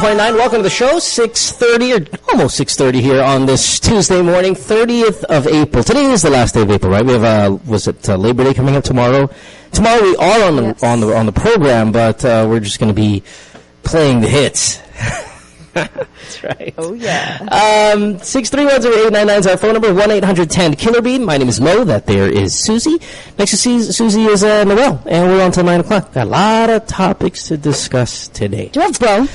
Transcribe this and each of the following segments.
This is Magic 89.9. Welcome to the show. 6.30 or almost 6.30 here on this Tuesday morning, 30th of April. Today is the last day of April, right? We have, uh, was it uh, Labor Day coming up tomorrow? Tomorrow we are on the, Yes. on the, on the program, but, uh, we're just going to be playing the hits. That's right. Oh, yeah. Um, 6310899 is our phone number, 1-800-10-KILLER BEAN. My name is Mo. That there is Susie. Next to Susie, Susie is uh, Noel, and we're on until 9 o'clock. Got a lot of topics to discuss today. Do you have bro?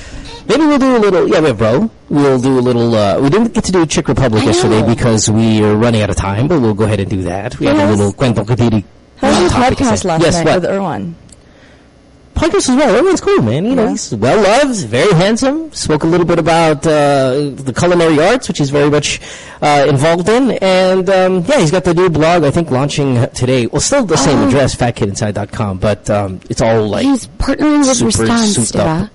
Maybe we'll do a little, yeah, we have bro. We'll do a little, uh, we didn't get to do Chick Republic yesterday know. because we are running out of time, but we'll go ahead and do that. We have a little Kwento Kadiri. How was your podcast last yes, night what? with Erwan? podcast as well. Everyone's cool, man. You know, Yeah. he's well loved, very handsome. Spoke a little bit about uh, the culinary arts, which he's very much uh, involved in. And um, yeah, he's got the new blog, I think, launching today. Well, still the same Oh. address, fatkidinside.com, but um, it's all like He's partnering with super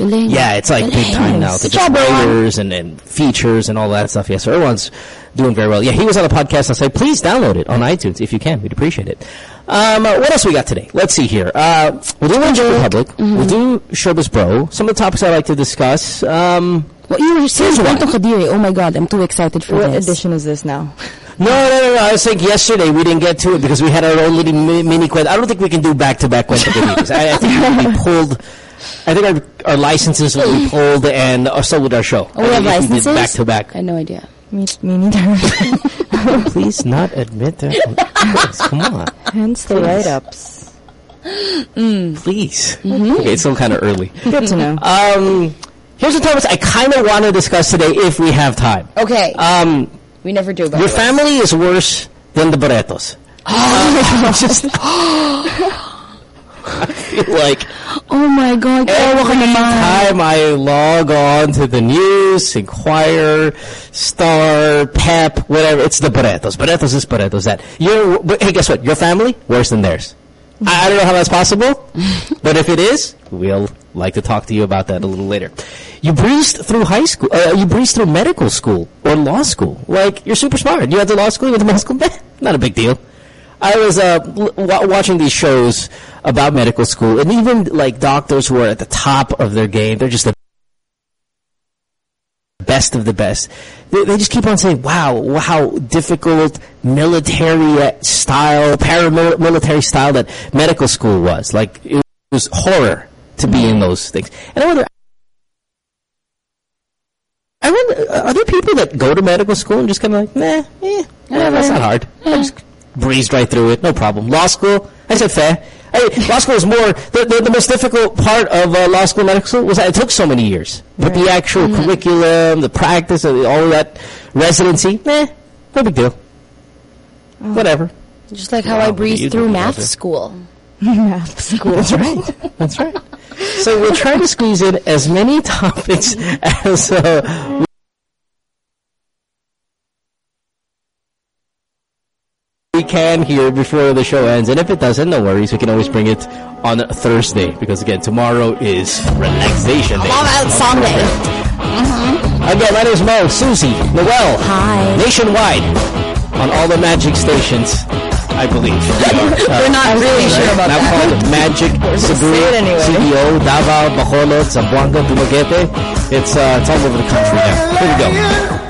Restance, souped up. diba? Galing. Yeah, it's like big time now. Good The job, writers and, and features and all that stuff. Yes, so everyone's doing very well. Yeah, he was on the podcast. I say, please download it on iTunes if you can. We'd appreciate it. Um, uh, what else we got today? Let's see here. Uh, we'll do one Czech Republic. Mm-hmm. We'll do Showbiz Bro. Some of the topics I like to discuss. Um, What you were saying, Here's Kadiri. Oh my God, I'm too excited for What this. edition is this now? no, no, no, no. I was thinking yesterday we didn't get to it because we had our own little mini, mini quest. I don't think we can do back-to-back Kwento Kadiris. I, I think we will be pulled. I think our, our licenses will be pulled and uh, so would our show. Oh, we have I we licenses? Back-to-back. I had no idea. Me, me neither. Please not admit that. Come on, Hence the write-ups. please. Okay, it's still kind of early. Good to know. Um, here's the topics I kind of want to discuss today if we have time. Okay. Um, we never do, by your family is worse than the Barretos. Uh, just, I feel like Oh my God. Every naman. time I log on to the news, Inquirer, Star, Pep, whatever, it's the Barretos. Barretos is Barretos. That you're. But hey, guess what? Your family worse than theirs. I, I don't know how that's possible, but if it is, we'll like to talk to you about that a little later. You breezed through high school. Uh, you breezed through medical school or law school. Like you're super smart. You went to law school. You went to medical school. Not a big deal. I was uh, l- watching these shows about medical school, and even like doctors who are at the top of their game, they're just the best of the best. They, they just keep on saying, "Wow, how difficult military uh, style, paramilitary style that medical school was. Like it was horror to be in those things." And I wonder. I wonder, are there people that go to medical school and just kind of like, nah, eh, eh, that's not hard. Just breezed right through it, no problem. Law school, I said fair. I mean, law school is more, the, the, the most difficult part of uh, law school, medical school, was that it took so many years. But the actual curriculum, the practice, of all that residency, eh, no big deal. Whatever. Just like how Wow, I what breezed through math school. Math school. That's right. That's right. So we'll try to squeeze in as many topics as uh, we can here before the show ends. And if it doesn't, no worries. We can always bring it on Thursday because again, tomorrow is relaxation day. Out Sunday. Again, my name is Mo, Susie, Noel, Hi. nationwide on all the magic stations. I believe. We're not really sure about now that. called Magic Cebu, anyway. CDO, Davao, Bacolod, Zamboanga, Dumaguete. It's uh, it's all over the country now. Here we go.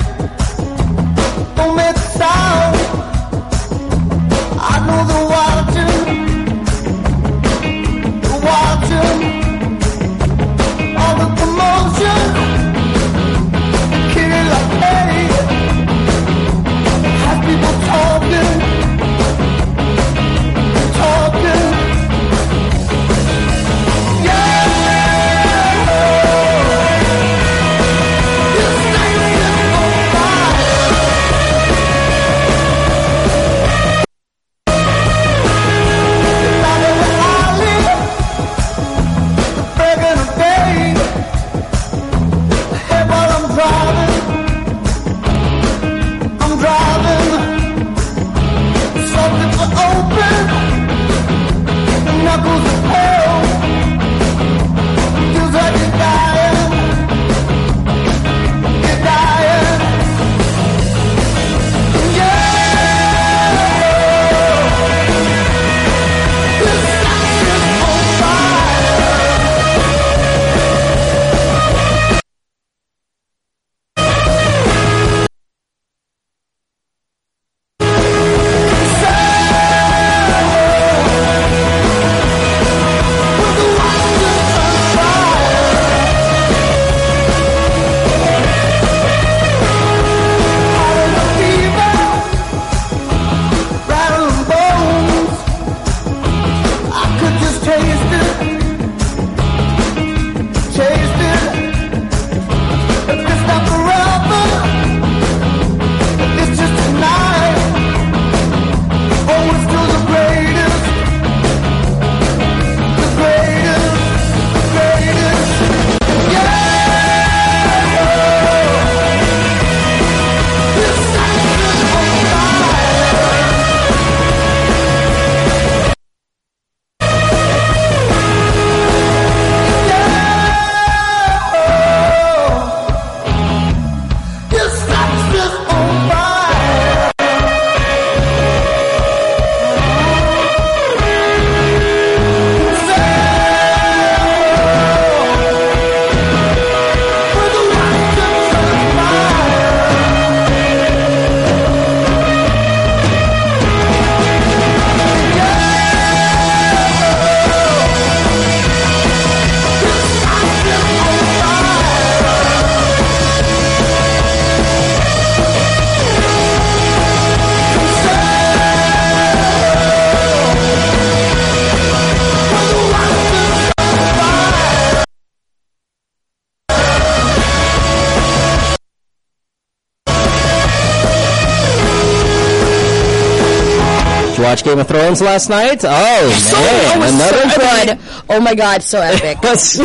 Game of Thrones last night? Oh So, man, was another so good. Oh my god, so epic. it was,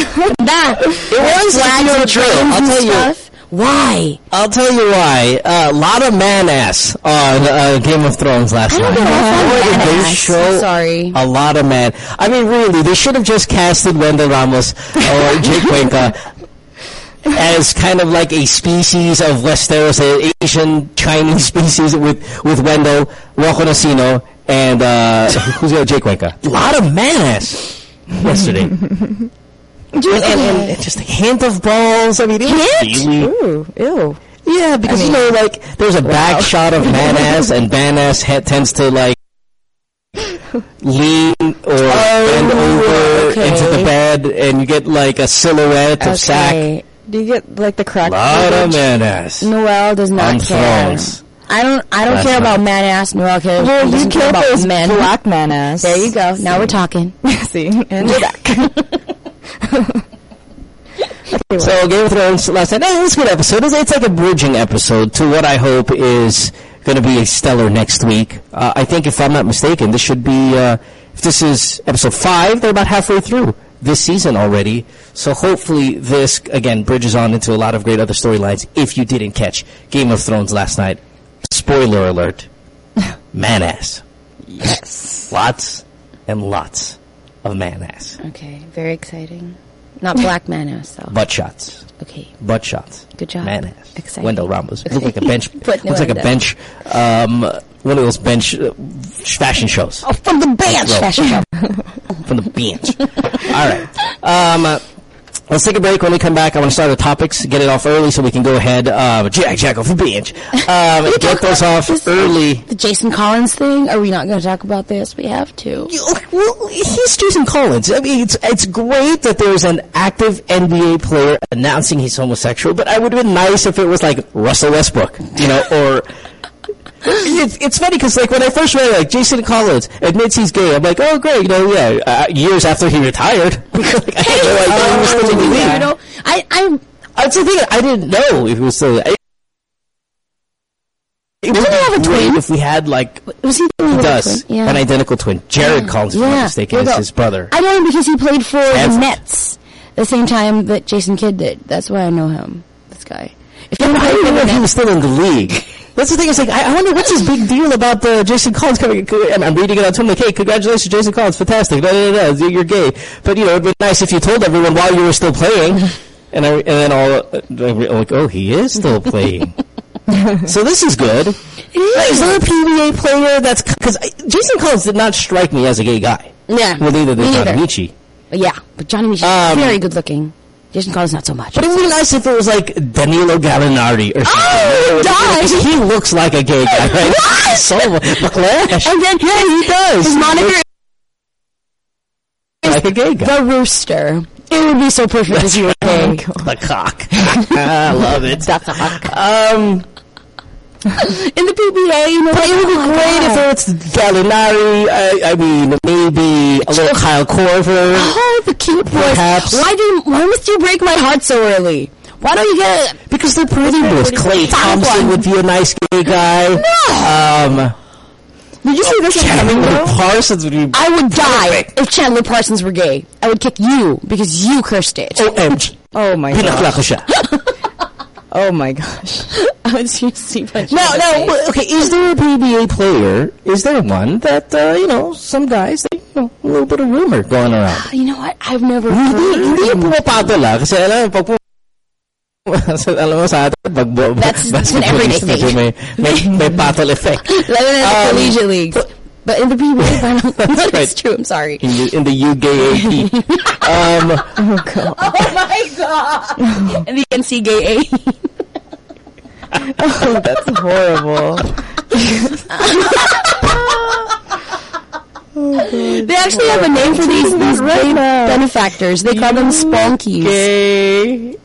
that it was flags and true. I'll tell you. Why? I'll tell you why. A lot of man ass on uh, Game of Thrones last I don't night. know they show Sorry. a lot of man. I mean, really, they should have just casted Wendell Ramos or Jake Cuenca as kind of like a species of Westeros, an Asian Chinese species with with Wendell, Nacino, and uh, who's the other Jake Cuenca. A lot of man ass yesterday. and, and, and, and just a hint of balls. I mean, it was really Ooh, ew. yeah, because you know, like there's a back shot of man ass, and man ass head tends to like lean or bend over okay. into the bed, and you get like a silhouette of sack. Do you get like the crack? A Lot of footage? man ass. Noel does not On care. Thrones. I don't. I don't That's care about man ass. Noel cares. Well, he you care about about men. black man ass. There you go. Now we're talking. See, and we're back. So Game of Thrones last night. eh, it's a good episode. It's, it's like a bridging episode to what I hope is going to be a stellar next week. Uh, I think, if I'm not mistaken, this should be. Uh, if this is episode five, they're about halfway through this season already. So hopefully, this again bridges on into a lot of great other storylines. If you didn't catch Game of Thrones last night, spoiler alert: man ass, yes. lots and lots of man ass, Okay. Very exciting. Not black man ass though. butt shots. Okay. butt shots. Good job. Man ass. Exciting. Wendell Ramos. Look like a bench. Looks like a bench. Um, one of those bench uh, fashion shows Oh, from the bench. Fashion show. from the bench. All right. Um, uh, let's take a break. When we come back, I want to start the topics, get it off early so we can go ahead. Uh, Jack, Jack off the bench. Um, get those off This- early. The Jason Collins thing. Are we not going to talk about this? We have to. Well, he's Jason Collins. I mean, it's it's great that there's an active NBA player announcing he's homosexual, but I would have been nice if it was like Russell Westbrook, you know, or. It's, it's funny because like when I first read it, like Jason Collins admits he's gay, I'm like, oh great, you know, yeah. Uh, years after he retired, like, I had no idea he was still in the league. You know, I, I, That's the thing. I didn't know if he was still. It, it Doesn't he have a twin? if we had like was he he does twin? Yeah. an identical twin, Jared Collins, if I'm not mistaken, is his brother. I know him because he played for Ever. the Nets the same time that Jason Kidd did. That's why I know him. This guy. If you I didn't know if he was still in the league. That's the thing. It's like I, I wonder what's his big deal about the Jason Collins coming. And I'm reading it on Twitter. Like, hey, congratulations, Jason Collins, fantastic. Da, da, da, you're gay, but you know it'd be nice if you told everyone while you were still playing. And I, and then all uh, like, oh, he is still playing. so this is good. Is there a PBA player that's because Jason Collins did not strike me as a gay guy? yeah. Well, neither did Johnny. Michi. Yeah, but Johnny Michi's Um, very good looking. Jason Collins not so much. But it would be nice if it was like Danilo Gallinari or something. Oh, does. He looks like a gay guy, right? What? So backlash. And then yeah, he does. His moniker like a gay guy. the rooster. It would be so perfect if you were gay. The cock. I love it. That's the um, In the PBA, you know, but it would be great if it was Gallinari. I, I mean, maybe a little Kyle Korver. Oh, the cute boys. Perhaps. Why do? Why must you break my heart so early? Why don't you get? Because they're pretty boys. Klay Thompson would be a nice gay guy. Um, Did you see this coming Chandler though? Parsons would be I would die if Chandler Parsons were gay. I would kick you because you cursed it. Oh, OMG. Oh my Pinakla gosh. ko siya. Oh my gosh. I would seriously punch Now, you in the now, face. well, okay, is there a PBA player, is there one that, uh, you know, some guys, they, you know, a little bit of rumor going around? You know what? I've never hindi heard. yung pumapatol ah. Kasi alam mo, pag alam mo sa atin, pag That's- an everyday thing. May, may, may patol effect. Lalo na the Um, collegiate leagues. But in the PBA, parang, That's that's right. true. I'm sorry. In the, in the UGAAP. um, Oh god. Oh my god! in the NC gay A. Oh, that's horrible. They actually have a name for these, these gay benefactors. They call them sponkies.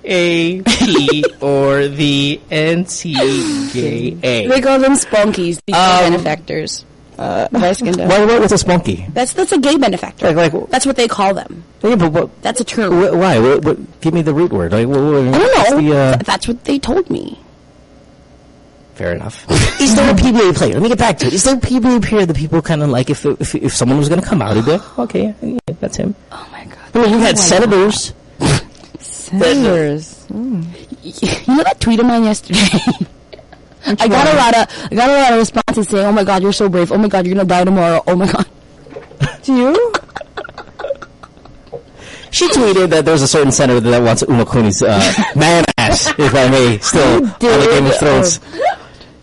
K-A-P or the N-C-G-A. They call them sponkies, these Um, benefactors. Uh, Vice Ganda. Why, what was a spunky? That's that's a gay benefactor. Like, like, That's what they call them. yeah, but what, That's a term. Wh- Why? What, what, give me the root word. Like, what, what, I don't know. The, uh, Th- that's what they told me. fair enough. Is there a PBA player? Let me get back to it. Is there a PBA player that people kind of like if if if someone was going to come out of there? Okay, yeah, yeah, that's him. Oh my god. I mean, you had senators. Senators. You know that tweet of mine yesterday? I got a lot of I got a lot of responses saying, "Oh my god, you're so brave. Oh my god, you're gonna die tomorrow. Oh my god." Do you? She tweeted that there's a certain senator that wants Umakuni's uh, man ass, if I may, still on the Game of Thrones.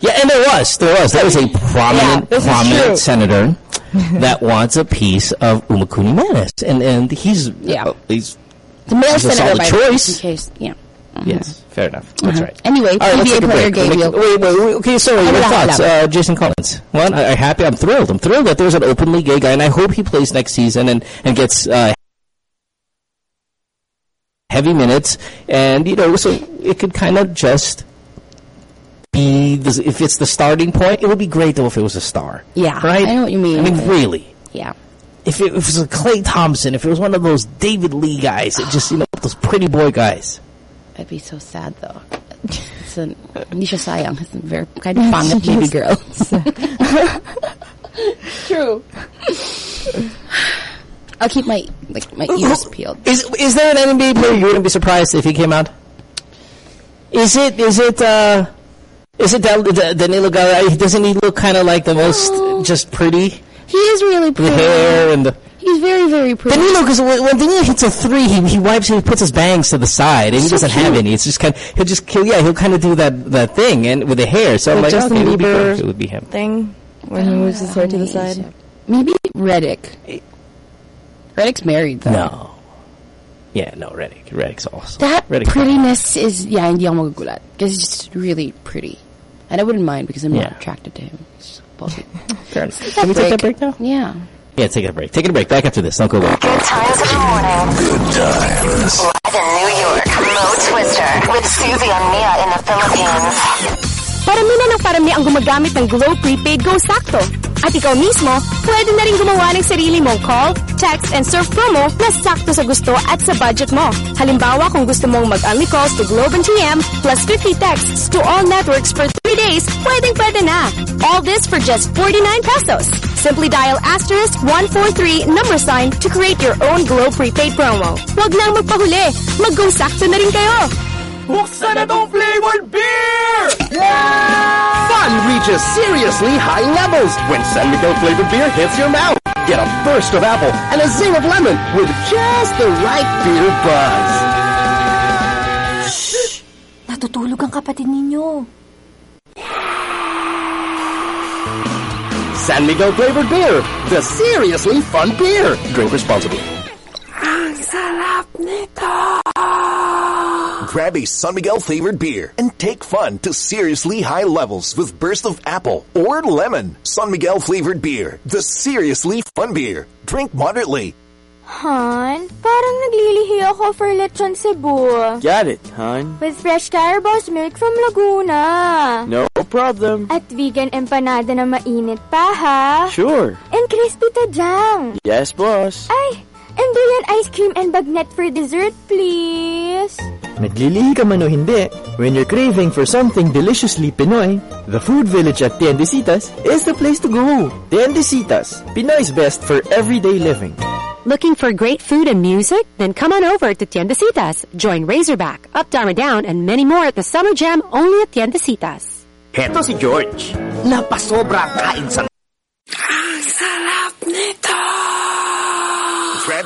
Yeah, and there was, there was. That was a prominent, this is prominent senator that wants a piece of Umakuni man ass, and and he's Yeah. uh, he's The male It's a senator, solid by choice. in case, yeah. yes, fair enough. That's right. Anyway, All right, let's take a player gave Wait, wait, wait, okay, sorry, your thoughts, uh, Jason Collins. Well, I, I'm happy, I'm thrilled. I'm thrilled that there's an openly gay guy, and I hope he plays next season and, and gets uh, heavy minutes. And, you know, so it could kind of just be, the, if it's the starting point, it would be great, though, if it was a star. Yeah, Right? I know what you mean. I mean, really. Yeah. If it, if it was a Klay Thompson, if it was one of those David Lee guys, it just, you know, those pretty boy guys. I'd be so sad though. It's an, hindi siya sayang. It's a very kind of pangit baby girl. True. I'll keep my like my ears peeled. Is is there an NBA player you wouldn't be surprised if he came out? Is it is it uh is it Danilo Gallardo? Doesn't he look kind of like the most just pretty? He is really pretty. The hair and the He's very very pretty. Danilo because when, when Danilo hits a three, he he wipes he puts his bangs to the side and he doesn't have any. It's just kind he'll just kill yeah he'll kind of do that that thing and with the hair. So I'm The like Justin okay, it would, be Bieber- good. it would be him. Thing when he moves his hair to the side. Maybe Redick. Redick's married though. No. Yeah, no, Redick. Redick's awesome. That Redick's prettiness is yeah, hindi ako magugulat because he's just really pretty, and I wouldn't mind because I'm Yeah. not attracted to him. He's bald. Fair enough. Can we take that break now? Yeah. Yeah, take a break. Take a break. Back after this. Don't go away. Good times in the morning. Good times. Live in New York, Mo Twister with Susie and Mia in the Philippines. Parami na ng parami ang gumagamit ng Globe Prepaid Go Sakto. At ikaw mismo, pwede na rin gumawa ng sarili mong call, text, and surf promo na sakto sa gusto at sa budget mo. Halimbawa, kung gusto mong mag-only calls to Globe and TM plus 50 texts to all networks for 3 days, pwedeng pwede na. All this for just 49 pesos. Simply dial asterisk 143 number sign to create your own Globe Prepaid promo. Huwag nang magpahuli. Mag-go sakto na rin kayo. Buksan na tong flavored beer! Fun reaches seriously high levels when San Miguel flavored beer hits your mouth. Get a burst of apple and a zing of lemon with just the right beer buzz. Shh! Natutulog ang kapatid ninyo. San Miguel flavored beer, the seriously fun beer. Drink responsibly. Grab a San Miguel flavored beer and take fun to seriously high levels with burst of apple or lemon. San Miguel flavored beer, the seriously fun beer. Drink moderately. Han, parang naglilihi ako for lechon Cebu. Got it, hon. With fresh Carabao's milk from Laguna. No problem. At vegan empanada na mainit pa, ha? Sure. And crispy tajang. Yes, boss. Ay, and durian ice cream and bagnet for dessert, please. Naglilihi ka man o hindi, when you're craving for something deliciously Pinoy, the Food Village at Tiendesitas is the place to go. Tiendesitas, Pinoy's best for everyday living. Looking for great food and music? Then come on over to Tiendesitas. Join Razorback, Up Dharma Down, and many more at the Summer Jam only at Tiendesitas. Heto si George. Napasobra ang kain sa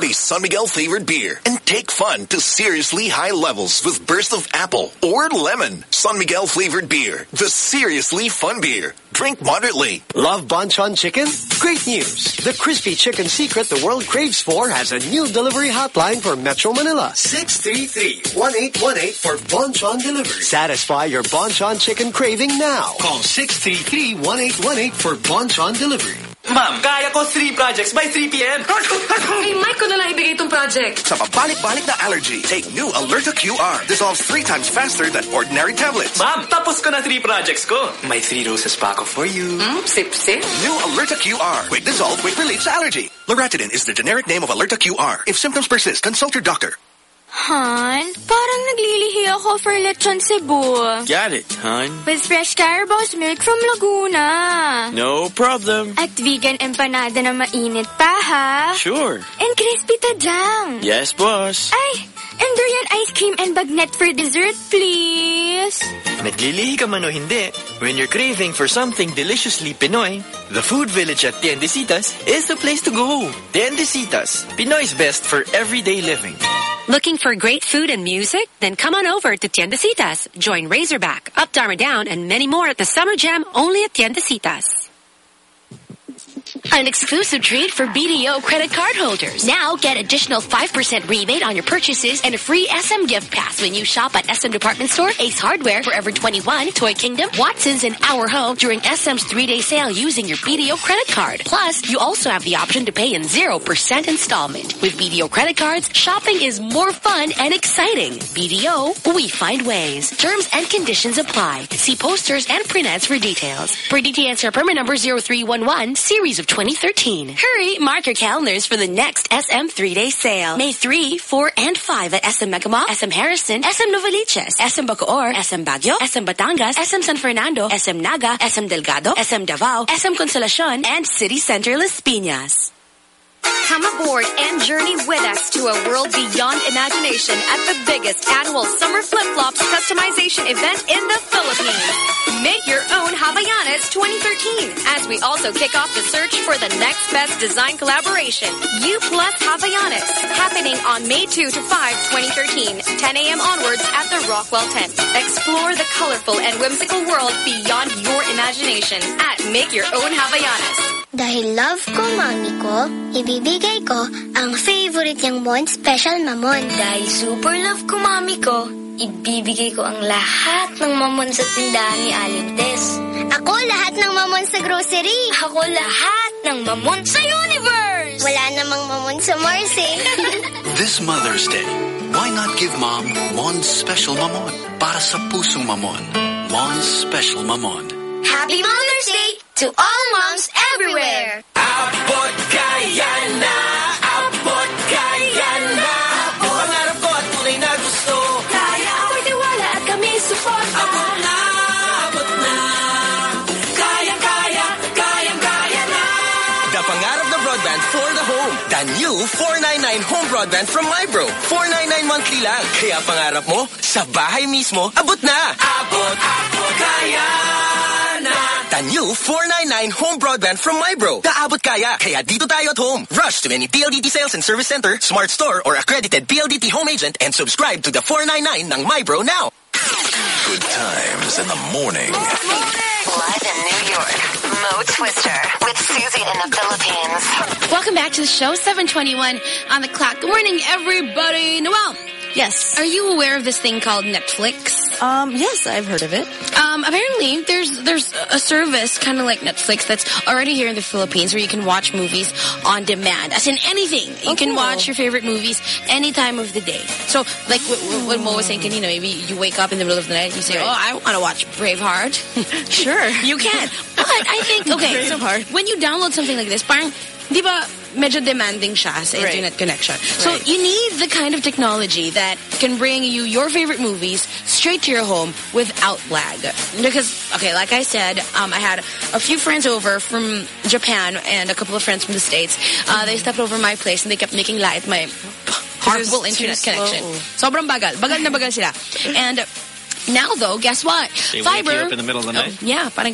Grab San Miguel flavored beer and take fun to seriously high levels with burst of apple or lemon. San Miguel flavored beer, the seriously fun beer. Drink moderately. Love Bonchon chicken? Great news! The crispy chicken secret the world craves for has a new delivery hotline for Metro Manila. 633-1818 for Bonchon delivery. Satisfy your Bonchon chicken craving now. Call 633-1818 for Bonchon delivery. Ma'am, kaya ko three projects by 3 p.m. Hey, Mike ko na lang ibigay itong project. Sa pabalik-balik na allergy, take new Allerta QR. Dissolves three times faster than ordinary tablets. Ma'am, tapos ko na three projects ko. May three roses pa ako for you. Hmm, sip-sip. New Allerta QR. Quick dissolve, quick relief sa allergy. Loratadine is the generic name of Allerta QR. If symptoms persist, consult your doctor. Han, parang naglilihi ako for lechon Cebu. Got it, hon. With fresh Carabao's milk from Laguna. No problem. At vegan empanada na mainit pa, ha? Sure. And crispy tajang. Yes, boss. Ay, and durian ice cream and bagnet for dessert, please. Naglilihi ka man o hindi, when you're craving for something deliciously Pinoy, the Food Village at Tiendesitas is the place to go. Tiendesitas, Pinoy's best for everyday living. Looking for great food and music? Then come on over to Tiendesitas. Join Razorback, Up Dharma Down, and many more at the Summer Jam only at Tiendesitas. An exclusive treat for BDO credit card holders. Now get additional 5% rebate on your purchases and a free SM gift pass when you shop at SM Department Store, Ace Hardware, Forever 21, Toy Kingdom, Watson's, and Our Home during SM's three-day sale using your BDO credit card. Plus, you also have the option to pay in 0% installment. With BDO credit cards, shopping is more fun and exciting. BDO, we find ways. Terms and conditions apply. See posters and print ads for details. Per DTI-NCR permit number 0311, series of 2013. Hurry, mark your calendars for the next SM three-day sale. May 3, 4, and 5 at SM Megamall, SM Harrison, SM Novaliches, SM Bacoor, SM Baguio, SM Batangas, SM San Fernando, SM Naga, SM Delgado, SM Davao, SM Consolacion, and City Center Las Piñas. Come aboard and journey with us to a world beyond imagination at the biggest annual Summer Flip-Flops customization event in the Philippines. Make your own Havaianas 2013 as we also kick off the search for the next best design collaboration. U Plus Havaianas happening on May 2 to 5, 2013, 10 a.m. onwards at the Rockwell tent. Explore the colorful and whimsical world beyond your imagination at Make Your Own Havaianas. Dahil love ko mami ko, ibibigay ko ang favorite niyang Mon Special Mamon. Dahil super love ko mami ko, ibibigay ko ang lahat ng mamon sa tindahan ni Aling Tess. Ako lahat ng Mamon sa grocery. Ako lahat ng mamon sa universe! Wala namang Mamon sa Mars eh. This Mother's Day, why not give Mom Mon's Special Mamon para sa pusong Mamon? Mon's Special Mamon. Happy Mother's Day to all moms everywhere! Abot kaya na, abot kaya na. Pangarap ko at tunay na gusto. Kaya ako'y tiwala at kami suporta. Abot na, abot na. Kaya, kaya, kaya, kaya na. The pangarap na broadband for the home. The new 499 home broadband from MyBro. 499 monthly lang. Kaya pangarap mo, sa bahay mismo, abot na. Abot, abot, kaya na. The new 499 home broadband from MyBro. Kaabot kaya. Kaya dito tayo at home. Rush to any PLDT sales and service center, smart store, or accredited PLDT home agent and subscribe to the 499 ng MyBro now. Good times in the morning. Live in New York, Mo Twister with Susie in the Philippines. Welcome back to the show, 721 on the clock. Good morning, everybody. Noel. Yes. Are you aware of this thing called Netflix? Um, yes, I've heard of it. Um, apparently, there's there's a service kind of like Netflix that's already here in the Philippines where you can watch movies on demand. As in anything, you can cool. watch your favorite movies any time of the day. So, like what, what Mo was saying, you know, maybe you wake up in the middle of the night and you say, "Oh, I want to watch Braveheart." Sure. you can. But I think okay, so Braveheart. when you download something like this, parang, di ba, medyo demanding siya sa Right. internet connection. So Right. you need the kind of technology that can bring you your favorite movies straight to your home without lag. Because, okay, like I said, um, I had a few friends over from Japan and a couple of friends from the States. Uh, they stepped over my place and they kept making light my horrible internet slow. connection. Sobrang bagal. Bagal na bagal sila. And now, though, guess what? They wake Fiber. you up in the middle of the oh, night? Oh, yeah, parang.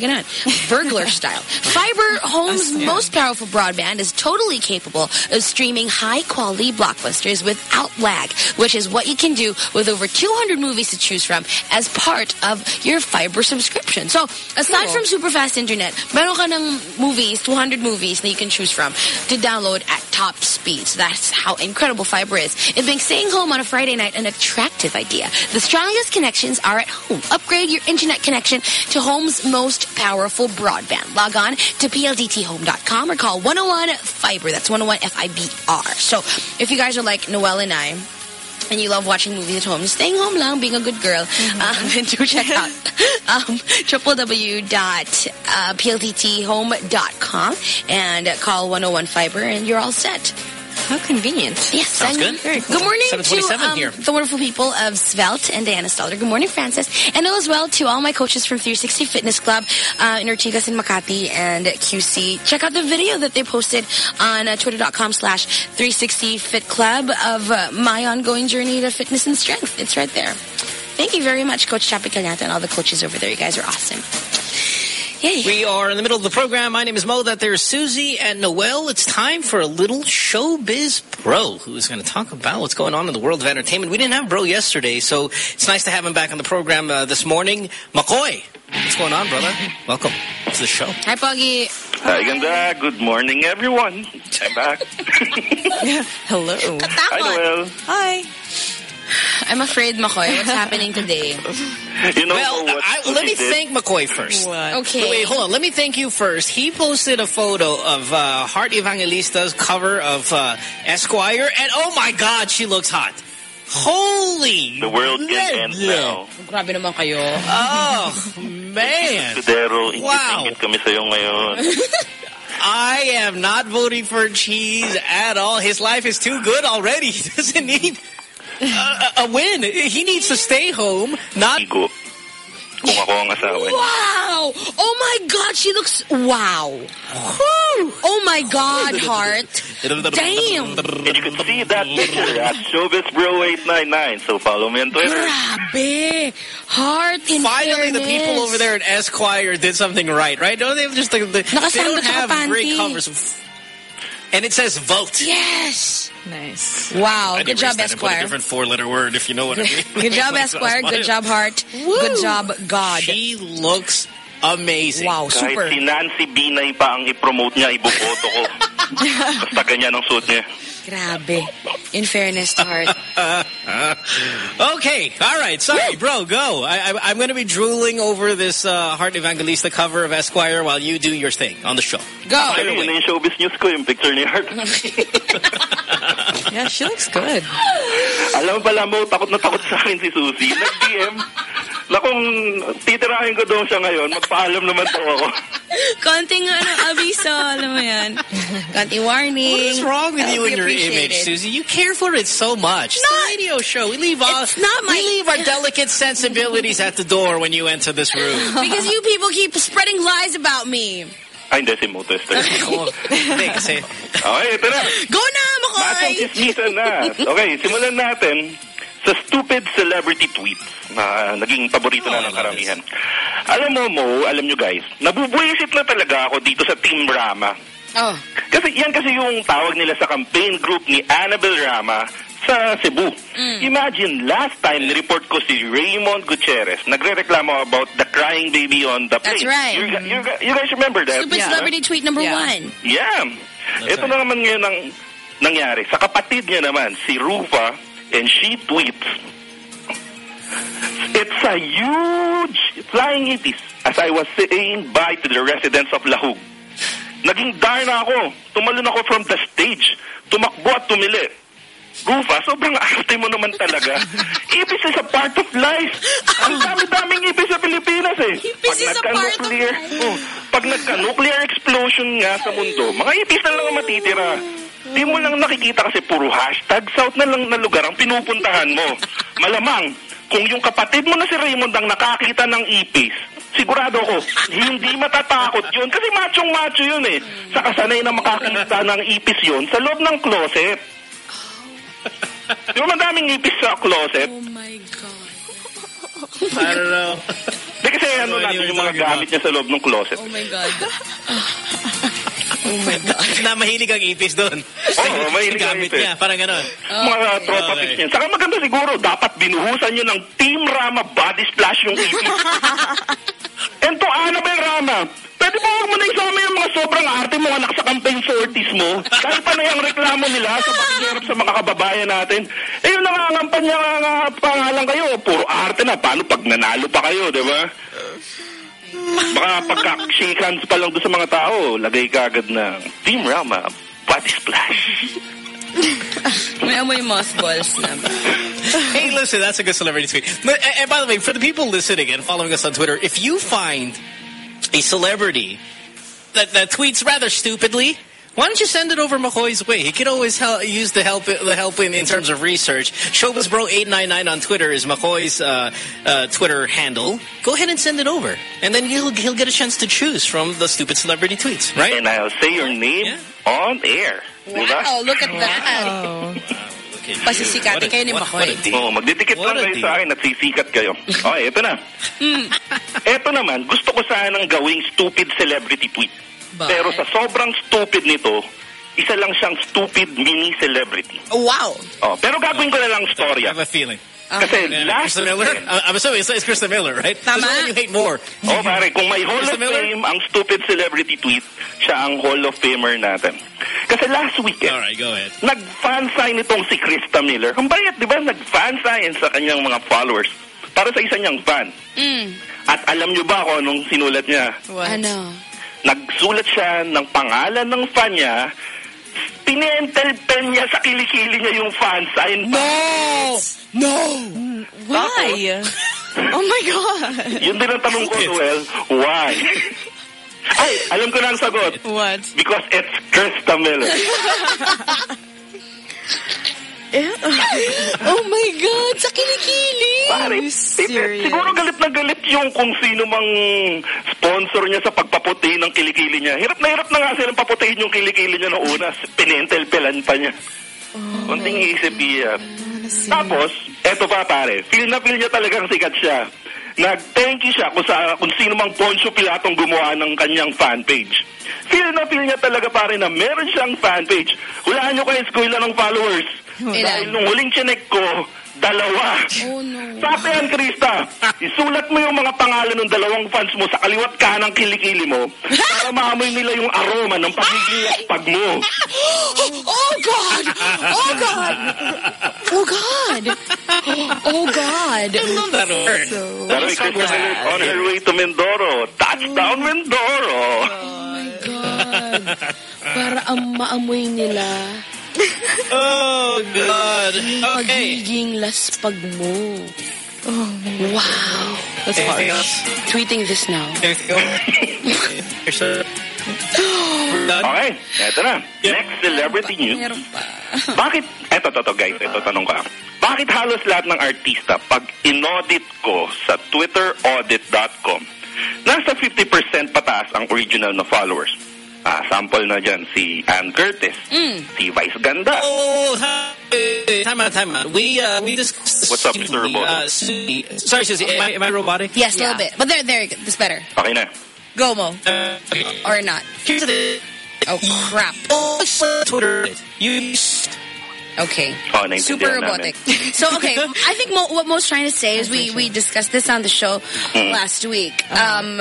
Burglar style. Fiber Home's Yeah. most powerful broadband is totally capable of streaming high-quality blockbusters without lag, which is what you can do with over 200 movies to choose from as part of your fiber subscription. So, aside Cool. from super fast internet, meron ka ng movies, 200 movies that you can choose from to download at top speeds. That's how incredible fiber is. It makes staying home on a Friday night an attractive idea. The strongest connections are at home. Upgrade your internet connection to home's most powerful broadband. Log on to pldthome.com or call 101 Fiber. That's 101 F-I-B-R. So if you guys are like Noel and I, and you love watching movies at home, staying home lang, being a good girl, um, then do check out um, www.pldthome.com and call 101 Fiber and you're all set. How convenient. Yes, Sounds good. Cool. Good morning to um, here. the wonderful people of Svelte and Diana Stoller. Good morning, Francis. And as well to all my coaches from 360 Fitness Club uh, in Ortigas in Makati and QC. Check out the video that they posted on uh, twitter.com slash 360 Fit Club of uh, my ongoing journey to fitness and strength. It's right there. Thank you very much, Coach Chapi and all the coaches over there. You guys are awesome. Yay. We are in the middle of the program. My name is Mo. That there's Susie and Noel. It's time for a little showbiz bro who's going to talk about what's going on in the world of entertainment. We didn't have bro yesterday, so it's nice to have him back on the program uh, this morning. McCoy, what's going on, brother? Welcome to the show. Hi, Poggy. Hi, ganda. Good morning, everyone. I'm back. Hello. Hi, Noel. Hi. I'm afraid, McCoy. What's happening today? You know well, what I, Susie let me did? thank McCoy first. Okay. Wait, wait, hold on. Let me thank you first. He posted a photo of uh, Heart Evangelista's cover of uh, Esquire, and oh my God, she looks hot. Holy The world can end now. Grabe naman kayo. Oh, man. Tudero, Wow. kami sa'yo ngayon. I am not voting for Chiz at all. His life is too good already. He doesn't need a, a- a win. He needs to stay home, not... Igo. Kung ako ang asawa niya. Wow! Oh my God, she looks... Wow. Oh my God, Heart. Damn. And you can see that picture at Showbiz Bro 899. So follow me on Twitter. Grabe. Heart in Finally, the people over there at Esquire did something right, right? Don't they have just the, the, they don't have great panty. covers. And it says vote. Yes. Nice. Wow. I Good never job, used that. I put a Esquire. different four-letter word, if you know what I mean. Good job, Esquire. Good job, Heart. Good job, God. She looks amazing. Wow, Kahit si Nancy Binay pa ang i-promote niya, iboboto ko. Basta ganyan ang suot niya. Grabe. In fairness to Heart. okay, all right. Sorry, bro, go. I, I, I'm going to be drooling over this uh, Heart Evangelista cover of Esquire while you do your thing on the show. Go. Actually, yun na yung showbiz news ko, yung picture ni Heart. Yeah, she looks good. Alam mo pala mo, takot na takot sa akin si Susie. Nag-DM na kung titirahin ko doon siya ngayon, magpaalam naman daw ako. Konting ano, abiso, alam mo yan. Konting warning. What's wrong with you That'll and your image, appreciated. Susie? You care for it so much. It's a radio show. We leave all, not my- we leave our delicate sensibilities at the door when you enter this room. Because you people keep spreading lies about me. Ay, hindi, si Mo Twister. Oh, hindi, kasi... Okay, ito na. Go na, Masang Makoy! chismisan na. Okay, simulan natin sa stupid celebrity tweets na naging paborito na ng karamihan. Alam mo, Mo, alam nyo guys, nabubuisit na talaga ako dito sa Team Rama. Oh. Kasi yan kasi yung tawag nila sa campaign group ni Annabel Rama sa Cebu. Imagine, last time ni-report ko si Raymond Gutierrez, nagre-reklamo about the crying baby on the That's plane. right. You, you, you guys remember that? Stupid celebrity tweet number one. Yeah. Ito na naman ngayon ang nangyari. Sa kapatid niya naman, si Rufa, and she tweets, It's a huge flying ipis as I was saying bye to the residents of Lahug. Naging dar na ako. Tumalon ako from the stage. Tumakbo at tumili. Rufa, sobrang arte mo naman talaga. Ipis is a part of life. Ang dami-daming ipis sa Pilipinas eh. Ipis is a part of nuclear, oh, pag nagka-nuclear explosion nga sa mundo, mga ipis na lang ang matitira. Di mo lang nakikita kasi puro hashtag south na lang na lugar ang pinupuntahan mo. Malamang, kung yung kapatid mo na si Raymond ang nakakita ng ipis, sigurado ko, hindi matatakot yun. Kasi machong-macho yun eh. Sa kasanay na makakita ng ipis yun sa loob ng closet. Di ba madaming ipis sa closet? Oh my God. I don't know. Di kasi ano What natin yung mga gamit niya sa loob ng closet. Oh my God. Oh my God. na mahilig ang ipis doon. Oo, mahilig ang ipis. niya, parang gano'n. mga tropa Okay. okay. niya. Saka maganda siguro, dapat binuhusan nyo ng Team Rama body splash yung ipis. And to Annabel Rama, pwede ba huwag mo na isama yung mga sobrang arte mo anak sa campaign sorties mo? Dahil pa na yung reklamo nila sa pakingirap sa mga kababayan natin. Eh yung nangangampanya nga nga pangalan kayo, puro arte na. Paano pag nanalo pa kayo, di ba? Baka pagka-shake pa lang doon sa mga tao, lagay ka agad ng Team Rama body splash. May amoy mothballs na ba? Hey, listen, that's a good celebrity tweet. But, and, and by the way, for the people listening and following us on Twitter, if you find a celebrity that, that tweets rather stupidly, Why don't you send it over McCoy's way? He could always help, use the help the help in, in terms of research. ShowbizBro899 on Twitter is McCoy's uh, uh, Twitter handle. Go ahead and send it over. And then he'll, he'll get a chance to choose from the stupid celebrity tweets, right? And I'll say your name on air. Diba? Wow, look at that. Pasisikatin kayo ni Makoy. Oo, magdidikit lang kayo sa akin at sisikat kayo. Okay, ito na. Ito naman, gusto ko sanang gawing stupid celebrity tweet. Pero sa sobrang stupid nito, isa lang siyang stupid mini celebrity. Wow. Oh, pero gagawin ko na lang storya. I have a feeling. Kasi Yeah, last Krista Miller? I'm assuming it's, it's Krista Miller, right? Tama. Who's the one you hate more? Oh, pare, kung may Hall Krista of Miller? Fame, ang stupid celebrity tweet, siya ang Hall of Famer natin. Kasi last weekend, All right, go ahead. nag-fan sign itong si Krista Miller. Ang bayat, di ba? Nag-fan sign sa kanyang mga followers para sa isa niyang fan. Mm. At alam niyo ba kung anong sinulat niya? Ano? Nagsulat siya ng pangalan ng fan niya, pinentel pen niya sa kilikili niya yung fan sign. No! No! Why? oh my God. Yun din ang tanong ko, Noel. Why? Ay, alam ko na ang sagot. What? Because it's Krista Miller. oh my God, sa kilikili. Pare, eh, siguro galit na galit yung kung sino mang sponsor niya sa pagpaputi ng kilikili niya. Hirap na hirap na nga silang paputihin yung kilikili niya noong una. Pinentel-pelan pa niya. Kunting isip iya. Tapos, eto pa pare, feel na feel niya talagang sikat siya. Nag-thank you siya kung, sa, kung sino mang Poncio Pilatong gumawa ng kanyang fan page. Feel na feel niya talaga pare na meron siyang fan page. Hulaan niyo kayo ilan ng followers. Dahil nung huling chinek ko, dalawa. Oh no. Sabi yan, Krista, isulat mo yung mga pangalan ng dalawang fans mo sa kaliwat kanang kilikili mo para maamoy nila yung aroma ng pagiging laspag mo. Oh God! Oh God! Oh God! Oh God! Pero si Krista Miller is on her way to Mindoro. Touchdown, Mindoro! God. Para ang maamoy nila. Oh, God. Okay. Magiging laspag mo. Oh, wow. That's else? Tweeting this now. Okay, eto na. Next celebrity news. Bakit, eto, to, to, guys, eto, tanong ko. ah. Bakit halos lahat ng artista, pag inaudit ko sa twitteraudit.com, nasa 50% pataas ang original na followers? Ah, sample na dyan si Ann Curtis, si Vice Ganda. Oh, hi. time out, time out. We uh, we discussed. What's up. Mr. Roboto? Uh, Susie, sorry, Susie. Am I, am I robotic? Yes, a little bit. But there, there, it's better. Okay na. Go, Mo. Uh, Or not. Here's the Oh, crap. oh, Twitter. You. Okay. Oh, naintindihan Super namin. robotic. so, okay, I think Mo, what Mo's trying to say is we, we discussed this on the show Mm. last week. Um,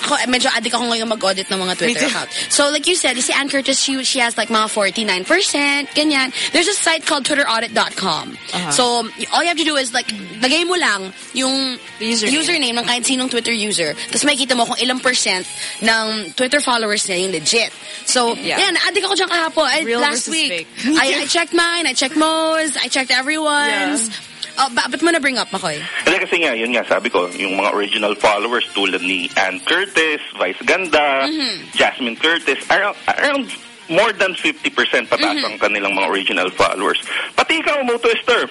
ako, medyo addict ako ngayon mag-audit ng mga Twitter account. So, like you said, si Ann Curtis, she, she has like mga 49%, ganyan. There's a site called twitteraudit.com. So, y- all you have to do is like, lagay mo lang yung username, ng kahit sinong Twitter user. Tapos makikita mo kung ilang percent ng Twitter followers niya yung legit. So, Yeah. yan, addict ako dyan kahapon. I, Real last week. I. I checked mine, I checked Mo's, I checked everyone's. Oh, ba ba't mo na bring up, Makoy? Hindi kasi nga, yun nga, sabi ko, yung mga original followers tulad ni Ann Curtis, Vice Ganda, Mhm. Jasmine Curtis, around, around more than 50% pataas ang kanilang mga original followers. Pati ikaw, Mo Twister.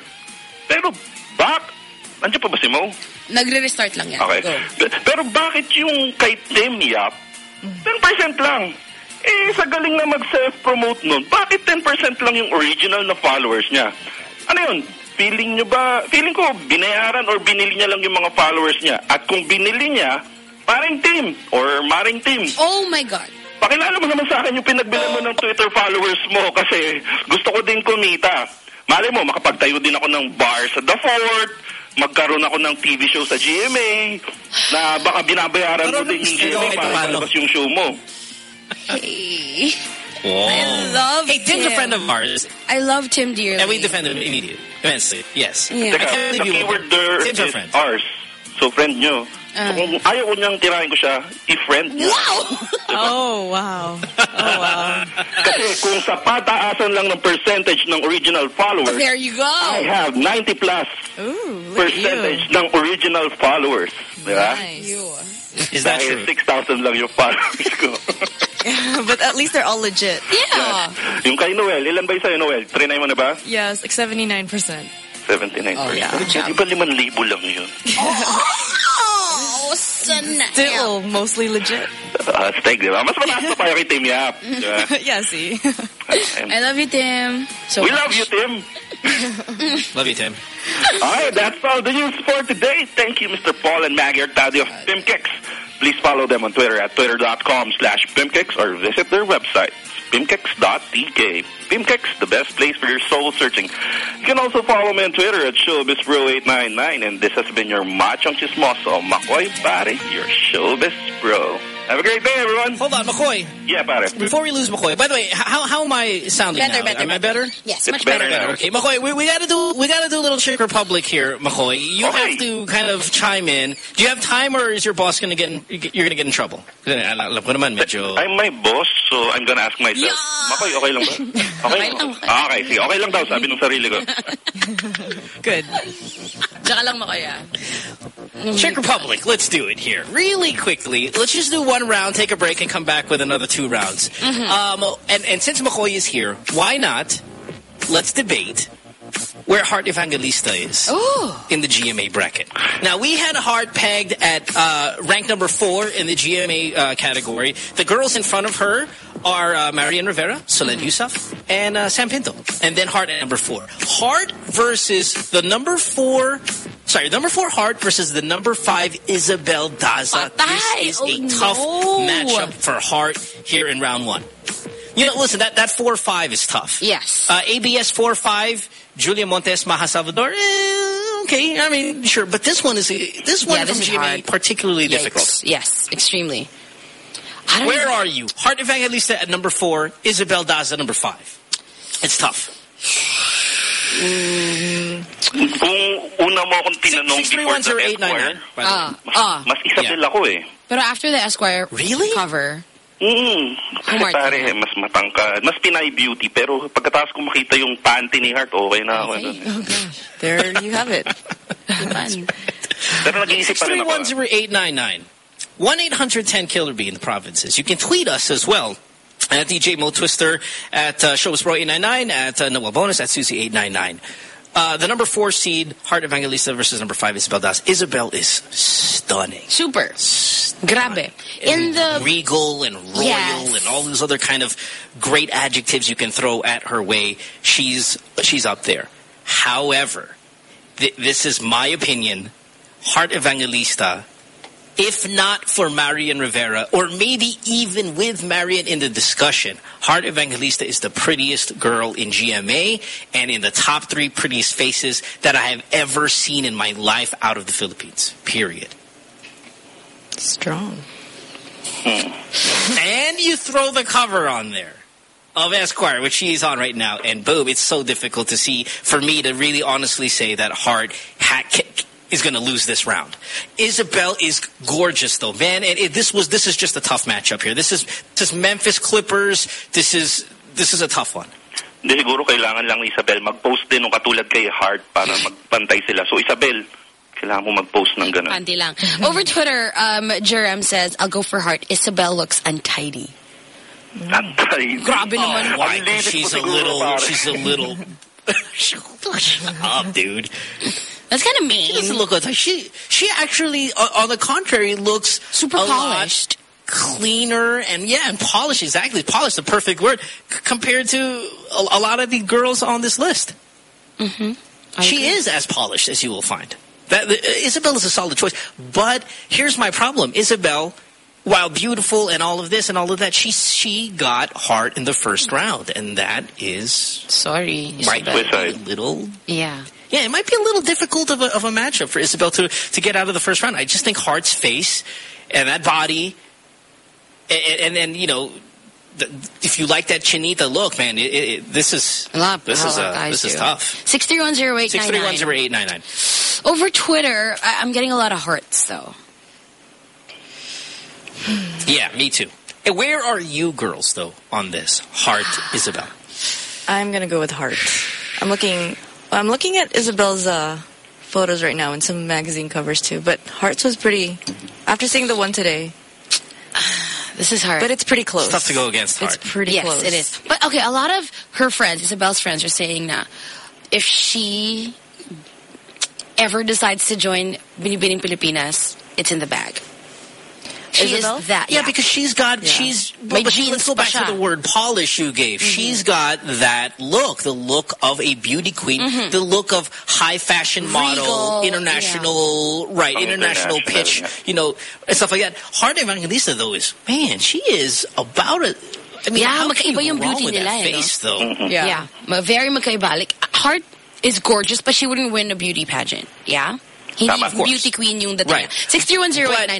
Pero, bak? Nandiyan pa ba si Mo? Nagre-restart lang yan. Okay. Go. Pero bakit yung kay Tim Yap, 10% lang? Eh, sa galing na mag-self-promote nun, bakit 10% lang yung original na followers niya? Ano yun? Feeling nyo ba, feeling ko, binayaran or binili niya lang yung mga followers niya. At kung binili niya, paring team or maring team. Oh my God. Pakilala mo naman sa akin yung pinagbilan mo ng Twitter followers mo kasi gusto ko din kumita. Mali mo, makapagtayo din ako ng bar sa The Fort, magkaroon ako ng TV show sa GMA, na baka binabayaran mo din yung GMA para palabas yung show mo. Hey. I love Hey, Tim's a friend of ours. I love Tim dearly. And we defended him immediately. Immensely. Yes. Yeah. I Teka, can't the believe you keyword there Tim's our friend. ours. So, friend nyo. So, Ah. kung ayaw ko niyang tirahin ko siya, i-friend niya. Oh, wow. Oh, wow. Kasi kung sa pataasan lang ng percentage ng original followers, There you go. I have 90 plus percentage ng original followers. Di ba? Is that Dahil true? 6,000 lang yung followers ko. but at least they're all legit. Yeah. Yung kay Noel, ilan ba yung sa'yo, Noel? Trinay mo na ba? Yes, like 79%. 79%. Oh, yeah. Good job. Di ba 5,000 lang yun? Oh. Still mostly legit. Ah, steak, di ba? Mas mataas pa tayo kay Tim Yap. Di yeah, see. I love you, Tim. So We much. love you, Tim. Love you, Tim. All right, that's all the news for today. Thank you, Mr. Paul and Maggie Artadio of Pimkicks. Please follow them on Twitter at twitter.com slash Pimkicks or visit their website, pimkicks.tk. Pimkicks, the best place for your soul searching. You can also follow me on Twitter at ShowbizBro899. And this has been your Machong Chismoso, Makoy Pare, your Showbiz Bro. Have a great day, everyone. Hold on, McCoy. Yeah, pare. Before we lose McCoy, by the way, how how am I sounding Better, now? better, am I better? Yes, It's much better better. now. Okay, McCoy, we, we gotta do we gotta do a little Czech Republic here, McCoy. You have to kind of chime in. Do you have time, or is your boss gonna get in, you're gonna get in trouble? Alam ko naman medyo. I'm my boss, so I'm gonna ask myself, Makoy, okay lang ba? Okay, Ah, okay, sige. Okay lang daw, sabi ng sarili ko. Good. Tsaka lang makaya. Czech Republic, let's do it here. Really quickly, let's just do one round, take a break, and come back with another two rounds. Um, and, and since McCoy is here, why not let's debate where Heart Evangelista is in the GMA bracket. Now, we had Heart pegged at uh, rank number four in the GMA uh, category. The girls in front of her are uh, Marian Rivera, Solenn Heussaff, and uh, Sam Pinto. And then Heart at number four. Heart versus the number four... Sorry, number four Heart versus the number five Isabel Daza. This is a tough matchup for Heart here in round one. You know, listen, that, that 4-5 is tough. Yes. Uh, ABS 4-5, Julia Montes, Maja Salvador, eh, okay, I mean, sure. But this one is, this one Yeah, from this is GMA, hard. particularly Yikes. difficult. Yes, extremely. Where are you? Heart Evangelista at number four, Isabel Daza at number five. It's tough. Kung una mo akong tinanong before the Esquire, Ah, ah. mas Isabel ako eh. Pero after the Esquire really? cover, Mm. Kasi Martin. pare, mas matangkad. Mas Pinay beauty. Pero pagkatapos ko makita yung panty ni Heart, okay na ako. Oh gosh, there you have it. Pero nag-iisip pa rin ako. 6310899. 1-800-10-KILLER B in the provinces. You can tweet us as well. At DJ Mo Twister, at uh, ShowbizBro899, at uh, Noah Bonus, at Susie899. Uh, the number four seed, Heart Evangelista versus number five, Isabel Das. Isabel is stunning. Super. Grabe. In the regal and royal Yes. and all those other kind of great adjectives you can throw at her way. She's she's up there. However, th this is my opinion. Heart Evangelista, if not for Marian Rivera, or maybe even with Marian in the discussion, Heart Evangelista is the prettiest girl in GMA and in the top three prettiest faces that I have ever seen in my life out of the Philippines. Period. Strong. Hmm. and you throw the cover on there of Esquire, which she's on right now, and boom, it's so difficult to see for me to really honestly say that Heart is going to lose this round. Isabel is gorgeous, though, man, and it, this was this is just a tough matchup here. This is this is Memphis Clippers. This is this is a tough one. Hindi siguro kailangan lang Isabel mag-post din ng katulad kay Heart para magpantay sila. So Isabel, kailangan mo mag-post ng ganun. Panty lang. Over Twitter, um, Jerem says, I'll go for heart. Isabel looks untidy. Antay. Grabe naman. Why? She's a little. She's a little. Shut up, dude. That's kind of mean. She doesn't look like she. She actually, uh, on the contrary, looks super polished, cleaner, and yeah, and polished. Exactly, polished. The perfect word compared to a, a lot of the girls on this list. Mm-hmm. She is as polished as you will find. That uh, Isabel is a solid choice. But here's my problem: Isabel, while beautiful and all of this and all of that, she she got heart in the first round, and that is sorry, Isabel. a little Yeah. Yeah, it might be a little difficult of a, of a matchup for Isabel to, to get out of the first round. I just think Heart's face and that body, and, and then, you know, the, if you like that chinita look, man, it, it, it- this is this is uh, this is tough. Six three one zero eight Six nine three one nine. zero eight nine nine. Over Twitter, I- I'm getting a lot of hearts though. Yeah, me too. And where are you girls though on this? Heart, Isabel. I'm gonna go with heart. I'm looking. I'm looking at Isabel's uh, photos right now and some magazine covers too. But Hearts was pretty. After seeing the one today, This is hard. But it's pretty close. It's tough to go against Heart. It's pretty yes, close. it is. But okay, a lot of her friends, Isabel's friends, are saying that if she ever decides to join Binibining Pilipinas, it's in the bag. She Isabel? is that. Yeah, because she's got she's May but jeans let's go pa back to the word polish you gave. Mm-hmm. She's got that look, the look of a beauty queen, the look of high fashion model, Mm-hmm. Regal, international right, Oh, international international, pitch, yeah. you know, and stuff like that. Heart Evangelista though is man, she is about a I mean, Yeah, how can you magkaiba go yung wrong beauty with nila, that eh, no? face though? Yeah. Yeah, ma- very magkaiba. Like, Heart is gorgeous, but she wouldn't win a beauty pageant. Yeah? Hindi Tama, of course. beauty queen yung dating. Right. niya.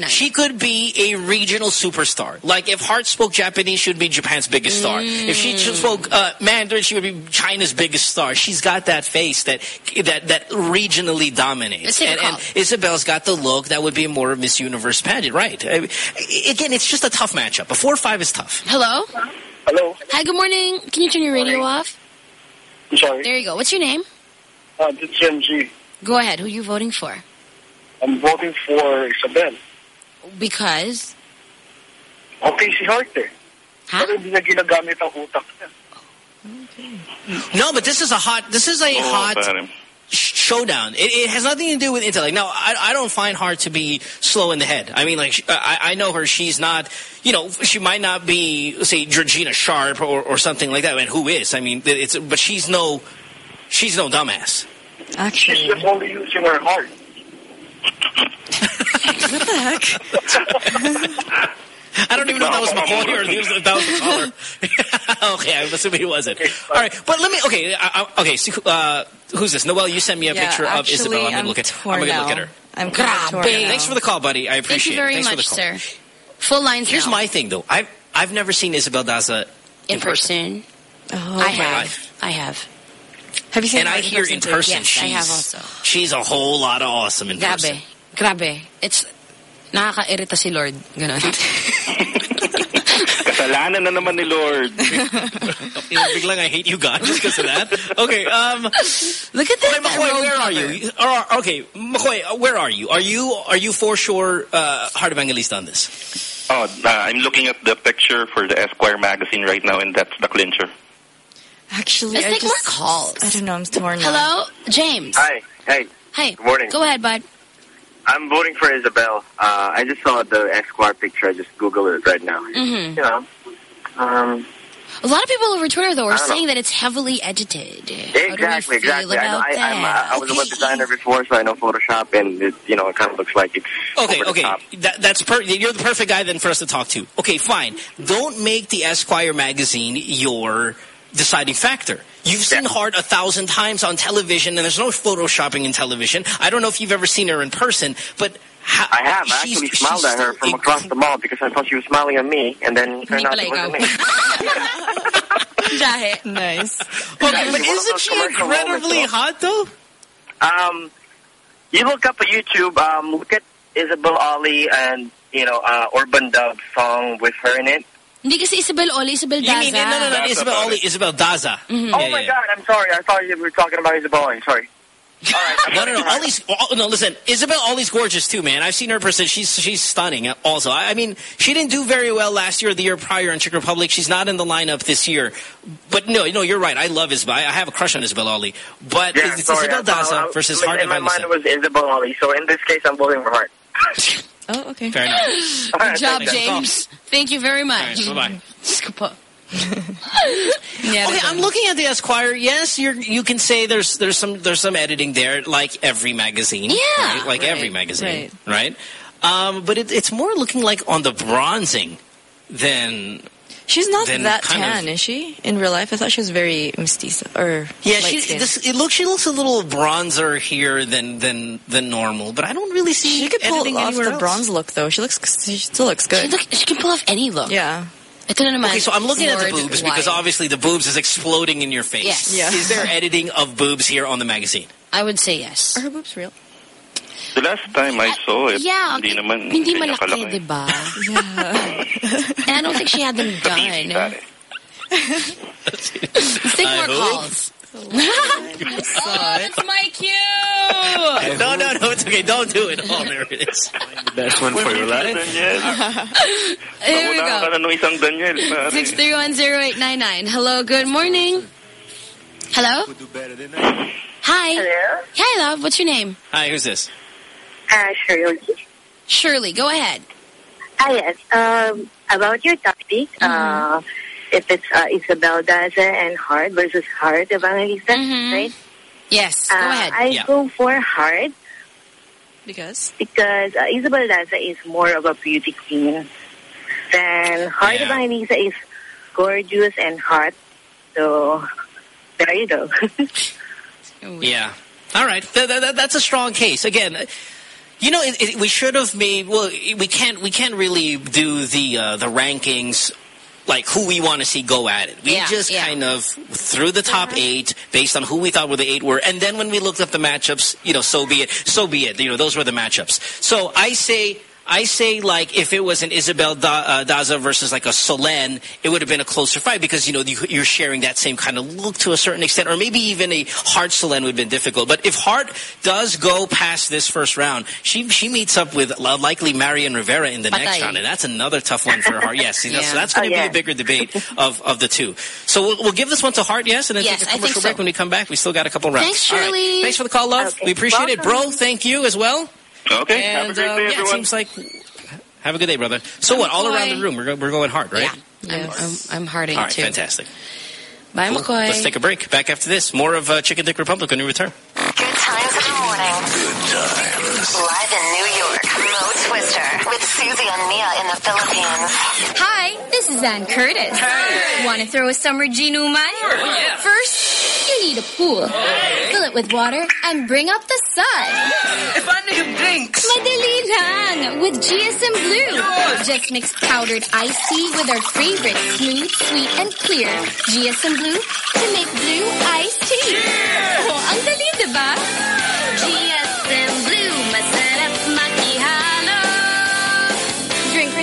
6310899. She could be a regional superstar. Like if Heart spoke Japanese, she would be Japan's biggest star. If she Mm. spoke uh, Mandarin, she would be China's biggest star. She's got that face that that that regionally dominates. Let's And, call. and Isabel's got the look that would be more of Miss Universe pageant, right? I mean, again, it's just a tough matchup. A four or five is tough. Hello? Hello. Hi, good morning. Can you turn your radio off? I'm sorry. There you go. What's your name? Uh, this is MG. Go ahead. Who are you voting for? I'm voting for Isabel. Because? Okay si Heart eh. Pero hindi na ginagamit ang utak niya. No, but this is a hot. This is a hot. showdown. It, it has nothing to do with intellect. Now, I, I don't find Heart to be slow in the head. I mean, like, sh- I, I know her. She's not, you know, she might not be, say, Georgina Sharp or, or something like that. I mean, who is? I mean, it's, but she's no, she's no dumbass. Actually. She's just only using her heart. What the heck? I don't even know if that was McCoy or if that was the caller. okay, I'm assuming he wasn't. All right, but let me. Okay, I, I, okay. So, uh, who's this? Noel, you sent me a Yeah, picture of Isabel. I'm I'm gonna look at. torn I'm gonna look at her. I'm kind of torn Grabe. Thanks for the call, buddy. I appreciate Thank you very it. Thanks much, for the call. sir. Full lines Here's now. my thing, though. I've I've never seen Isabel Daza In person. Oh, I my have. life. I have. Have you seen and her I in hear person in too? person, Yes, she's I have also. she's a whole lot of awesome in person. Grabe. Grabe. It's nakaka-irita si Lord. Ganon. Kasalanan na naman ni Lord. Biglang I hate you, God, just because of that. Okay, um, look at that. Okay, McCoy, where are you? Or, okay, McCoy, where are you? Are you are you for sure uh, Heart Evangelista on this? Oh, uh, I'm looking at the picture for the Esquire magazine right now, and that's the clincher. Actually, Let's I take just, more calls. I don't know. I'm torn now. Hello? James. Hi. Hey. Hi. Good morning. Go ahead, bud. I'm voting for Isabel. Uh, I just saw the Esquire picture. I just Googled it right now. hmm You know, um, A lot of people over Twitter, though, are don't saying that it's heavily edited. exactly, exactly. I, know, I, I'm, that? uh, I was a web designer before, so I know Photoshop, and it, you know, it kind of looks like it's Okay, okay, that, that's per- you're the perfect guy then for us to talk to. Okay, fine. Don't make the Esquire magazine your deciding factor. You've seen Heart a thousand times on television, and there's no photoshopping in television. I don't know if you've ever seen her in person, but ha- I have. I she's- actually smiled at her from across the mall because I thought she was smiling at me, and then it turned out it wasn't me. nice. Okay, but isn't she incredibly hot though? Um, you look up at YouTube, um, look at Isabel Oli and, you know, uh, Urbandub song with her in it. Hindi kasi Isabel Oli, Isabel You mean no, no, no, Isabel Oli, Isabel Daza. Mhm. Oh Yeah, my yeah. God, I'm sorry. I thought you were talking about Isabel Oli. Sorry. No, no, no. Oli's, oh, no, listen. Isabel Oli's gorgeous too, man. I've seen her person. She's she's stunning. Also, I, I mean, she didn't do very well last year or the year prior in Czech Republic. She's not in the lineup this year. But no, no, you're right. I love Isabel. I I have a crush on Isabel Oli. But Yeah, it's sorry. Isabel Daza versus in Heart In my mind, it was Isabel Oli. So in this case, I'm voting for Heart. Oh, okay. Fair enough. Good job, James. Thank you very much. All right, bye-bye. Diyos ko po. okay, I'm looking at the Esquire. Yes, you're, you can say there's there's some there's some editing there, like every magazine. Yeah. right? like every Right, magazine, right? Um, but it, it's more looking like on the bronzing than She's not Then that kind of- tan, is she? In real life, I thought she was very mestiza or Yeah, she this it looks she looks a little bronzer here than than than normal, but I don't really see She could pull off anywhere the else. bronze look though. She looks. She still looks good. She, look, she can pull off any look. yeah. Ito na naman. Okay, so I'm looking at the Lord boobs because obviously the boobs is exploding in your face. Yes. Yeah. Is there editing of boobs here on the magazine? I would say yes. Are her boobs real? The last time I saw it, Yeah, hindi naman hindi ganyan malaki, kalaki. di ba? Yeah. And I don't think she had them done. Eh. Pare. Let's take I more hope. calls. Oh, that's my cue. no, no, no, it's okay. Don't do it. Oh, there it is. Best one for your life. Here we Naunahan go. isang Daniel. 6310899. Hello, good morning. Hello? Hi. Hello? Hi, love. What's your name? Hi, who's this? Uh, Shirley. Shirley, go ahead. Ah, yes. Um, about your topic, uh, if it's uh, Isabel Daza and Heart versus Heart Evangelista, right? Yes, uh, go ahead. I Yeah. go for Heart Because? because uh, Isabel Daza is more of a beauty queen. Then Heart Yeah. Evangelista is gorgeous and hot. So, there you go. Yeah. All right. Th th th- that's a strong case. Again, uh, you know, it, it, we should have made. Well, we can't. We can't really do the uh, the rankings. Like who we want to see go at it. We Yeah, just yeah. kind of threw the top eight based on who we thought were the eight were, and then when we looked up the matchups, you know, so be it. So be it. You know, those were the matchups. So I say, I say, like if it was an Isabel da, uh, Daza versus like a Solenn, it would have been a closer fight because you know you, you're sharing that same kind of look to a certain extent, or maybe even a Heart Solenn would have been difficult. But if Heart does go past this first round, she she meets up with uh, likely Marian Rivera in the next round, and that's another tough one for her. Yes, you know, so that's going to Oh, be a bigger debate of of the two. So we'll, we'll give this one to Heart, yes, and then Yes, take a I think commercial so. break when we come back. We still got a couple rounds. Thanks, All right. Shirley. Thanks for the call, love. Okay. We appreciate it, bro. Thank you as well. Okay, have a And great uh, day, yeah, it everyone. seems like have a good day, brother. So what? All McCoy. around the room, we're go, we're going hard, right? Yeah. I'm, I'm, I'm harding All right, too. fantastic. Bye, Cool. McCoy. Let's take a break. Back after this, more of uh, Chicken Dick Republic when we return. Good times in the morning. Good times. Live in New York, Mo Twister with Susie and Mia in the Philippines. Hi, this is Ann Curtis. Want to throw a summer ginuman? First, you need a pool. Fill it with water and bring up the sun. Paano yung drinks? Madali lang with GSM Blue. Just mix powdered iced tea with our favorite smooth, sweet, and clear GSM Blue to make blue iced tea. Oh, ang dali, diba? GSM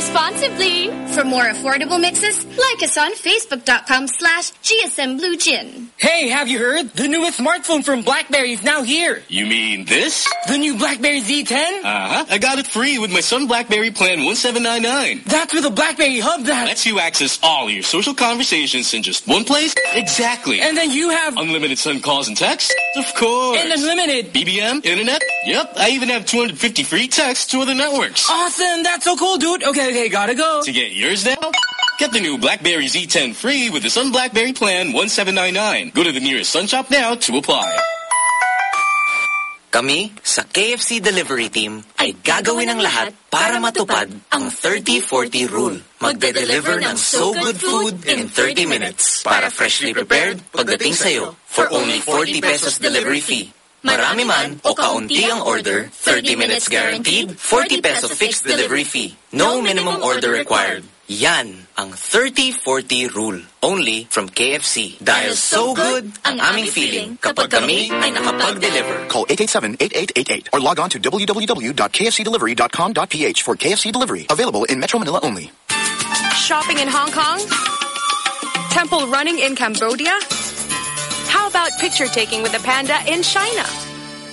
responsibly. For more affordable mixes, like us on Facebook.com slash GSM Blue Gin. Hey, have you heard? The newest smartphone from BlackBerry is now here. You mean this? The new BlackBerry Z10? Uh-huh. I got it free with my Sun BlackBerry Plan 1799. That's with the BlackBerry Hub that... Lets you access all your social conversations in just one place? Exactly. And then you have... Unlimited Sun calls and texts? Of course. And unlimited... BBM? Internet? Yep. I even have 250 free texts to other networks. Awesome! That's so cool, dude! Okay, okay, gotta go. To get yours now, get the new BlackBerry Z10 free with the Sun BlackBerry Plan 1799. Go to the nearest Sun shop now to apply. Kami sa KFC Delivery Team ay gagawin ang lahat para matupad ang 30-40 rule. Magde-deliver ng so good food in 30 minutes para freshly prepared pagdating sa'yo for only 40 pesos delivery fee. Marami man o kaunti ang order, 30 minutes guaranteed, 40 peso fixed delivery fee. No minimum order required. Yan ang 30-40 rule. Only from KFC. Dahil so good ang aming feeling kapag kami ay nakapag-deliver. Call 887-8888 or log on to www.kfcdelivery.com.ph for KFC Delivery. Available in Metro Manila only. Shopping in Hong Kong? Temple running in Cambodia? How about picture taking with a panda in China?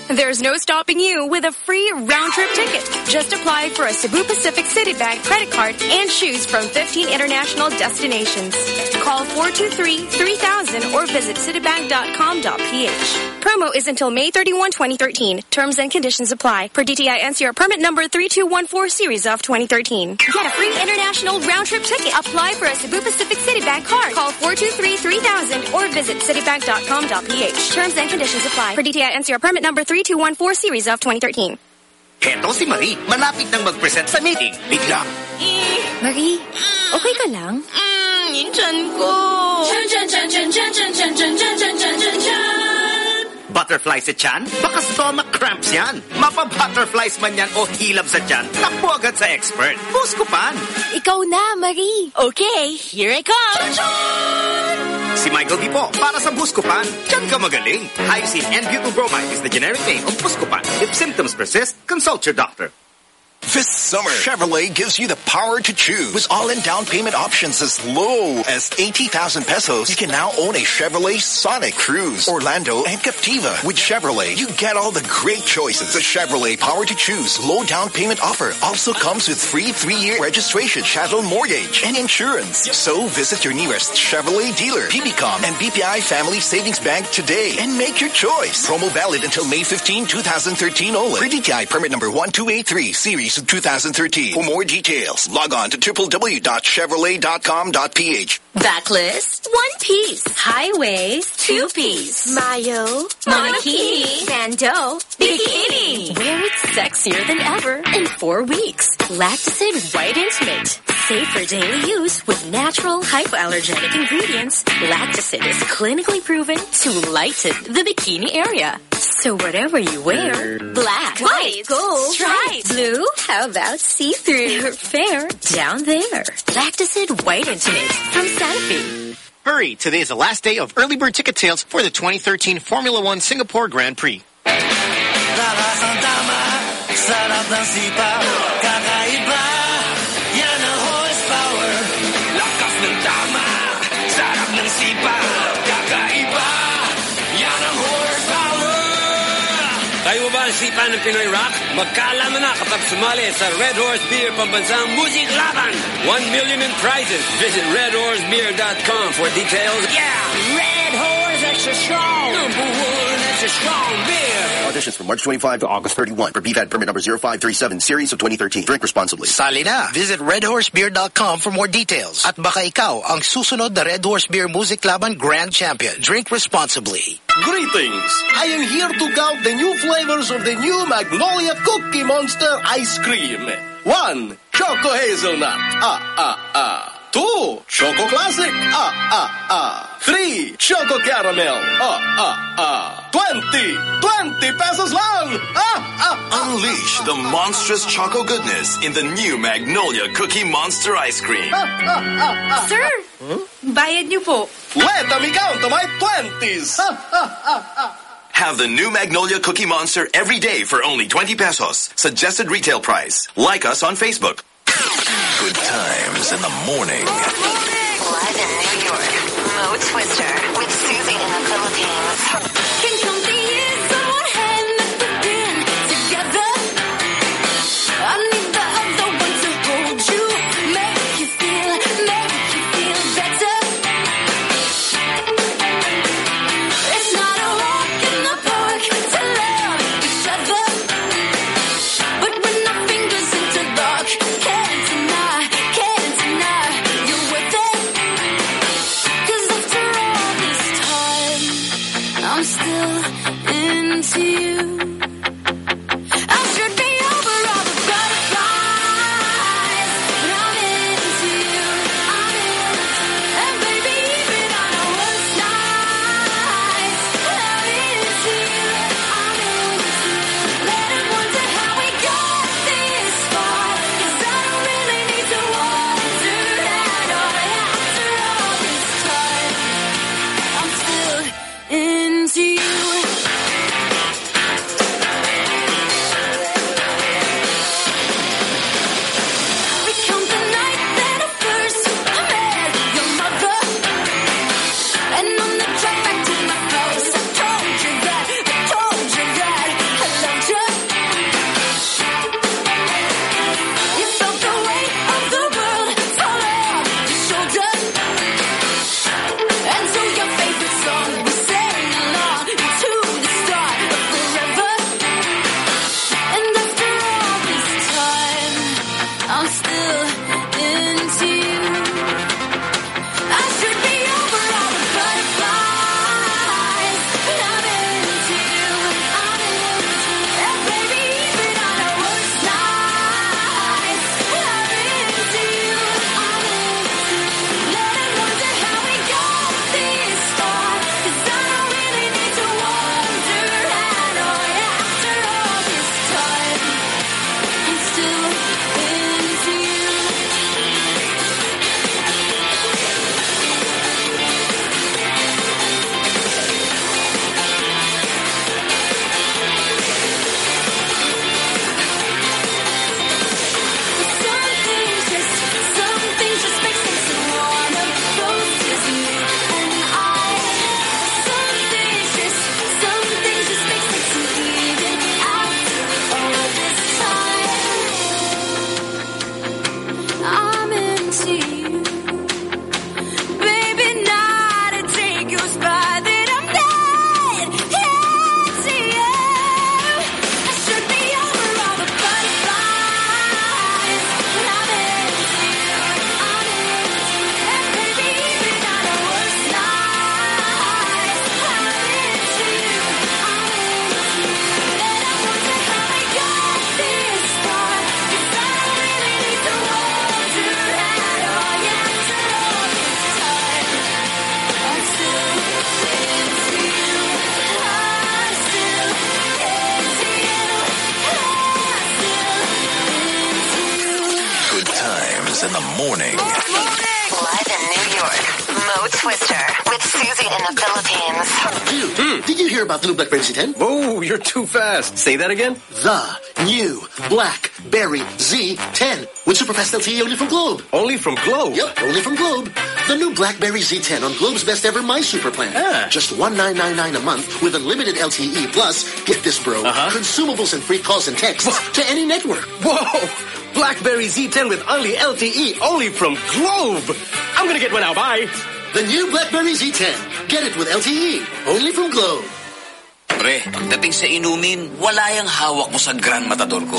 There's no stopping you with a free round-trip ticket. Just apply for a Cebu Pacific Citibank credit card and choose from 15 international destinations. Call 423-3000 or visit citibank.com.ph. Promo is until May 31, 2013. Terms and conditions apply. Per DTI NCR permit number 3214 series of 2013. Get a free international round-trip ticket. Apply for a Cebu Pacific Citibank card. Call 423-3000 or visit citibank.com.ph. Terms and conditions apply. Per DTI NCR permit number 3214 3214 series of 2013. Heto si Marie, malapit nang mag-present sa meeting. Biglang. Marie, okay ka lang? Mm, mm yung chan ko. Chan, chan, chan, chan, chan, chan, chan, chan, Butterfly sa tiyan? Baka stomach cramps yan. Mapa-butterflies man yan o hilab sa tiyan. Takbo agad sa expert. Buskupan. Ikaw na, Marie. Okay, here I come. Si Michael Di po, para sa Buskupan. Diyan ka magaling. Hyoscine and Butyl Bromide is the generic name of Buskupan. If symptoms persist, consult your doctor. This summer, Chevrolet gives you the power to choose. With all-in down payment options as low as 80,000 pesos, you can now own a Chevrolet Sonic, Cruze, Orlando, and Captiva. With Chevrolet, you get all the great choices. The Chevrolet Power to Choose low down payment offer also comes with free three-year registration, chattel mortgage, and insurance. So visit your nearest Chevrolet dealer, PBCom, and BPI Family Savings Bank today and make your choice. Promo valid until May 15, 2013 only. For DTI permit number 1283, series of 2013. For more details, log on to www.chevrolet.com.ph. Backlist, one piece. Highways, two piece. Mayo. Monokini. Sando. Bikini. Wear it sexier than ever in four weeks. Lactacid White Intimate. Safe for daily use with natural hypoallergenic ingredients. Lactacid is clinically proven to lighten the bikini area. So whatever you wear, black, White, gold, striped, blue, how about see-through? Fair, down there. Lactacid White Intimate from Sanofi. Hurry! Today is the last day of early bird ticket sales for the 2013 Formula One Singapore Grand Prix. Ang sipa ng Pinoy Rock? Magkaalaman na kapag sumali sa Red Horse Beer Pambansang Music Laban. One million in prizes. Visit redhorsebeer.com for details. Yeah! Red Horse Extra Strong! Number one extra strong beer! Auditions from March 25 to August 31 for BFAD permit number 0537 series of 2013. Drink responsibly. Sali na! Visit redhorsebeer.com for more details. At baka ikaw ang susunod na Red Horse Beer Music Laban Grand Champion. Drink responsibly. Greetings! I am here to count the new flavors of the new Magnolia Cookie Monster Ice Cream. One, Choco Hazelnut. Ah, ah, ah. Two, Choco Classic. Ah, ah, ah. Three, Choco Caramel. Ah, ah, ah. Twenty, twenty pesos lang. Ah, ah, Unleash the monstrous choco goodness in the new Magnolia Cookie Monster Ice Cream. Sir, bayad niyo po. Let me count to my twenties. Have the new Magnolia Cookie Monster every day for only 20 pesos. Suggested retail price. Like us on Facebook. Good times in the morning. Live in New York, Mo Twister with Susie in the Philippines. Too fast. Say that again. The new BlackBerry Z10 with super fast LTE only from Globe. Only from Globe? Yep, only from Globe. The new BlackBerry Z10 on Globe's best ever My Super plan. Ah. Just 1999 a month with unlimited LTE plus, get this bro, Uh-huh. consumables and free calls and texts to any network. Whoa! BlackBerry Z10 with only LTE, only from Globe. I'm gonna get one now. Bye. The new BlackBerry Z10. Get it with LTE, only from Globe. Pre, pagdating sa inumin, wala yung hawak mo sa Grand Matador ko.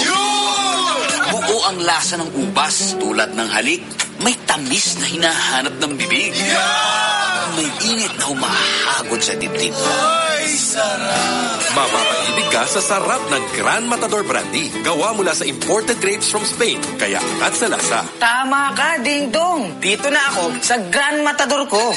Buo ang lasa ng ubas, tulad ng halik. May tamis na hinahanap ng bibig. May init na humahagod sa dibdib. Mapapaibig ka sa sarap ng Gran Matador Brandy. Gawa mula sa imported grapes from Spain. Kaya angat sa lasa. Tama ka, Ding Dong. Dito na ako sa Grand Matador ko.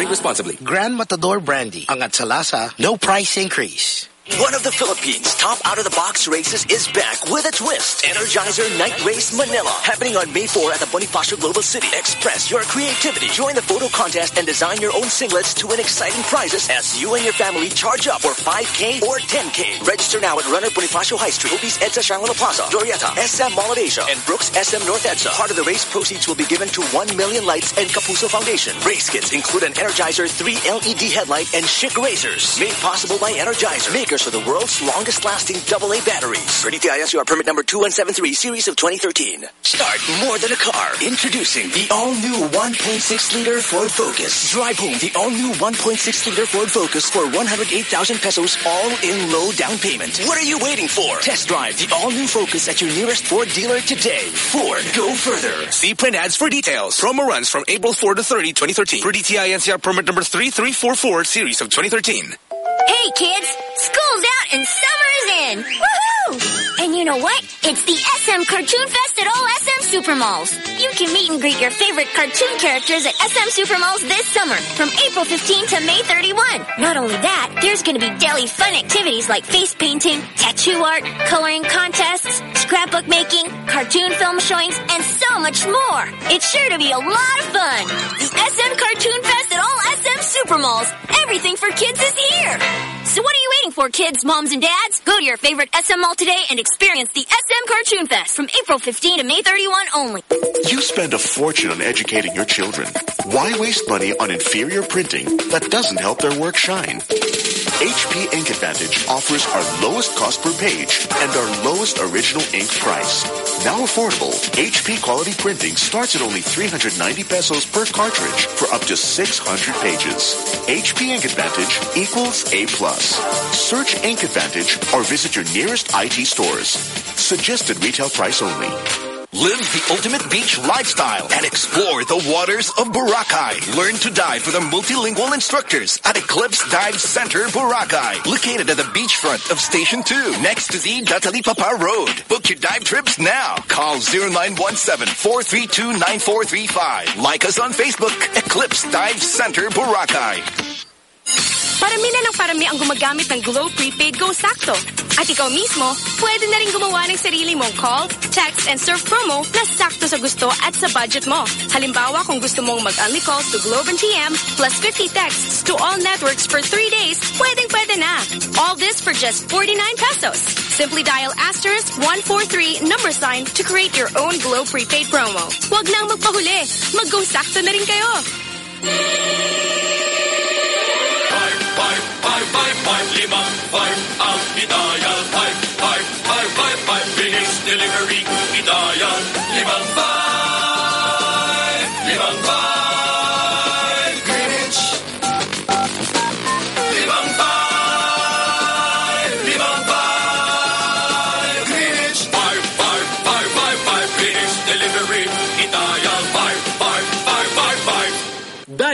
Drink responsibly. Grand Matador Brandy. Angat sa no price increase. One of the Philippines' top out-of-the-box races is back with a twist. Energizer Night Race Manila. Happening on May 4 at the Bonifacio Global City. Express your creativity. Join the photo contest and design your own singlets to win exciting prizes as you and your family charge up for 5K or 10K. Register now at Runner Bonifacio High Street, Opie's EDSA Shangri-La Plaza, Glorieta, SM Mall of Asia, and Brooks SM North EDSA. Part of the race proceeds will be given to 1 Million Lights and Kapuso Foundation. Race kits include an Energizer 3 LED headlight and chic razors. Made possible by Energizer. Makers of the world's longest lasting AA batteries. For DTI SUR permit number 2173 series of 2013. Start more than a car. Introducing the all-new 1.6 liter Ford Focus. Drive home the all-new 1.6 liter Ford Focus for 108,000 pesos all in low down payment. What are you waiting for? Test drive the all-new Focus at your nearest Ford dealer today. Ford, go further. See print ads for details. Promo runs from April 4 to 30, 2013. For DTI NCR permit number 3344 series of 2013. Hey kids, school's out and summer's in! Woohoo! And you know what? It's the SM Cartoon Fest at all SM Supermalls. You can meet and greet your favorite cartoon characters at SM Supermalls this summer from April 15 to May 31. Not only that, there's gonna be daily fun activities like face painting, tattoo art, coloring contests, scrapbook making, cartoon film showings, and so much more. It's sure to be a lot of fun. The SM Cartoon Fest at all SM Supermalls. Everything for kids is here. So what are you waiting for, kids, moms, and dads? Go to your favorite SM mall today and experience the SM Cartoon Fest from April 15 to May 31 only. You spend a fortune on educating your children. Why waste money on inferior printing that doesn't help their work shine? HP Ink Advantage offers our lowest cost per page and our lowest original ink price. Now affordable, HP quality printing starts at only 390 pesos per cartridge for up to 600 pages. HP Ink Advantage equals A+. plus. Search Ink Advantage or visit your nearest IT stores. Suggested retail price only. Live the ultimate beach lifestyle and explore the waters of Boracay. Learn to dive with our multilingual instructors at Eclipse Dive Center, Boracay. Located at the beachfront of Station 2, next to the D'Talipapa Road. Book your dive trips now. Call 0917-432-9435. Like us on Facebook, Eclipse Dive Center, Boracay. Parami na ng parami ang gumagamit ng Glow Prepaid Go Sakto. At ikaw mismo, pwede na rin gumawa ng sarili mong call, text, and surf promo na sakto sa gusto at sa budget mo. Halimbawa, kung gusto mong mag-only calls to Globe and TM plus 50 texts to all networks for 3 days, pwedeng pwede na. All this for just 49 pesos. Simply dial asterisk 143 number sign to create your own Glow Prepaid promo. Huwag nang magpahuli. Mag-go sakto na rin kayo. Five, five, limang, five, ang Bidaya. Five, five, five, five, five, Phoenix Delivery, Bidaya.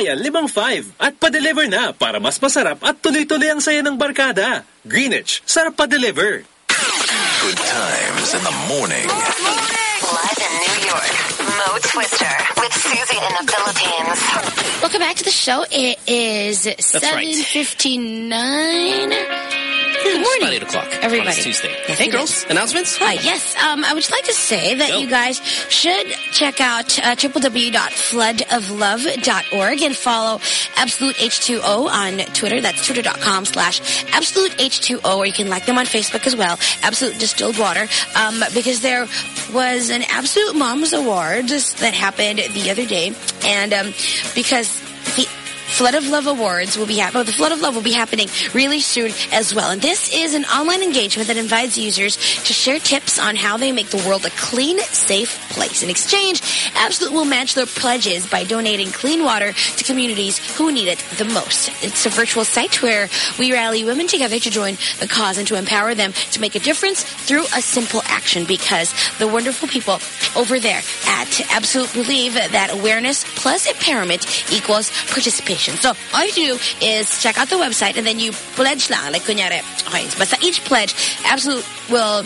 Dial 55 at pa-deliver na para mas masarap at tuloy-tuloy ang saya ng barkada. Greenwich, sarap pa-deliver. Good times in the morning. Live in New York, Mo Twister with Susie in the Philippines. Welcome back to the show. It is right. 7.59. Good morning. About 8 o'clock. Everybody. Tuesday. Yes, hey, girls. is. Announcements? Hi, yes. Um, I would just like to say that Go. you guys should check out uh, www.floodoflove.org and follow Absolute H2O on Twitter. That's twitter.com slash Absolute H2O, or you can like them on Facebook as well, Absolute Distilled Water, um, because there was an Absolute Moms Awards that happened the other day, and um, because the Flood of Love Awards will be happening. the Flood of Love will be happening really soon as well. And this is an online engagement that invites users to share tips on how they make the world a clean, safe place. In exchange, Absolute will match their pledges by donating clean water to communities who need it the most. It's a virtual site where we rally women together to join the cause and to empower them to make a difference through a simple action because the wonderful people over there at Absolute believe that awareness plus empowerment equals participation. So all you do is check out the website and then you pledge lang. Like kunyari, okay, basta each pledge, Absolute will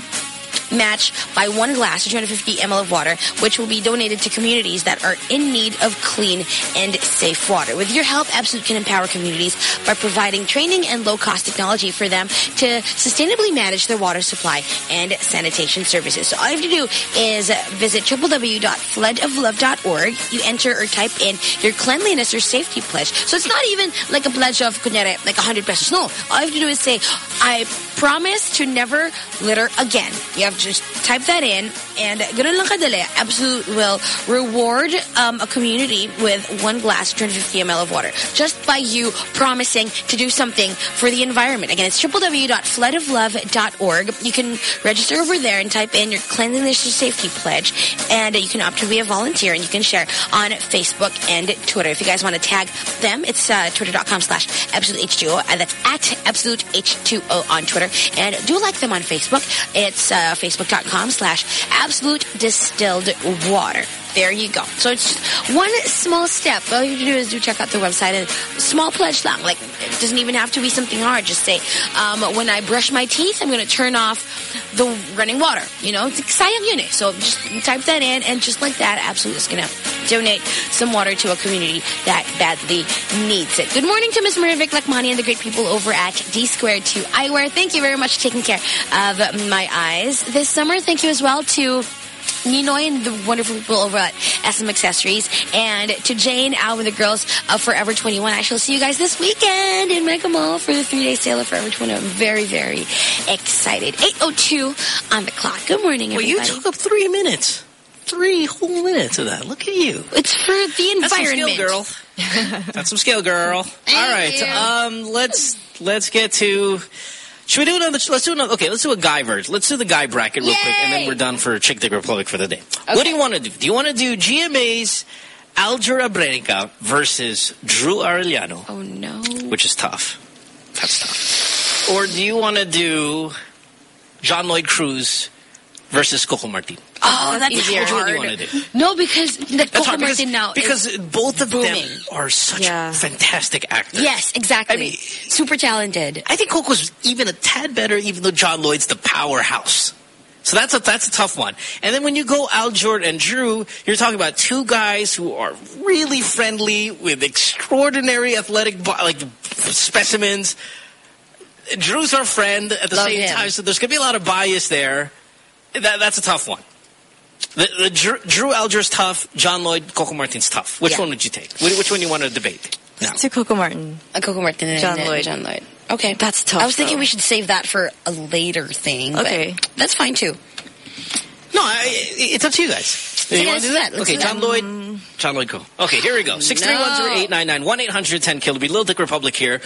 match by one glass or 250 ml of water, which will be donated to communities that are in need of clean and safe water. With your help, Absolute can empower communities by providing training and low-cost technology for them to sustainably manage their water supply and sanitation services. So all you have to do is visit www.floodoflove.org. You enter or type in your cleanliness or safety pledge. So it's not even like a pledge of, like 100 pesos. No. All you have to do is say, I promise to never litter again. You have to just type that in and ganun lang kadali. Absolute will reward um, a community with one glass, 250 ml of water, just by you promising to do something for the environment. Again, it's www.floodoflove.org. You can register over there and type in your cleanliness or safety pledge, and you can opt to be a volunteer, and you can share on Facebook and Twitter. If you guys want to tag them, it's uh, twitter.com slash absoluteh2o, and that's at absoluteh2o on Twitter. And do like them on Facebook. It's uh, facebook.com slash absolute distilled water. There you go. So it's one small step. All you have to do is do check out the website and small pledge lang. Like it doesn't even have to be something hard. Just say, um, when I brush my teeth, I'm going to turn off the running water. You know, it's sayang yun eh. So just type that in and just like that, absolutely is going to donate some water to a community that badly needs it. Good morning to Ms. Marivic Lakmani and the great people over at D Squared 2 Eyewear. Thank you very much for taking care of my eyes this summer. Thank you as well to Ninoy and the wonderful people over at SM Accessories and to Jane out with the girls of Forever 21. I shall see you guys this weekend in Mega Mall for the three-day sale of Forever 21. I'm very, very excited. 8.02 on the clock. Good morning, Well, you took up three minutes. Three whole minutes of that. Look at you. It's for the That's some environment. skill, girl. That's some skill, girl. All right. Um, let's let's get to. Should we do another? Let's do another. Okay, let's do a guy version. Let's do the guy bracket real quick, and then we're done for Chick Dick Republic for the day. What do you want to do? Do you want to do GMA's Aljur Abrenica versus Drew Arellano? Oh no, which is tough. That's tough. Or do you want to do John Lloyd Cruz versus Coco Martin? Oh, that's Which hard. one do you want to do? No, because the That's Coco hard because, Martin now because is both of booming. them are such fantastic actors. Yes, exactly. Super talented. I think Coco's even a tad better, even though John Lloyd's the powerhouse. So that's a that's a tough one. And then when you go Al Jordan and Drew, you're talking about two guys who are really friendly with extraordinary athletic like specimens. Drew's our friend at the Love same him. time, so there's going to be a lot of bias there. That, that's a tough one. The, the Drew, Drew Aljur's tough. John Lloyd, Coco Martin's tough. Which Yeah. one would you take? Which, which one you want to debate? No. To Coco Martin. A Coco Martin and John uh, Lloyd. John Lloyd. Okay. That's tough. I was thinking though. we should save that for a later thing. but Okay. That's fine too. No, I, it's up to you guys. Okay, you want let's to do do that? that. Let's Okay, do John that. Lloyd. John Lloyd, go. Okay, here we go. Six three one zero eight nine nine one eight hundred ten kill to be Little Dick Republic here.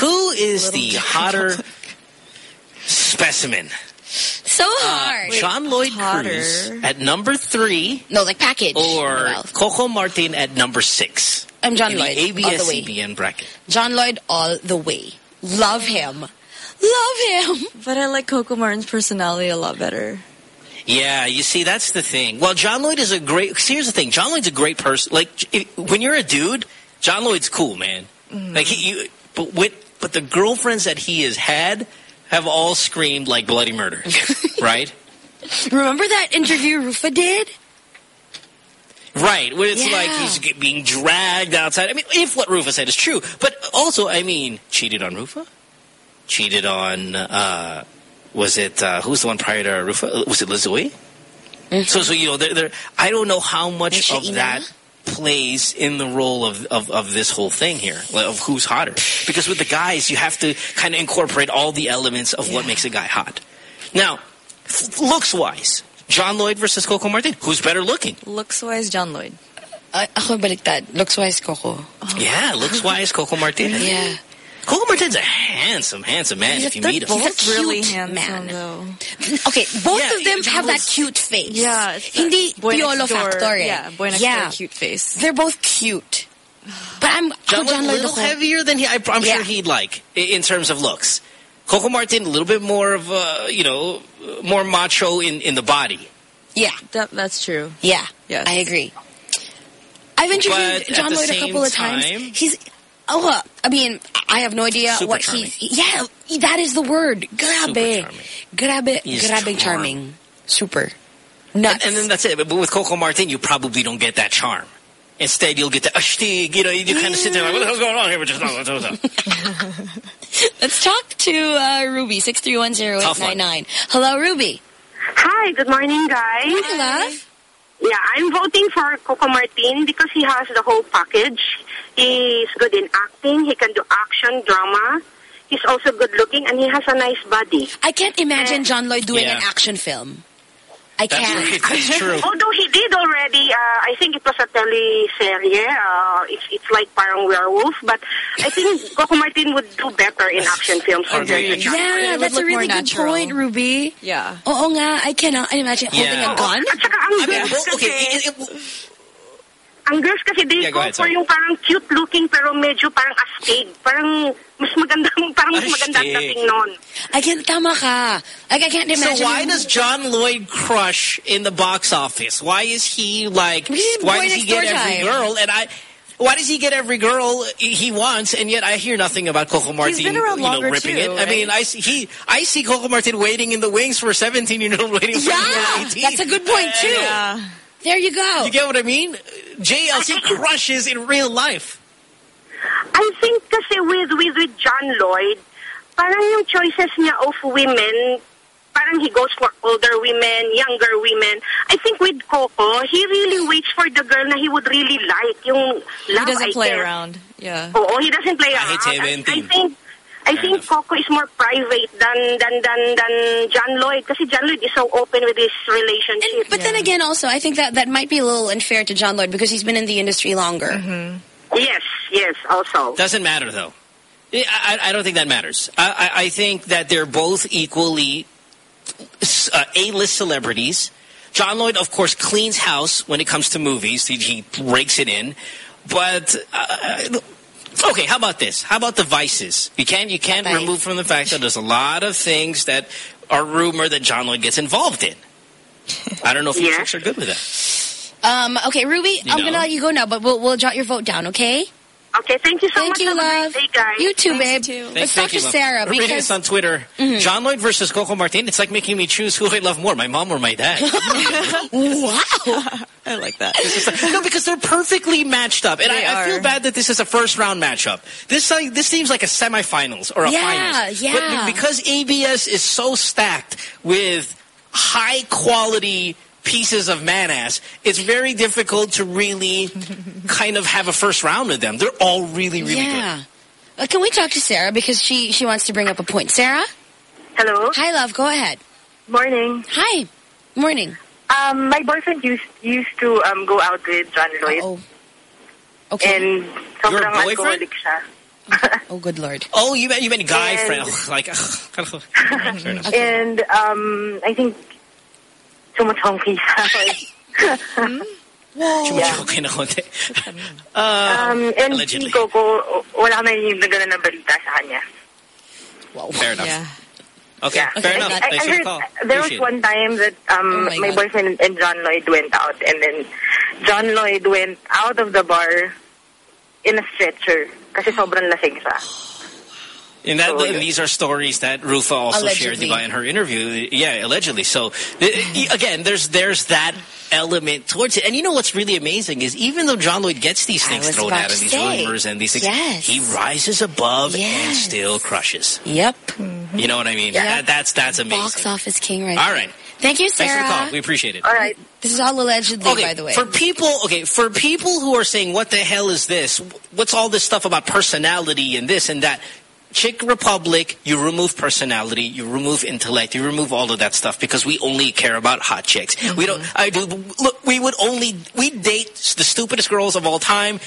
Who is the hotter specimen? So uh, hard. John Lloyd Cruz at number three. No, like package. Or Well, Coco Martin at number six. I'm John in Lloyd. The all the way. ABS-CBN bracket. John Lloyd all the way. Love him. Love him. But I like Coco Martin's personality a lot better. Yeah, you see, that's the thing. Well, John Lloyd is a great. See, here's the thing. John Lloyd's a great person. Like, if, when you're a dude, John Lloyd's cool, man. Mm. Like, he, you, but with, but the girlfriends that he has had have all screamed like bloody murder, right? Remember that interview Rufa did? Right. When it's Yeah. like he's being dragged outside. I mean, if what Rufa said is true, but also, I mean, cheated on Rufa. cheated on. Uh, was it uh, who's the one prior to Rufa? Was it Lizzie? So, so you know, there, there, I don't know how much of Shaina? that plays in the role of, of of this whole thing here like, of who's hotter. Because with the guys, you have to kind of incorporate all the elements of what makes a guy hot. Now, looks wise, John Lloyd versus Coco Martin, who's better looking? Looks wise, John Lloyd. Uh, ako baliktad. Looks wise, Coco. Yeah, looks wise, Coco Martin. Yeah. Coco Martin's a handsome, handsome man if you meet him. He's a really cute handsome, man. though. Okay, both Yeah, of them John have that cute face. Yeah, it's that Hindi piolo factor. eh. yeah, boy next yeah. door cute face. They're both cute. But I'm John, ako, John a little heavier than he, I, I'm Yeah. sure he'd like in terms of looks. Coco Martin, a little bit more of a, you know, more macho in, in the body. Yeah. That, that's true. Yeah. Yes. I agree. I've interviewed John Lloyd a couple of time- times. He's oh, uh, I mean, I have no idea Super what charming. he's. Yeah, that is the word. Grabe, grabe, He's grabe, charm. charming, super. Nuts. And, and then that's it. But with Coco Martin, you probably don't get that charm. Instead, you'll get the ashtig, you know, you kind of sit there like, what the hell's going on here? But just, what's up? Let's talk to uh, Ruby six three one zero eight nine nine. Hello, Ruby. Hi, good morning, guys. Hi, love. Yeah, I'm voting for Coco Martin because he has the whole package. He's good in acting. He can do action, drama. He's also good looking, and he has a nice body. I can't imagine John Lloyd doing Yeah. an action film. I That's can't. right. That's true. Although he did already, uh, I think it was a teleserye. Uh, it's, it's like parang werewolf, but I think Coco Martin would do better in action films. compared to John Yeah, that's a really good point, Ruby. Yeah. Oo nga, I cannot imagine holding Yeah. a gun. At saka ang I mean, girls well, kasi, ang girls kasi they Yeah, go go ahead, for sorry. yung parang cute looking pero medyo parang astig. Parang mas maganda, parang mas maganda ang Astig. dating nun. I can't, tama ka. Like, I can't imagine. So why does John Lloyd crush in the box office? Why is he like? Why does he get every time. girl? And I. Why does he get every girl he wants, and yet I hear nothing about Coco Martin, you know, ripping too, it? I mean, I see he, I see Coco Martin waiting in the wings for a 17-year-old waiting for Yeah, an 18. that's a good point, too. Uh, There you go. You get what I mean? JLC crushes in real life. I think kasi with, with, with John Lloyd, parang yung choices niya of women, parang he goes for older women, younger women. I think with Coco, he really waits for the girl na he would really like. Yung He doesn't I play guess. around. Yeah. Oh, he doesn't play I around. hate I, I think I think Coco is more private than than than than John Lloyd kasi John Lloyd is so open with his relationship. But then again, also, I think that that might be a little unfair to John Lloyd because he's been in the industry longer. Yes, yes, also. Doesn't matter though. I, I, I don't think that matters. I, I, I think that they're both equally uh, A-list celebrities. John Lloyd, of course, cleans house when it comes to movies. He, he rakes it in. But uh, okay, how about this? How about the vices? You can't you can't remove from the fact that there's a lot of things that are rumored that John Lloyd gets involved in. I don't know if you chicks are good with that. Um, okay, Ruby, You I'm know. gonna let you go now, but we'll we'll jot your vote down, okay? Okay, thank you so Thank much. you, Have a great love. day, guys. You too, babe. Thank- Let's thank talk you, to. Sarah I'm reading because this on Twitter. Mm-hmm. John Lloyd versus Coco Martin. It's like making me choose who I love more, my mom or my dad. wow, I like that. Like- no, because they're perfectly matched up, and I, I feel bad that this is a first round matchup. This like, this seems like a semifinals or a Yeah, finals. yeah. But because ABS is so stacked with high quality pieces of man ass, it's very difficult to really kind of have a first round with them. They're all really, really yeah. Uh, can we talk to Sarah because she she wants to bring up a point? Sarah. Hello. Hi, love. Go ahead. Morning. Hi. Morning. Um, my boyfriend used used to um go out with John Lloyd. Oh. Okay. And sobrang boyfriend? alcoholic siya. oh, good lord. Oh, you meant you meant guy And- friend? Like, ugh, fair enough. And um, I think too much hungry siya. Chumuchoke na konti. Uh, um, and allegedly. si Coco, wala kami yung nagana na balita sa kanya. Fair enough. Yeah. Okay, Yeah. fair enough. I, I heard call. there was Appreciate it. one time that um, Oh my my, boyfriend and John Lloyd went out, and then John Lloyd went out of the bar in a stretcher kasi sobrang lasing siya. And that and these are stories that Rufa also shared Allegedly. diba, in her interview. Yeah, allegedly. So again, there's there's that element towards it. And you know what's really amazing is even though John Lloyd gets these things thrown at him, these say. rumors and these things, Yes. he rises above and still crushes. Yep. You know what I mean? Yeah. That, that's that's amazing. Box office king right All right. Thank you, Sarah. Thanks for the call. We appreciate it. All right. This is all allegedly, Okay, by the way. for people, okay, for people who are saying, "What the hell is this? What's all this stuff about personality and this and that?" Chick Republic, you remove personality, you remove intellect, you remove all of that stuff because we only care about hot chicks. We don't. Mm-hmm. I do. Look, we would only we date the stupidest girls of all time.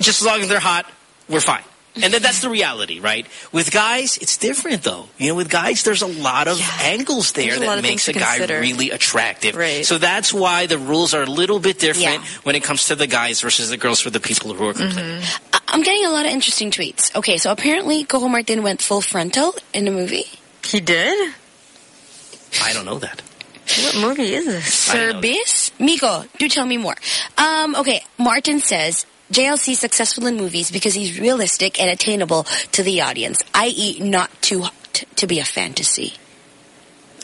Just as long as they're hot, we're fine. And then that's the reality, right? With guys, it's different though. You know, with guys, there's a lot of angles there There's a that makes a guy consider. really attractive. Right. So that's why the rules are a little bit different Yeah. when it comes to the guys versus the girls for the people who are complaining. I- I'm getting a lot of interesting tweets. Okay, so apparently Coco Martin went full frontal in the movie. He did? I don't know that. What movie is this? Service? Miko, do tell me more. Um, okay, Martin says JLC is successful in movies because he's realistic and attainable to the audience, i.e. not too hot to be a fantasy.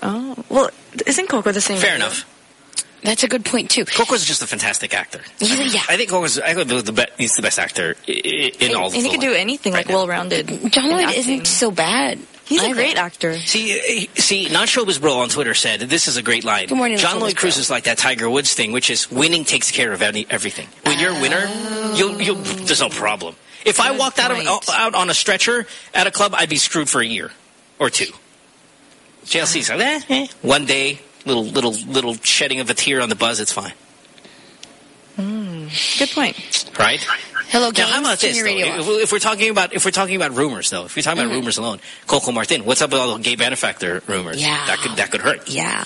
Oh, well, isn't Coco the same? Fair enough. That's a good point too. Coco's just a fantastic actor. He's- yeah. I think Coco's. I think the be, he's the best actor i- i- in all. and of he the can do anything, like well-rounded. John in Lloyd acting. isn't so bad. He's a great actor. See, uh, see, showbiz bro on Twitter said this is a great line. Good morning, John Lloyd Cruz is like that Tiger Woods thing, which is winning takes care of any, everything. When you're a winner, you'll, you'll, there's no problem. If I walked out of out on a stretcher at a club, I'd be screwed for a year or two. JLC's like, eh, eh. one day, little little little shedding of a tear on the buzz, it's fine, Good point. right? Hello, Now, games. how about Turn this? radio If, if we're talking about if we're talking about rumors, though, if we're talking about rumors alone, Coco Martin, what's up with all the gay benefactor rumors? Yeah. that could that could hurt. Yeah.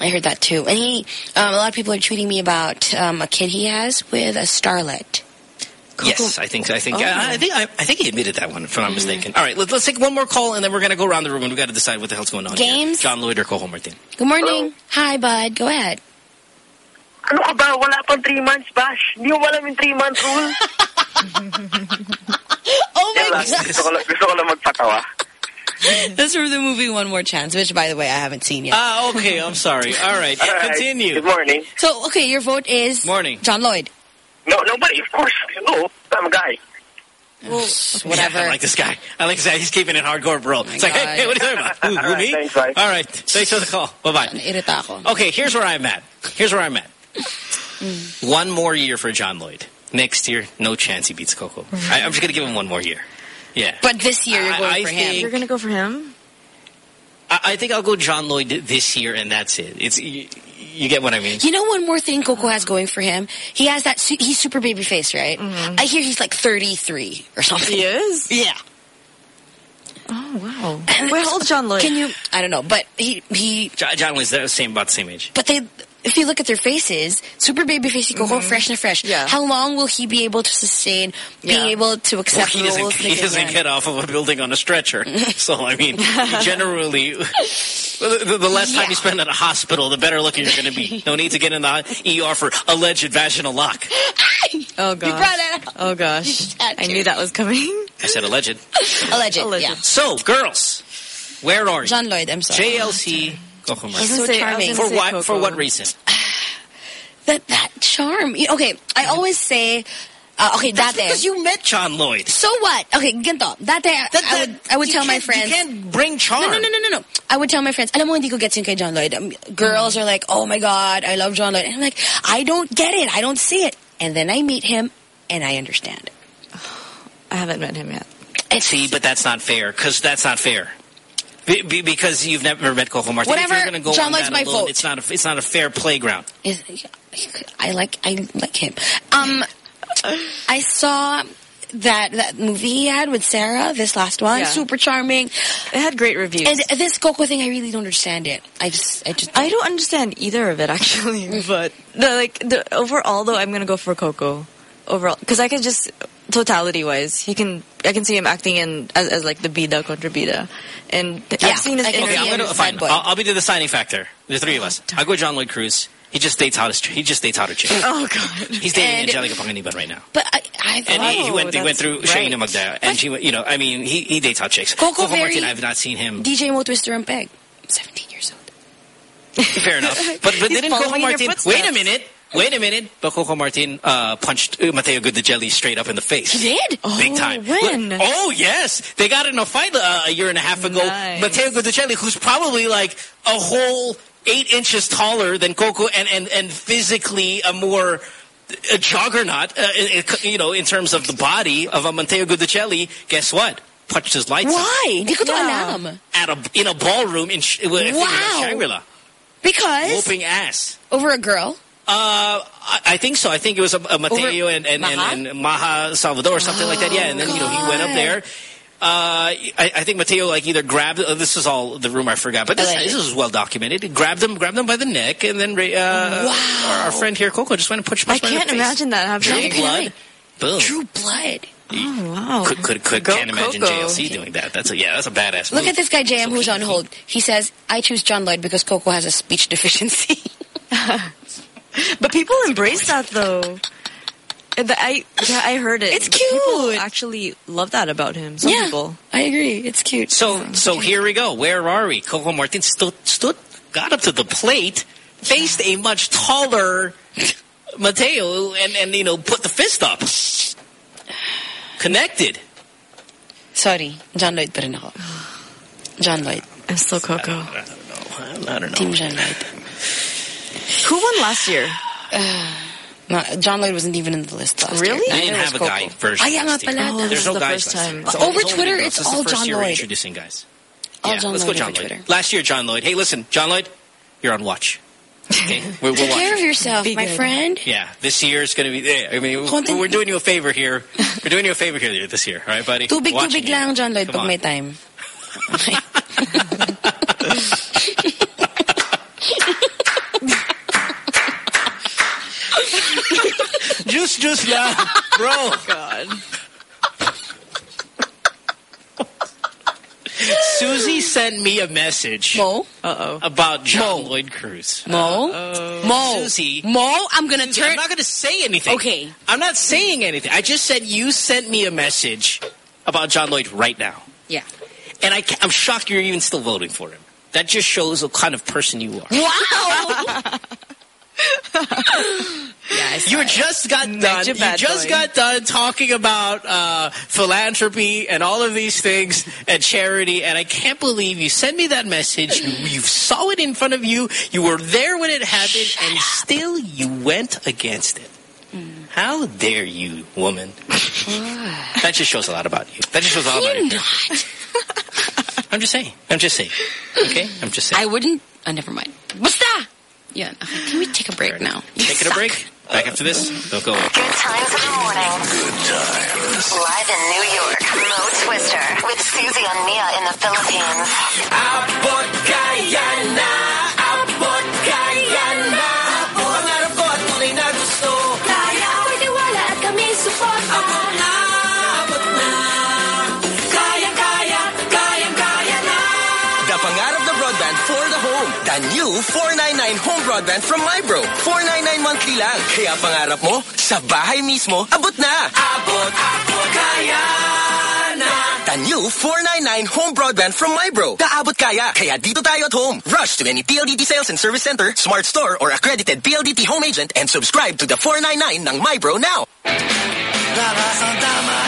I heard that too. And he, um, a lot of people are tweeting me about um, a kid he has with a starlet. Yes, I think I think Oh. I, I think I, I think he admitted that one, if I'm not mistaken. All right, let, us take one more call, and then we're gonna go around the room, and we've got to decide what the hell's going on. here. Games? John Lloyd or Coco Martin? Good morning. Hi, bud. Go ahead. Ano ka ba? Wala pang 3 months, Bash. Hindi mo ba alam yung 3 month rule? Oh my Yan lang. Gusto ko lang, gusto ko lang magpatawa. That's from the movie One More Chance, which, by the way, I haven't seen yet. Ah, okay. I'm sorry. All right, All right. continue. Good morning. so, okay, your vote is Morning. John Lloyd. No, nobody, of course. No, I'm a guy. Well, whatever. I like this guy. I like this guy. He's keeping it hardcore, bro. it's like, hey, hey, what are you talking about? Who, who, All right, me? thanks. All right. Thanks for the call. Bye bye. Irita. Okay, here's where I'm at. Here's where I'm at. One more year for John Lloyd. Next year, no chance he beats Coco. I, I'm just gonna give him one more year. Yeah. But this year, you're going I for think- him. You're gonna go for him? I, I think I'll go John Lloyd this year, and that's it. It's you, you get what I mean. You know one more thing Coco has going for him? He has that, su- he's super baby face, right? Mm-hmm. I hear he's like 33 or something. He is? Yeah. Oh, wow. Wait, how old's John Lloyd? Can you, I don't know, but he, he, John, John Lloyd's the same about the same age. but they, if you look at their faces, super baby face, you facey Coco, fresh and fresh. Yeah. How long will he be able to sustain being Yeah. able to Well, accept he doesn't, he na doesn't ganyan? get off of a building on a stretcher. so, I mean, generally, the, the less time you spend at a hospital, the better looking you're going to be. No need to get in the ER for alleged vaginal lock. Oh, gosh. You brought that up. Oh, gosh. I knew that was coming. I said alleged. Alleged, Alleged. yeah. So, girls, where are you? John Lloyd, I'm sorry. JLC Coco I was so say- charming. For what? Coco. For what reason? That, that charm. Okay, I always say, uh, okay, That's dati. because you met John Lloyd. So what? Okay, ganito. Dati, I would, I would tell my friends. You can't bring charm. No, no, no, no, no, no. I would tell my friends, alam mo, hindi ko gets yung kay John Lloyd. Um, girls are like, oh my God, I love John Lloyd. And I'm like, I don't get it. I don't see it. And then I meet him, and I understand. I haven't met him yet. See, but that's not fair because that's not fair. Be, be, because you've never met Coco Martin. Whatever, If you're going to go John on Lloyd's that my alone, vote. It's not a. It's not a fair playground. Is- I like, I like him. Um, I saw that that movie he had with Sarah, this last one, Yeah. super charming. It had great reviews. And this Coco thing, I really don't understand it. I just, I just. I don't understand either of it actually, but the like the overall though I'm gonna go for Coco overall because I can just totality wise he can I can see him acting in as, as like the bida contra bida and Yeah, I've seen his I can Okay, I'm gonna fine. boy. I'll, I'll be the deciding factor. The three of us. I'll go John Lloyd Cruz. He just dates hottest. He just dates hotter chicks. oh god He's dating And- Angelica Panganiban right now. But I, I And he, he Oh, went he went through right. Shaina Magda, and she went. You know, I mean, he he dates hot chicks. Coco Martin, I've not seen him. DJ Mo Twister and Peg, 17 years old. Fair enough. But, but He's didn't Coco following in your Martin... Wait a minute. Wait a minute. But Coco Martin uh, punched uh, Matteo Guidicelli straight up in the face. He did? Oh, Big Oh, time. when? Look- oh, yes. They got in a fight uh, a year and a half ago. Nice. Matteo Guidicelli, who's probably like a whole eight inches taller than Coco and, and, and physically a more a juggernaut, uh, i- i- you know, in terms of the body of a Matteo Guidicelli, guess what? Punched his lights out Why? Hindi ko to Yeah. alam. at a in a ballroom in, Sh- with- Wow. in Shangri-La, Because? whooping ass. Over a girl? Uh, I, I think so. I think it was a, a Mateo and, and, Maja? and, and Maja Salvador or something like that. Yeah, and then you know he went up there. Uh, I, I think Mateo like either grabbed. Uh, this is all the rumor I forgot, but this, this is well documented. He grabbed him, grabbed him by the neck, and then uh, Wow. our, our friend here, Coco, just went and punched. I punched him the can't imagine that Drew happening. blood. Boom. True blood. Oh, wow. Could could, could Go can't imagine Coco. JLC doing that. That's a yeah. That's a badass. Look at this guy, JM, who's on hold. He says, I choose John Lloyd because Coco has a speech deficiency. But people embrace that though. The- I yeah, I heard it. It's But People cute. actually love that about him. Some yeah, people. I agree. It's cute. So so here we go. Where are we? Coco Martin stood stood got up to the plate, faced a much taller Mateo, and and you know put the fist up, connected. Sorry, John Lloyd pa rin ako. John Lloyd. I'm still Coco. I don't know. I don't know. Team John Lloyd. Who won last year? No, John Lloyd wasn't even in the list last year. Really? They didn't have a was guy Coco. version. Ay, nga last year. Oh, There's this no is the guys first last time. year. But It's over only Twitter, it's all John Lloyd. introducing guys. All yeah, John let's Lloyd go John Lloyd. Twitter. Last year, John Lloyd. Hey, listen, John Lloyd, you're on watch. Okay, we're, we're Take care of yourself, Be my good. friend. Yeah, this year is going to be. I mean, Konting- we're doing you a favor here. We're doing you a favor here this year, all right, buddy? Tubig, Watching tubig you. lang, John Lloyd, Come pag on. may time. Just juice lang, bro. God. Susie sent me a message Mo? Uh oh. about John Lloyd Cruz. Mo? Uh, Mo? Susie. Mo? I'm gonna Susie, turn... I'm not going to say anything. Okay. I'm not saying anything. I just said you sent me a message about John Lloyd right now. Yeah. And I, I'm shocked you're even still voting for him. That just shows what kind of person you are. Wow! yes. You just got done. You just got done talking about uh, philanthropy and all of these things and charity, and I can't believe you sent me that message. You, you saw it in front of you. You were there when it happened, and still you went against it. Mm. How dare you, woman? that just shows a lot about you. That just shows a lot about you. not. I'm just saying. I'm just saying. Okay? I'm just saying. I wouldn't... Oh, never mind. Basta! Yeah. Okay, can we take a break now? You Taking a break. Back after this. Don't go away. Good times in the morning. Good times. Live in New York, Mo Twister with Susie and Mia in the Philippines. Abot kaya the new 499 home broadband from MyBro. 499 monthly lang. Kaya pangarap mo, sa bahay mismo, abot na. Abot, abot, kaya na. The new 499 home broadband from MyBro. Kaabot kaya. Kaya dito tayo at home. Rush to any PLDT sales and service center, smart store, or accredited PLDT home agent and subscribe to the 499 ng MyBro now. Ang tama,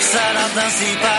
sarap ng sipa,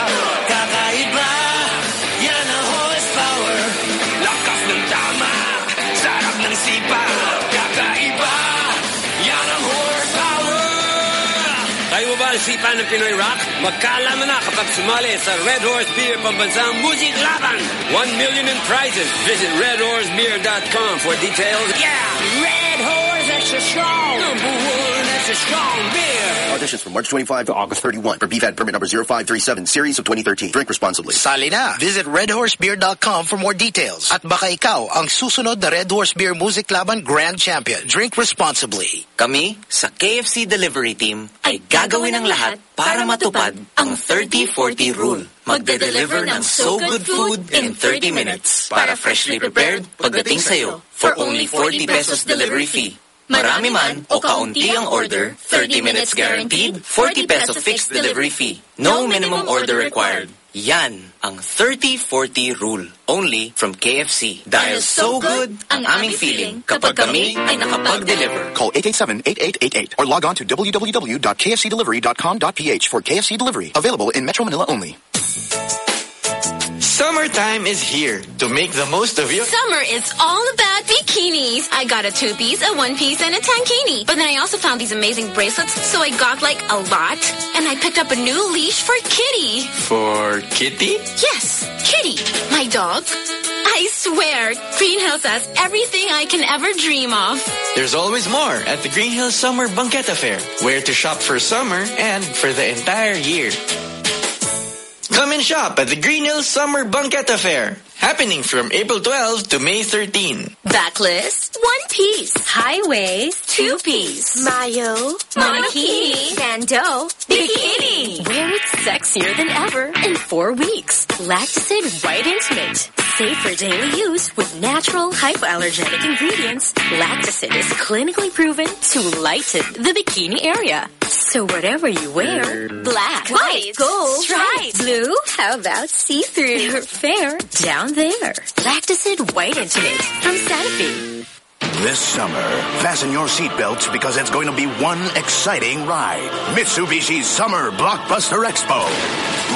Pinoy Rock? Magkaalaman na kapag sumali sa Red Horse Beer Pambansang Music Laban. One million in prizes. Visit redhorsebeer.com for details. Yeah! Red Horse Extra Strong! Number one extra strong beer! Auditions from March 25 to August 31 for BVAD permit number 0537 series of 2013. Drink responsibly. Sali na. Visit redhorsebeer.com for more details. At baka ikaw ang susunod na Red Horse Beer Music Laban Grand Champion. Drink responsibly. Kami, sa KFC Delivery Team, ay gagawin ang lahat para matupad ang 30-40 rule. Magde-deliver ng so good food in 30 minutes para freshly prepared pagdating sa'yo for only 40 pesos delivery fee. Marami man o kaunti ang order, 30 minutes guaranteed, 40 peso fixed delivery fee. No minimum order required. Yan ang 30-40 rule. Only from KFC. Dahil so good ang aming feeling kapag kami ay nakapag-deliver. Call 887-8888 or log on to www.kfcdelivery.com.ph for KFC delivery. Available in Metro Manila only. Summertime is here to make the most of your... Summer is all about bikinis. I got a two-piece, a one-piece, and a tankini. But then I also found these amazing bracelets, so I got like a lot. And I picked up a new leash for Kitty. For Kitty? Yes, Kitty, my dog. I swear, Green Hills has everything I can ever dream of. There's always more at the Green Hills Summer Banquet Fair, where to shop for summer and for the entire year. Come and shop at the Green Hills Summer Banquet Fair, happening from April 12 to May 13. Backlist, one piece. High waist, two piece. Mayo, Monokini, Sando, bikini. Wear it sexier than ever in four weeks. Lactacid White Intimate. Safe for daily use with natural hypoallergenic ingredients. Lactacid is clinically proven to lighten the bikini area. So whatever you wear, black, White, gold, stripes, blue, how about see-through? Fair, down there. Lactacid White Intimate from Sanofi. This summer, fasten your seatbelts because it's going to be one exciting ride. Mitsubishi's Summer Blockbuster Expo.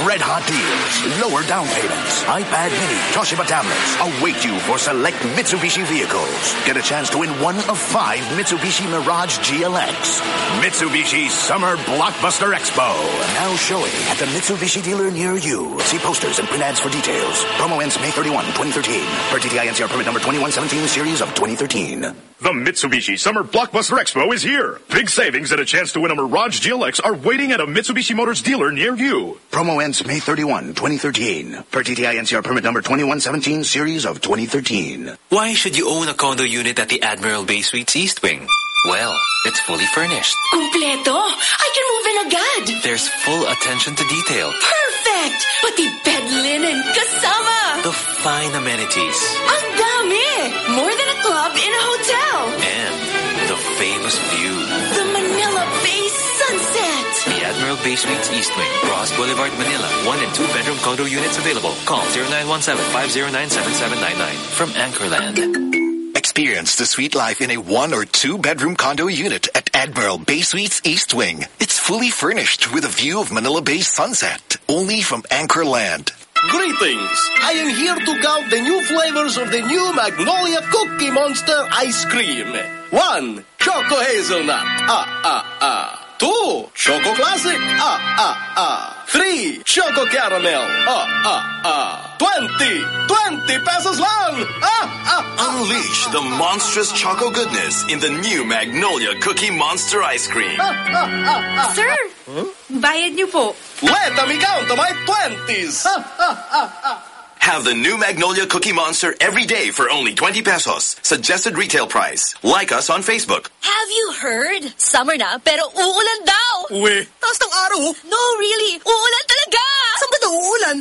Red hot deals, lower down payments, iPad mini, Toshiba tablets await you for select Mitsubishi vehicles. Get a chance to win one of five Mitsubishi Mirage GLX. Mitsubishi's Summer Blockbuster Expo. Now showing at the Mitsubishi dealer near you. See posters and print ads for details. Promo ends May 31, 2013. Per DTI NCR permit number 2117 series of 2013. The Mitsubishi Summer Blockbuster Expo is here. Big savings and a chance to win a Mirage GLX are waiting at a Mitsubishi Motors dealer near you. Promo ends May 31, 2013. Per DTI NCR permit number 2117 series of 2013. Why should you own a condo unit at the Admiral Bay Suites East Wing? Well, it's fully furnished. Completo! I can move in a agad. There's full attention to detail. Perfect. Pati bed linen kasama. The fine amenities. Ang dami. More than a club in a hotel. And the famous view. The Manila Bay sunset. The Admiral Bay Suites East Wing, Roxas Boulevard, Manila. One and two bedroom condo units available. Call 0917-509-7799 from Anchorland. Experience the sweet life in a one or two bedroom condo unit at Admiral Bay Suites East Wing. It's fully furnished with a view of Manila Bay's sunset. Only from Anchor Land. Greetings! I am here to count the new flavors of the new Magnolia Cookie Monster Ice Cream. One, Choco Hazelnut. Ah, ah, ah. Two, Choco Classic. Ah, ah, ah. Three, Choco Caramel. Ah, ah, ah. Twenty, twenty pesos lang. Ah, ah, ah. Unleash the monstrous choco goodness in the new Magnolia Cookie Monster Ice Cream. Ah, ah, ah, ah. Sir, bayad niyo po. Let me count to my twenties. Ah, ah, ah, ah. Have the new Magnolia Cookie Monster every day for only 20 pesos. Suggested retail price. Like us on Facebook. Have you heard? Summer na, pero uulan daw. Uwe, taas ng araw. No, really. Uulan talaga. Saan ba daw uulan?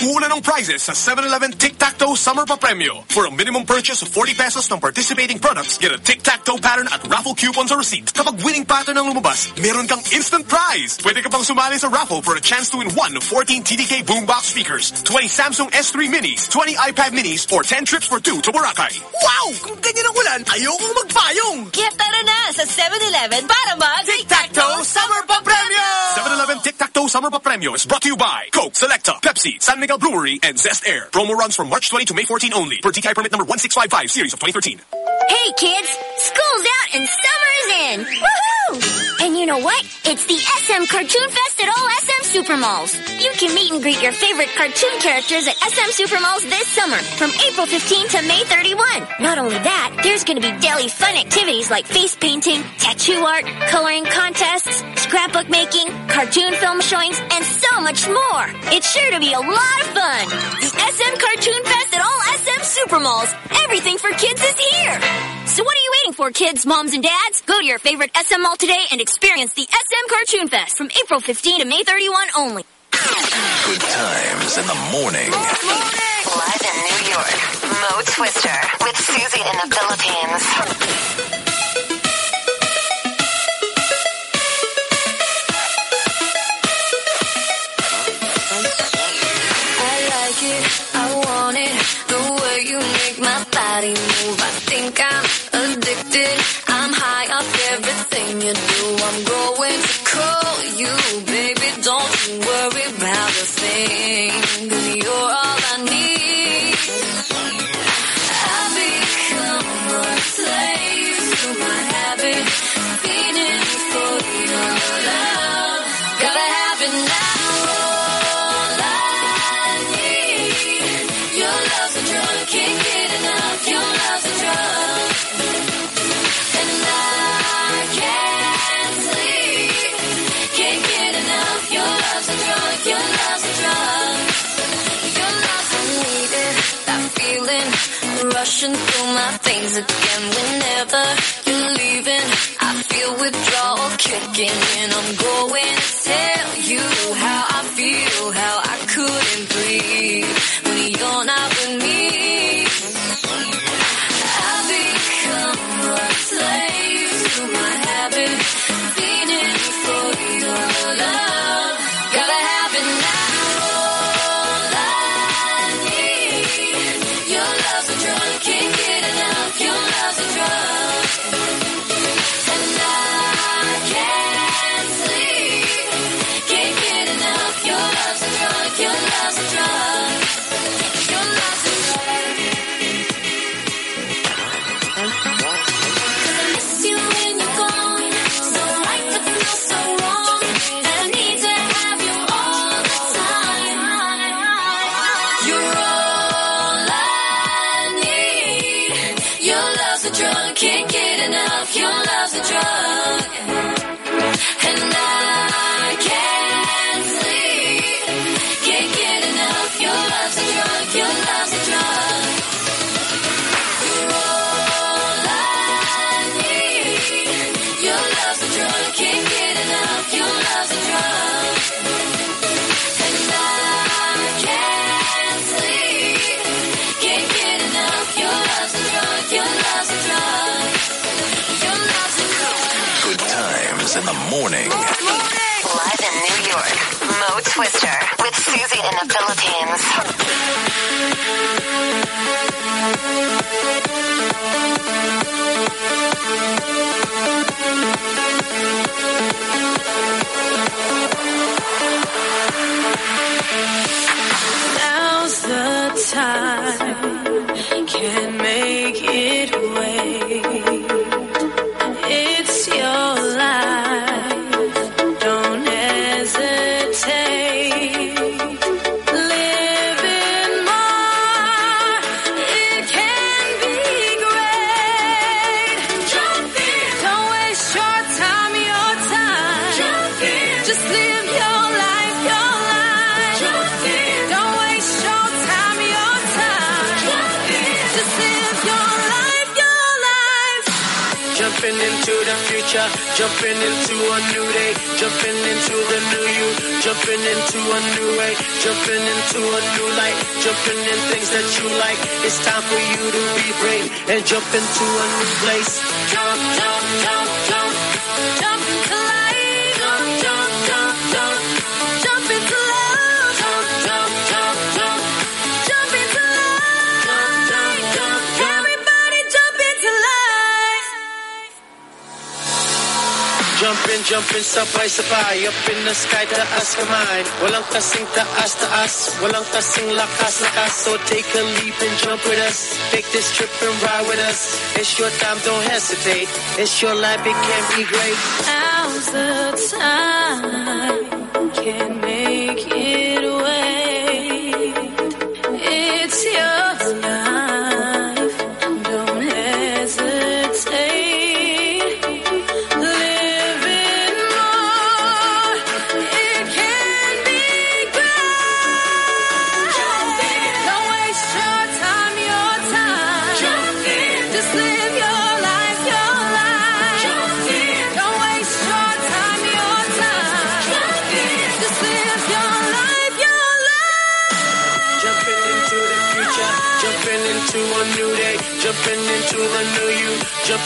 Uulan ng prizes sa 7-Eleven Tic-Tac-Toe Summer Pa-Premio. For a minimum purchase of 40 pesos ng participating products, get a Tic-Tac-Toe pattern at raffle coupons or receipt. Kapag winning pattern ang lumabas, meron kang instant prize. Pwede ka pang sumali sa raffle for a chance to win one of 14 TDK boombox speakers, 20 Samsung S3 minis, 20 iPad minis, or 10 trips for two to Boracay. Wow! Kung ganyan ang ulan, ayokong magpayong. Kaya tara na sa 7-Eleven para mag Tic-Tac-Toe Summer Pa-Premio! 7-Eleven Tic-Tac-Toe Summer Pa-Premio is brought to you by Coke, Selecta, Pepsi, San Miguel Brewery, and Zest Air. Promo runs from March 20 to May 14 only. Per DTI permit number 1655, series of 2013. Hey kids, school's out and summer's in. Woohoo! And you know what? It's the SM Cartoon Fest at all SM Supermalls. You can meet and greet your favorite cartoon characters at SM Supermalls this summer from April 15 to May 31. Not only that, there's going to be daily fun activities like face painting, tattoo art, coloring contests, scrapbook making, cartoon film showings, and so much more. It's sure to be a lot of fun. The SM Cartoon Fest at all SM Supermalls. Everything for kids is here. So what are you waiting for, kids, moms, and dads? Go to your favorite SM mall today and experience the SM Cartoon Fest from April 15 to May 31 only. Good times in the morning. Live in New York, Mo Twister with Susie in the Philippines. when you do, I'm going to call you, baby. Don't worry about a thing. You're rushing through my veins again whenever you're leaving. I feel withdrawal kicking in. I'm going tell can't get enough. Your love's a drug. Times in the morning. Live in New York, Mo Twister with Susie in the Philippines. Now's the time. Can't make it wait. Future, jumping into a new day, jumping into the new you, jumping into a new way, jumping into a new light, jumping in things that you like. It's time for you to be brave and jump into a new place. Jump, jump, jump, jump. Jump Jumping, jumping, sabay-sabay Up in the sky, taas kamay Walang kasing taas-taas Walang kasing lakas-lakas So take a leap and jump with us. Take this trip and ride with us. It's your time, don't hesitate. It's your life, it can be great. Now's the time.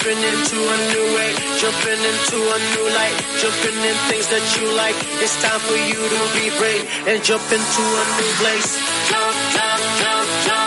Jumping into a new way Jumping into a new light Jumping in things that you like. It's time for you to be brave And jump into a new place. Jump, jump, jump, jump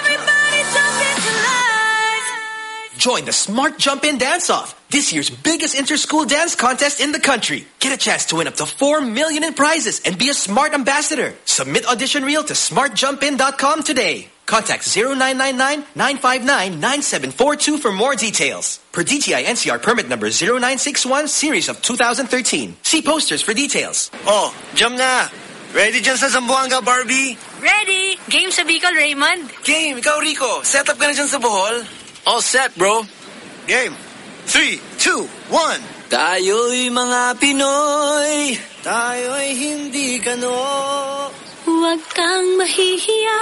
Everybody jump into love. Join the Smart Jump In Dance Off, this year's biggest inter-school dance contest in the country. Get a chance to win up to 4 million in prizes and be a Smart ambassador. Submit audition reel to smartjumpin.com today. Contact 0999-959-9742 for more details. Per DTI NCR permit number 0961 series of 2013. See posters for details. Oh, jump na. Ready dyan sa Zamboanga, Barbie? Ready? Game sa Bicol, Raymond? Game. Ikaw, Rico. Set up ka na dyan sa Bohol? All set, bro. Game. Three, two, one. Tayo'y mga Pinoy. Tayo'y hindi gano. Huwag kang mahihiya.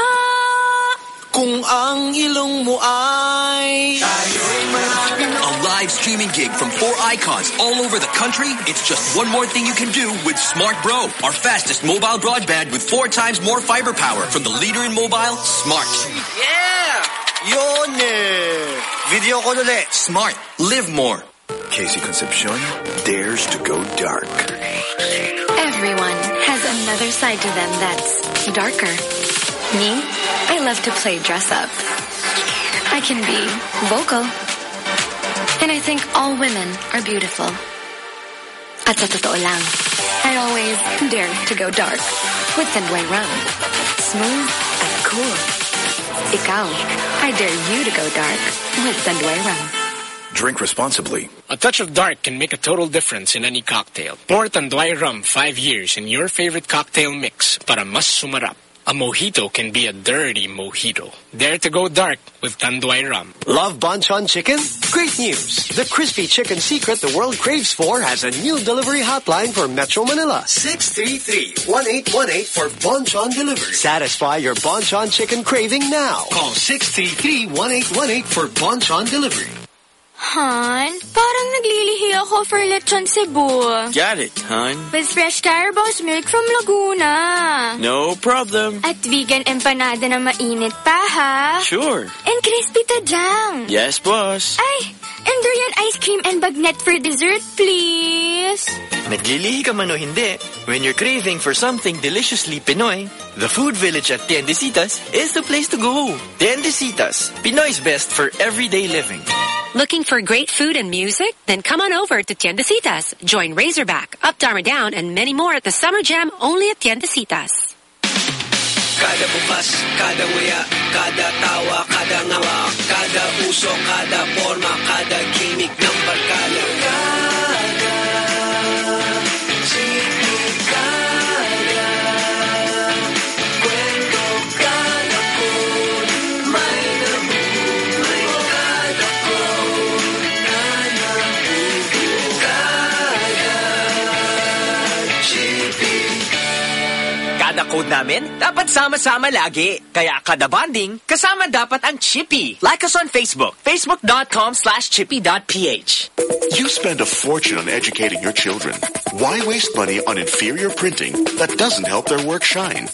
Kung ang ilong mo ay... A live streaming gig from four icons all over the country. It's just one more thing you can do with Smart Bro, our fastest mobile broadband with four times more fiber power from the leader in mobile, Smart. Yeah! Yun eh. Video ko ulit. Smart. Live more. KC Concepcion dares to go dark. Everyone has another side to them that's darker. Me, I love to play dress up. I can be vocal. And I think all women are beautiful. At sa totoo lang, I always dare to go dark with Tanduay Rum. Smooth at cool. Ikaw, I dare you to go dark with Tanduay Rum. Drink responsibly. A touch of dark can make a total difference in any cocktail. Pour Tanduay rum five years in your favorite cocktail mix para mas sumarap. A mojito can be a dirty mojito. Dare to go dark with Tanduay rum. Love Bonchon chicken? Great news! The crispy chicken secret the world craves for has a new delivery hotline for Metro Manila. 633-1818 for Bonchon delivery. Satisfy your Bonchon chicken craving now. Call 633-1818 for Bonchon delivery. Han, parang naglilihi ako for lechon Cebu. Got it, hon. With fresh Carabao's milk from Laguna. No problem. At Vigan empanada na mainit pa, ha? Sure. And crispy tajang. Yes, boss. Ay, and durian ice cream and bagnet for dessert, please. Naglilihi ka man o hindi, when you're craving for something deliciously Pinoy, the Food Village at Tiendesitas is the place to go. Tiendesitas, Pinoy's best for everyday living. Looking for great food and music? Then come on over to Tiendesitas. Join Razorback, Up Dharma Down, and many more at the Summer Jam only at Tiendesitas. Kada bukas, kada waya, kada tawa, kada ngawa, kada uso, kada forma, kada gimmick. Code namin, dapat sama-sama lagi. Kaya kada bonding, kasama dapat ang Chippy. Like us on Facebook. Facebook.com slash chippy.ph. You spend a fortune on educating your children. Why waste money on inferior printing that doesn't help their work shine?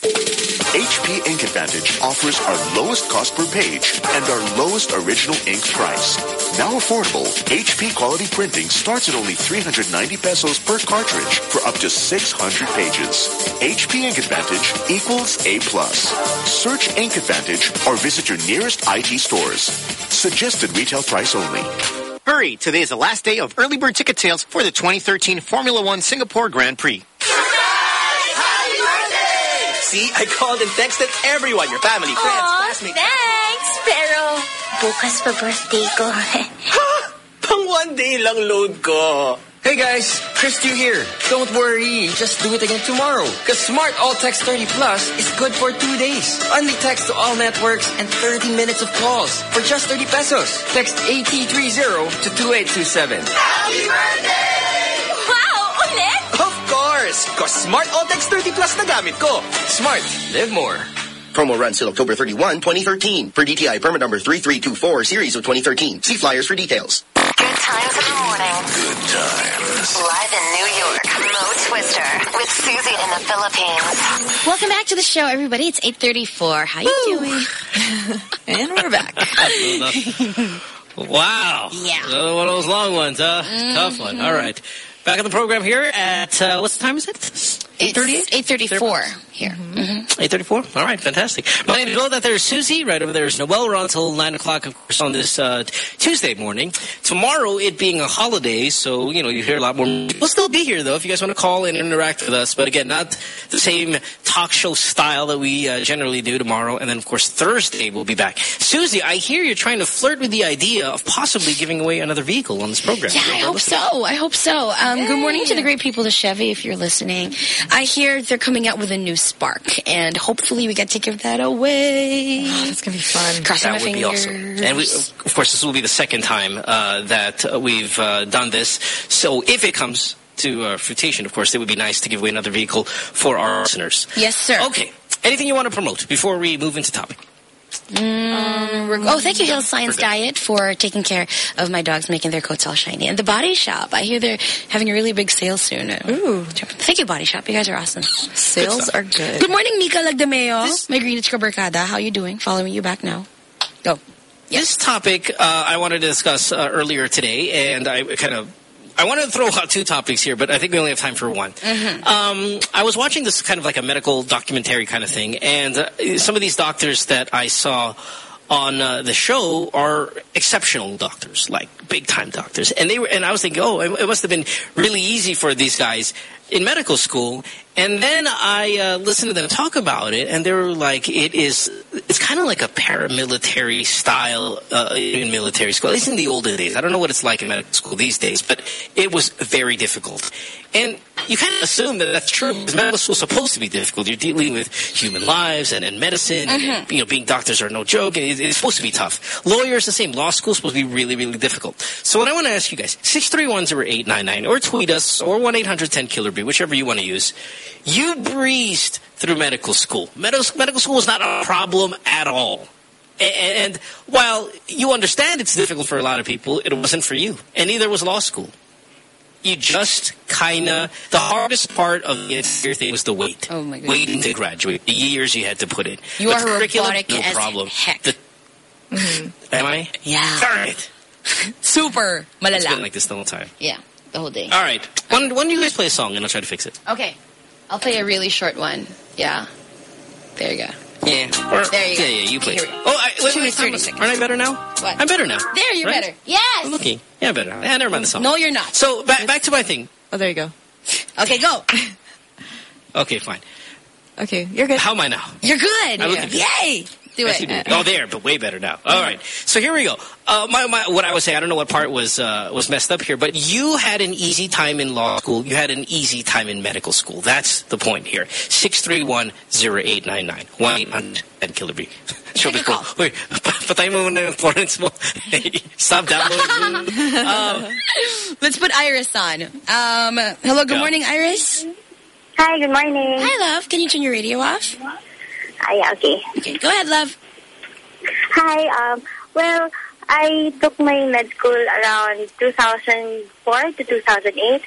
HP Ink Advantage offers our lowest cost per page and our lowest original ink price. Now affordable, HP quality printing starts at only 390 pesos per cartridge for up to 600 pages. HP Ink Advantage equals A+. plus. Search Ink Advantage or visit your nearest IT stores. Suggested retail price only. Hurry! Today is the last day of early bird ticket sales for the 2013 Formula One Singapore Grand Prix. See, I called and texted everyone, your family, friends, classmates. Thanks, pero bukas pa birthday ko. Pang one day lang load ko. Hey guys, Chris Q here. Don't worry, just do it again tomorrow. Because Smart All Text 30 Plus is good for two days. Only text to all networks and 30 minutes of calls for just 30 pesos. Text AT30 to 2827. Happy birthday! Wow, ulit? Of course! Because Smart All Text 30 Plus na gamit ko. Smart, live more. Promo runs till October 31, 2013. For DTI permit number 3324, series of 2013. See flyers for details. Good times in the morning. Good times. Live in New York, Mo Twister. Twister with Susie in the Philippines. Welcome back to the show, everybody. It's 8.34. How you doing? and we're back. Wow. Yeah. Another one of those long ones, huh? Mm-hmm. Tough one. All right. Back on the program here at, uh, what's the time is it? 8.38? 8.34 here. Mm-hmm. 8.34? All right, fantastic. My name is Will. That there's Susie. Right over there is Noel. We're on until 9 o'clock, of course, on this uh, Tuesday morning. Tomorrow, it being a holiday, so, you know, you hear a lot more. We'll still be here, though, if you guys want to call and interact with us. But again, not the same talk show style that we uh, generally do tomorrow. And then, of course, Thursday we'll be back. Susie, I hear you're trying to flirt with the idea of possibly giving away another vehicle on this program. Yeah, I hope so. I hope so. Um, good morning to the great people of Chevy, if you're listening. I hear they're coming out with a new Spark, and hopefully we get to give that away. Oh, that's going to be fun. Crossing that my would be fingers. awesome. And we, of course, this will be the second time uh, that uh, we've uh, done this. So if it comes to uh, fruition, of course, it would be nice to give away another vehicle for our listeners. Yes, sir. Okay. Anything you want to promote before we move into topic? Mm, we're- oh, thank you, Hill Science Diet, for taking care of my dogs, making their coats all shiny. And the Body Shop, I hear they're having a really big sale soon. Ooh. Thank you, Body Shop. You guys are awesome. Sales are good. Good morning, Mika Lagdameo. My Greenwich Barkada. How you doing? Following you back now. Go. This topic uh, I wanted to discuss uh, earlier today, and I kind of I want to throw out two topics here, but I think we only have time for one. Um, I was watching this kind of like a medical documentary kind of thing, and uh, some of these doctors that I saw on uh, the show are exceptional doctors, like big time doctors. And they were, and I was thinking, oh, it must have been really easy for these guys in medical school. And then I uh, listened to them talk about it, and they were like, it is, it's kind of like a paramilitary style uh, in military school, at least in the olden days. I don't know what it's like in medical school these days, but it was very difficult. And you kind of assume that that's true because medical school is supposed to be difficult. You're dealing with human lives and, and medicine. And, mm-hmm. you know, being doctors are no joke. It, it's supposed to be tough. Lawyers, the same. Law school is supposed to be really, really difficult. So what I want to ask you guys, 6310899 or tweet us or 1-800-10-KILLER-B, whichever you want to use. You breezed through medical school. Medical, medical school is not a problem at all. A- And while you understand it's difficult for a lot of people, it wasn't for you. And neither was law school. You just kind of, the hardest part of the entire thing was the wait. Oh my Waiting to graduate. The years you had to put in. You But are robotic no as problem. heck. The- mm-hmm. Am I? Yeah. Darn it. Super. It's been like this the whole time. Yeah, the whole day. All right. When, when do you guys play a song and I'll try to fix it? Okay. I'll play a really short one. Yeah. There you go. Yeah. Or, There you yeah, go. yeah, yeah, you play. Here we go. Oh, I, wait, Two wait, minutes, 30 I'm- seconds. Aren't I better now? What? I'm better now. There, you're Right? better. Yes. I'm looking. Yeah, I'm better. Yeah, never mind the song. No, you're not. So, back, back to my thing. Oh, there you go. Okay, go. Okay, fine. Okay, you're good. How am I now? You're good. I look at this. Yay. Do Yes, you it. do. Oh, there, but way better now. All right. So here we go. Uh, my, my, what I was saying, I don't know what part was uh, was messed up here, but you had an easy time in law school. You had an easy time in medical school. That's the point here. 631-0899. 1-800 and killer B. Show the call. Wait, patay mo muna yung torrents mo. Stop downloading. um, Let's put Iris on. Um, hello, good Go. morning, Iris. Hi, good morning. Hi, love. Can you turn your radio off? Hi, okay. Okay, go ahead, love. Hi, um, well, I took my med school around 2004 to 2008,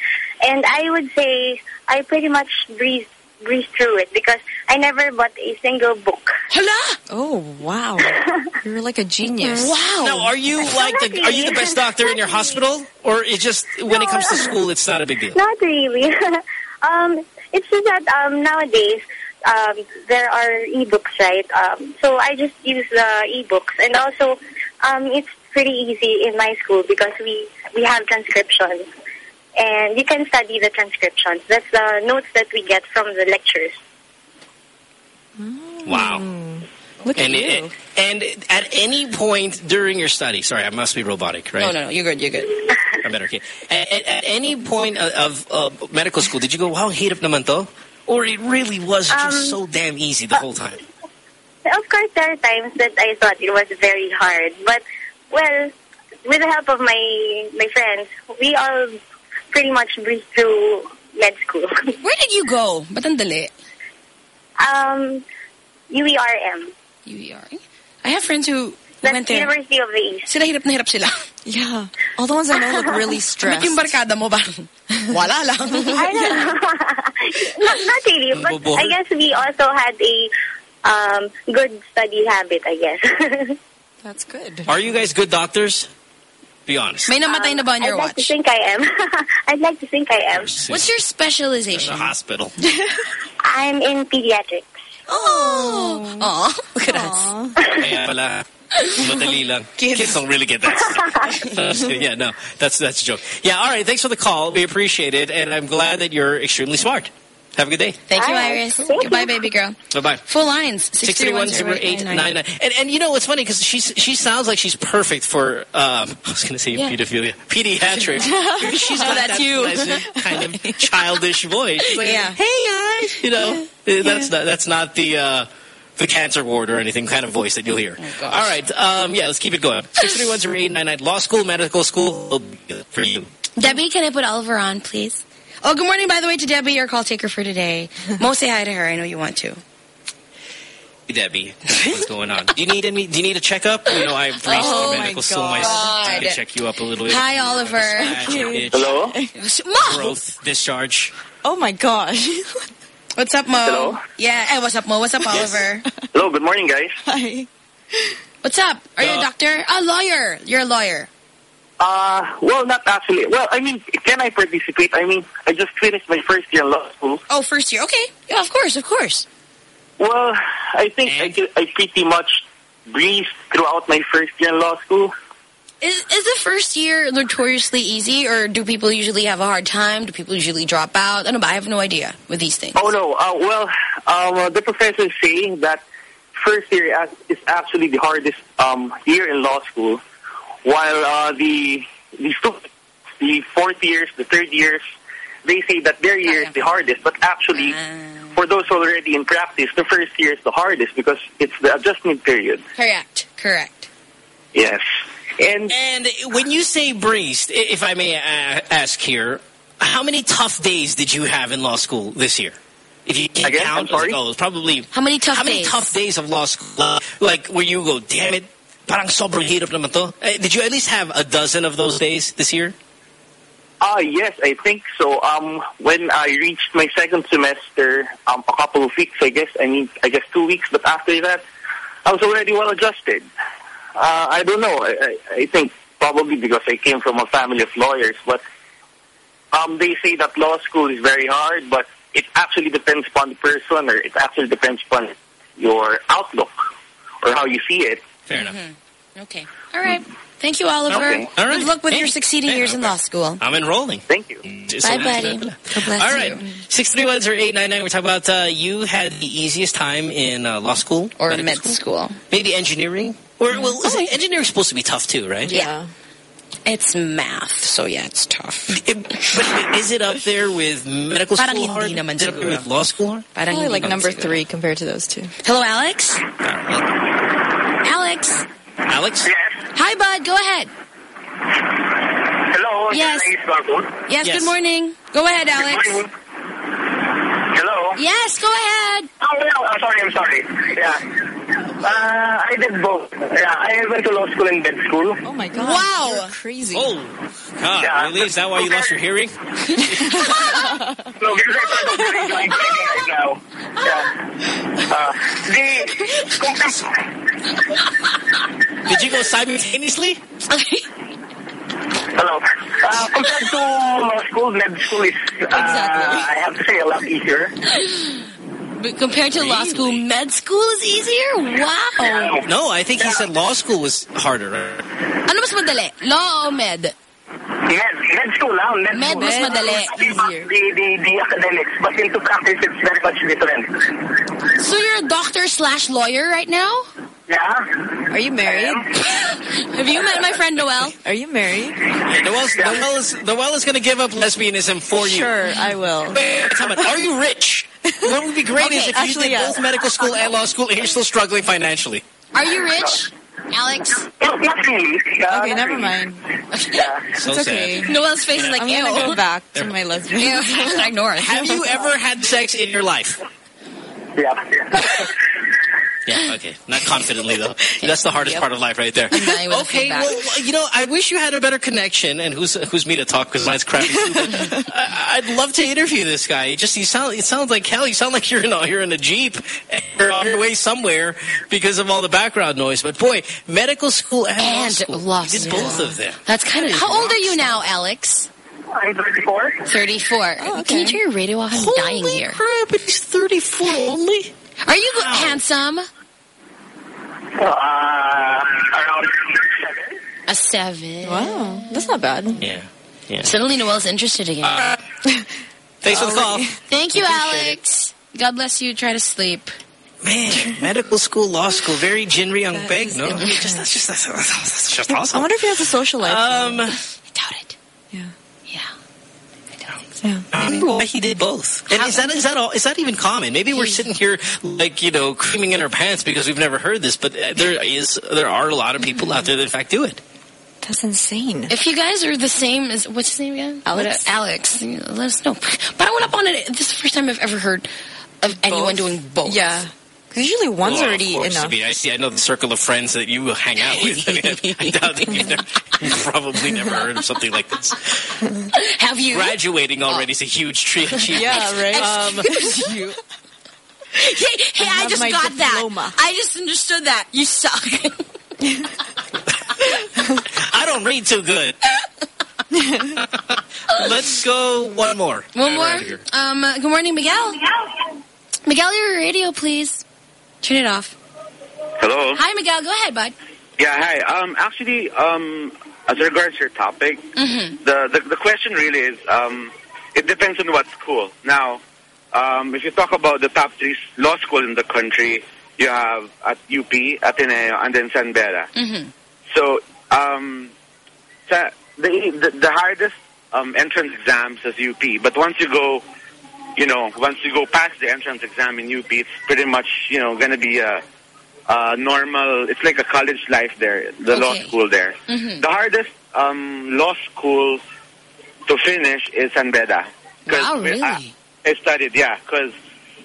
and I would say I pretty much breezed, breezed through it because I never bought a single book. Hala! Oh, wow. You're like a genius. Wow. Now, are you like the, are you the best doctor in your hospital, or it just when it comes to school, it's not a big deal? Not really. um, it's just that um, nowadays um, there are ebooks, right? Um, so I just use the ebooks, and also um, it's pretty easy in my school because we we have transcriptions, and you can study the transcriptions. That's the notes that we get from the lectures. Wow. Look and at it- you. and at any point during your study, sorry, I must be robotic, right? No, no, no. You're good. You're good. I'm better. Okay. At, at, at any point of, of uh, medical school, did you go, wow, hirap naman to? Or it really was Um, just so damn easy the whole time? Of course, there are times that I thought it was very hard, but well, with the help of my my friends, we all pretty much breezed through med school. Where did you go? Ba't ang dali? um, UERM. UER. I have friends who That's went there. University of the East. Sila hirap na hirap sila. Yeah. All the ones I know look really stressed. Ba't yung barkada mo ba? Wala lang. I don't know. not, not really, but Bobo. I guess we also had a um, good study habit, I guess. That's good. Are you guys good doctors? Be honest. May namatay na ba on your I'd like to think I am. I'd like to think I am. What's your In the specialization? hospital. I'm in pediatrics. Oh. Aw, look at us. Kaya pala, madali lang. Kids. don't really get that stuff. yeah, no, that's that's a joke. Yeah, all right, thanks for the call. We appreciate it, and I'm glad that you're extremely smart. Have a good day. Thank you, Iris. Thank Goodbye, you. baby girl. Bye-bye. Full lines. 631-0899. And, and you know what's funny? Because she's she sounds like she's perfect for, um, I was going to say Yeah. pedophilia, pediatrics. Because she's Oh, got that's that you. pleasant, kind of childish voice. She's like, Yeah. hey guys, you know, that's not that's not the uh, the cancer ward or anything kind of voice that you'll hear. Oh, All right, um, yeah, let's keep it going. 631-0899. Law school, medical school, will be good for you. Debbie, can I put Oliver on, please? Oh, good morning, by the way, to Debbie, your call taker for today. Mo, say hi to her. I know you want to. Hey, Debbie, what's going on? Do you need any? Do you need a checkup? You know, I've reached Oh, the my medical school myself. I can check you up a little bit. Hi, Oliver. Scratch, Hello? Mo! growth, discharge. Oh my gosh. What's up, Mo? Hello? Yeah. Hey, what's up, Mo? What's up, Oliver? Hello, good morning, guys. Hi. What's up? Are you a Uh, doctor? A lawyer. You're a lawyer. Uh, well, not actually. Well, I mean, can I participate? I mean, I just finished my first year in law school. Oh, first year. Okay. Yeah, of course, of course. Well, I think I, I pretty much breezed throughout my first year in law school. Is is the first year notoriously easy, or do people usually have a hard time? Do people usually drop out? I don't know. I have no idea with these things. Oh, no. Uh, well, um, uh, the professors say that first year is actually the hardest um, year in law school, while uh, the, the students, the fourth years, the third years, they say that their year is the hardest, but actually, for those already in practice, the first year is the hardest because it's the adjustment period. Correct. Correct. Yes. And And when you say breezed, if I may ask here, how many tough days did you have in law school this year? If you can Again, count, I'm it was probably How many tough how many days? tough days of law school? uh, like where you go, damn it, parang sobrang hirap naman to. Eh, Did you at least have a dozen of those days this year? Ah, yes, I think so. Um, when I reached my second semester, um, a couple of weeks, I guess. I mean, I guess two weeks. But after that, I was already well adjusted. Uh, I don't know. I, I, I think probably because I came from a family of lawyers. But um, they say that law school is very hard, but it actually depends upon the person, or it actually depends upon your outlook or how you see it. Fair enough. Okay. All right. Thank you, Oliver. Okay. All right. Good luck with Hey. your succeeding Hey, years in law school. I'm enrolling. Thank you. Bye, buddy. God bless All right. you. 631-0899. We're talking about uh, you had the easiest time in uh, law school. Or medical med school. Maybe engineering. Or, well, listen, engineering's supposed to be tough too, right? Yeah. It's math, so yeah, it's tough. It, but is it up there with medical school hindi hard? naman Is it up there with law school hard? Probably like number siguro. three compared to those two. Hello, Alex? Alex? Alex? Hi, bud. Go ahead. Hello. Yes. Yes, Yes. good morning. Go ahead, Alex. Hello. Yes, go ahead. Oh, no, I'm sorry, I'm sorry. Yeah. Uh, I did both. Yeah, I went to law school and med school. Oh my god. Wow. You're crazy. Oh, God, Yeah. really? Is that why you lost your hearing? No, because I thought of my training right now. Yeah. Uh, the, Did you go simultaneously? hello. Uh, compared to law school, med school is, uh, I have to say, a lot easier. But compared to law school, med school is easier? Wow. No, I think he said law school was harder. right? Ano mas madali? Law o med? Med, med school, ah, med, Med mas school. madali. The, the, the academics, but into practice, it's very much different. So you're a doctor slash lawyer right now? Yeah. Are you married? Have you met my friend Noel? Are you married? Yeah, Noel is, Noel is going to give up lesbianism for you. Sure, I will. Wait. Are you rich? What would be great Okay, is if actually, you did yeah. both medical school and law school and you're still struggling financially. Are you rich, Alex? No, not. Uh, Okay, never mind. Yeah. So It's sad. okay. Noel's face is like, I'm gonna go back to my lesbian. Hashtag North. Have you ever had sex in your life? Yeah. Yeah, okay. Not confidently, though. That's the hardest part of life right there. Denying with a Okay, well, you know, I wish you had a better connection, and who's who's me to talk because mine's crappy too. but I, I'd love to interview this guy. It just you sound it sounds like hell. You sound like you're in a, you're in a jeep, and you're on your way somewhere because of all the background noise. But boy, medical school and, law And school, law did both of them. That's kind of. How old are you now, Alex? I'm 34. 34. Can you turn your radio off? I'm dying here. Holy crap, he's 34 only? Are you go- handsome? Uh, around seven. A seven. Wow, that's not bad. Yeah. Yeah. Suddenly Noel's interested again. Uh, Thanks for the call. Thank you, Appreciate Alex. God bless you. Try to sleep. Man, medical school, law school, very Jinri Young Beg, no? Just, that's just that's, that's just awesome. I wonder if he has a social life. Um, now. doubt it. Yeah. Yeah. Yeah. Why he did both. And is that is that all? Is that even common? Maybe we're sitting here like you know creaming in our pants because we've never heard this, but uh, there is there are a lot of people out there that in fact do it. That's insane. If you guys are the same as what's his name again? Alex? What, uh, Alex. you Let us know. But I went up on it. This is the first time I've ever heard of anyone doing both. Yeah. Because usually one's Well, already of course. enough. I mean, I see. I know the circle of friends that you hang out with. I, mean, I doubt that you've, never, you've probably never heard of something like this. Have you? Graduating already is a huge tree. Yeah, right. Um, you. Hey, hey, I, have just got diploma. that. I just understood that. You suck. I don't read too good. Let's go one more. One more. Right. Um, uh, good morning, Miguel. Miguel, your radio, please. Turn it off. Hello. Hi, Miguel. Go ahead, bud. Yeah, hi. Um, actually, um, as regards your topic, Mm-hmm. the, the the question really is, um, it depends on what school. Now, um, if you talk about the top three law school in the country, you have at UP, Ateneo, and then San Beda. Mm-hmm. So, um, the, the the hardest um, entrance exams is UP, but once you go, you know, once you go past the entrance exam in UP, it's pretty much you know going to be a, a normal. It's like a college life there, the law school there. Mhm. The hardest um, law school to finish is San Beda. Wow, really? I, I studied, yeah, because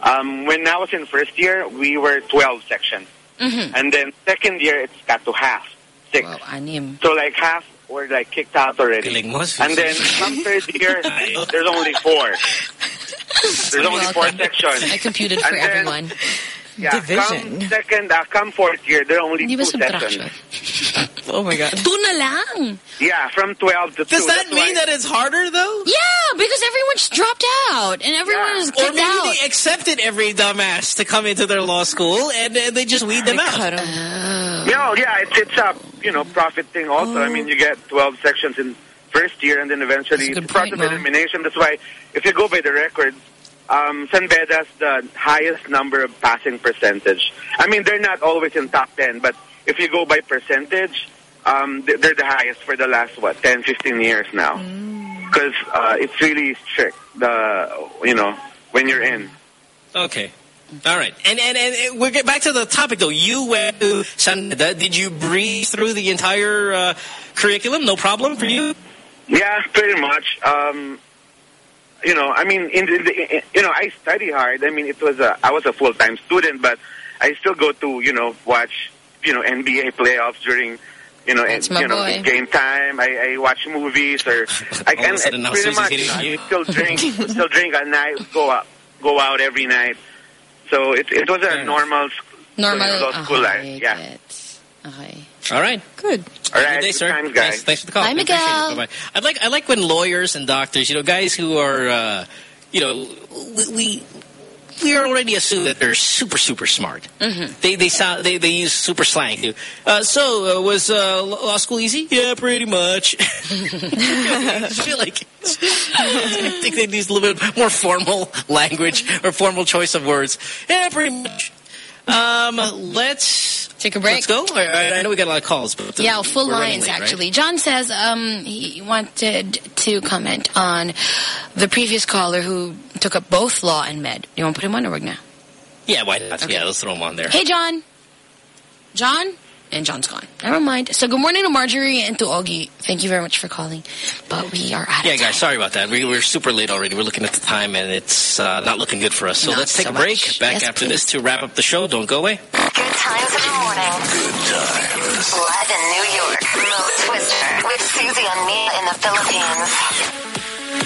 um, when I was in first year, we were 12 sections. Mm-hmm. And then second year, it's got to half, six. Wow, anim. So like half were like kicked out already. Galing mo, And then come third year, there's only four. There's only four sections. I computed for then- everyone. Yeah, Division. come second, uh, come fourth year, there are only Hindi two sections. Oh my God. Two na lang. Yeah, from 12 to 2. Does that mean why- that it's harder though? Yeah, because everyone's dropped out and everyone is kicked Or maybe out. they accepted every dumbass to come into their law school and uh, they just weed them They out. cut 'em. No, yeah, it's it's a you know profit thing also. I mean, you get 12 sections in first year, and then eventually That's a it's part of Mom. elimination. That's why if you go by the records, um, San Beda's the highest number of passing percentage. I mean, they're not always in top 10, but if you go by percentage, um, they- they're the highest for the last what 10, 15 years now. Because uh, it's really strict. The you know when you're in. Okay. All right. And, and, and we're get back to the topic, though. You went to San Beda. Did you breeze through the entire uh, curriculum? No problem for you? Yeah, pretty much. Um, you know, I mean, in, the, in the, you know, I study hard. I mean, it was a I was a full time student, but I still go to you know watch you know NBA playoffs during you know and, you know boy. game time. I, I watch movies or I All of a can now pretty much you. still drink still drink at night. Go out go out every night. So it it was a normal Normal. law school life. Yeah. gets- Okay. All right. Good. All Good day, sir. times, guys. Thanks, thanks for the call. Bye, I appreciate it. Miguel. Bye-bye. I like I like when lawyers and doctors, you know, guys who are, uh, you know, we we already assume that they're super super smart. Mm-hmm. They they sound they, they use super slang too. Uh, so uh, was uh, law school easy? Yeah, pretty much. I feel like I think they use a little bit more formal language or formal choice of words. Yeah, pretty much. Um, let's Take a break. Let's go. I, I know we got a lot of calls, but Yeah, full lines late, right? actually. John says um, he wanted to comment on the previous caller who took up both law and med. You want to put him on or we're now? Yeah, why not? Yeah, let's throw him on there. Hey, John. John? And John's gone. Never mind. So good morning to Marjorie and to Augie. Thank you very much for calling. But we are out Yeah, guys, sorry about that. We, we're super late already. We're looking at the time, and it's uh, not looking good for us. So Not let's take so a break. much. Back Yes, after please. this to wrap up the show. Don't go away. Good times in the morning. Good times. Live in New York, Mo Twister with Susie and Mia in the Philippines.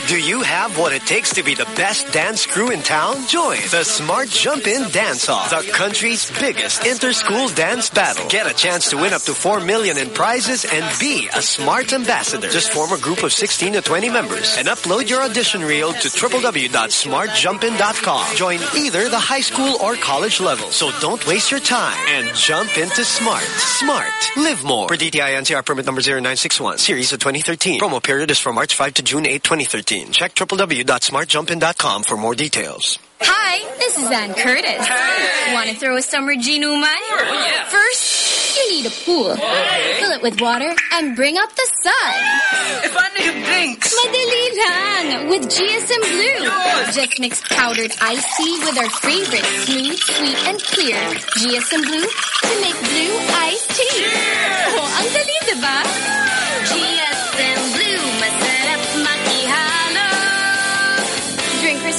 Do you have what it takes to be the best dance crew in town? Join the Smart Jump In Dance Off, the country's biggest inter-school dance battle. Get a chance to win up to 4 million in prizes and be a Smart Ambassador. Just form a group of 16 to 20 members and upload your audition reel to www.smartjumpin.com. Join either the high school or college level. So don't waste your time and jump into Smart. Smart. Live more. For DTI NCR permit number 0961, series of 2013. Promo period is from March 5 to June 8, 2013. Check www.smartjumpin.com for more details. Hi, this is Anne Curtis. Want to throw a summer ginuman? First, you need a pool. Fill it with water and bring up the sun. If Paano yung drinks? Madali lang with GSM Blue. Just mix powdered iced tea with our favorite smooth, sweet, and clear GSM Blue to make blue iced tea. Oh, ang dali, diba? GSM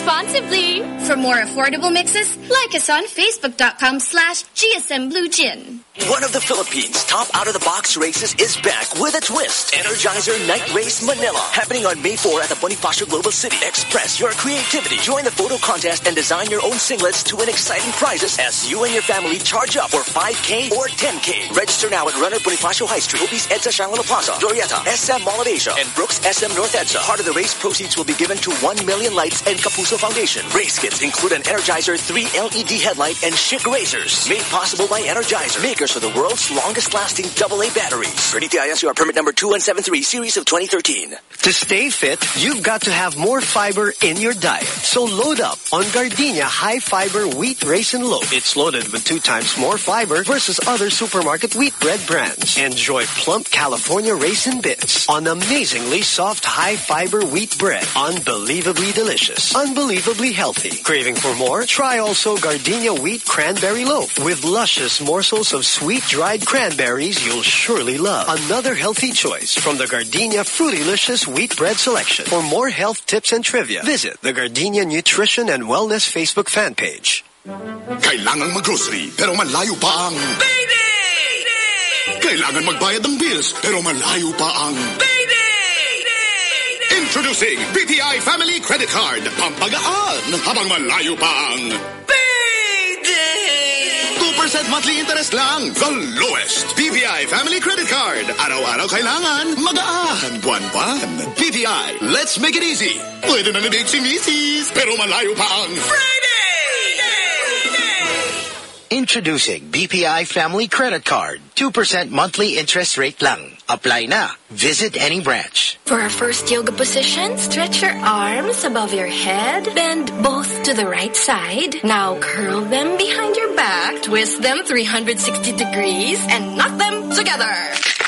responsibly. For more affordable mixes, like us on Facebook.com slash GSM Blue Gin. One of the Philippines' top out-of-the-box races is back with a twist. Energizer Night Race Manila. Happening on May 4 at the Bonifacio Global City. Express your creativity. Join the photo contest and design your own singlets to win exciting prizes as you and your family charge up for 5K or 10K. Register now at Runnr Bonifacio High Street, Toby's EDSA Shangri-La Plaza, Glorieta, SM Mall of Asia, and Brooks SM North EDSA. Part of the race proceeds will be given to 1 Million Lights and Kapuso Foundation. Race kits include an Energizer 3 LED headlight and Schick razors. Made possible by Energizer. Makers of the world's longest lasting AA batteries. For DTI permit number 2173 series of 2013. To stay fit, you've got to have more fiber in your diet. So load up on Gardenia High Fiber Wheat Raisin Loaf. It's loaded with two times more fiber versus other supermarket wheat bread brands. Enjoy plump California raisin bits on amazingly soft high fiber wheat bread. Unbelievably delicious. Unbelievably healthy. Craving for more? Try also Gardenia Wheat Cranberry Loaf with luscious morsels of sweet dried cranberries you'll surely love. Another healthy choice from the Gardenia Fruitylicious Wheat Bread Selection. For more health tips and trivia, visit the Gardenia Nutrition and Wellness Facebook fan page. Kailangang mag-grocery pero malayo pa ang... baby. Kailangan magbayad ng bills pero malayo pa ang... Introducing BPI Family Credit Card. Pampagaan habang malayo pa ang... 2% monthly interest lang. The lowest. BPI Family Credit Card. Araw-araw kailangan magaan. Buwan-buwan. BPI, let's make it easy. Pwede na na-date si Mrs. Pero malayo pa ang... Introducing BPI Family Credit Card. 2% monthly interest rate lang. Apply na. Visit any branch. For our first yoga position, stretch your arms above your head, bend both to the right side. Now curl them behind your back, twist them 360 degrees, and knock them together.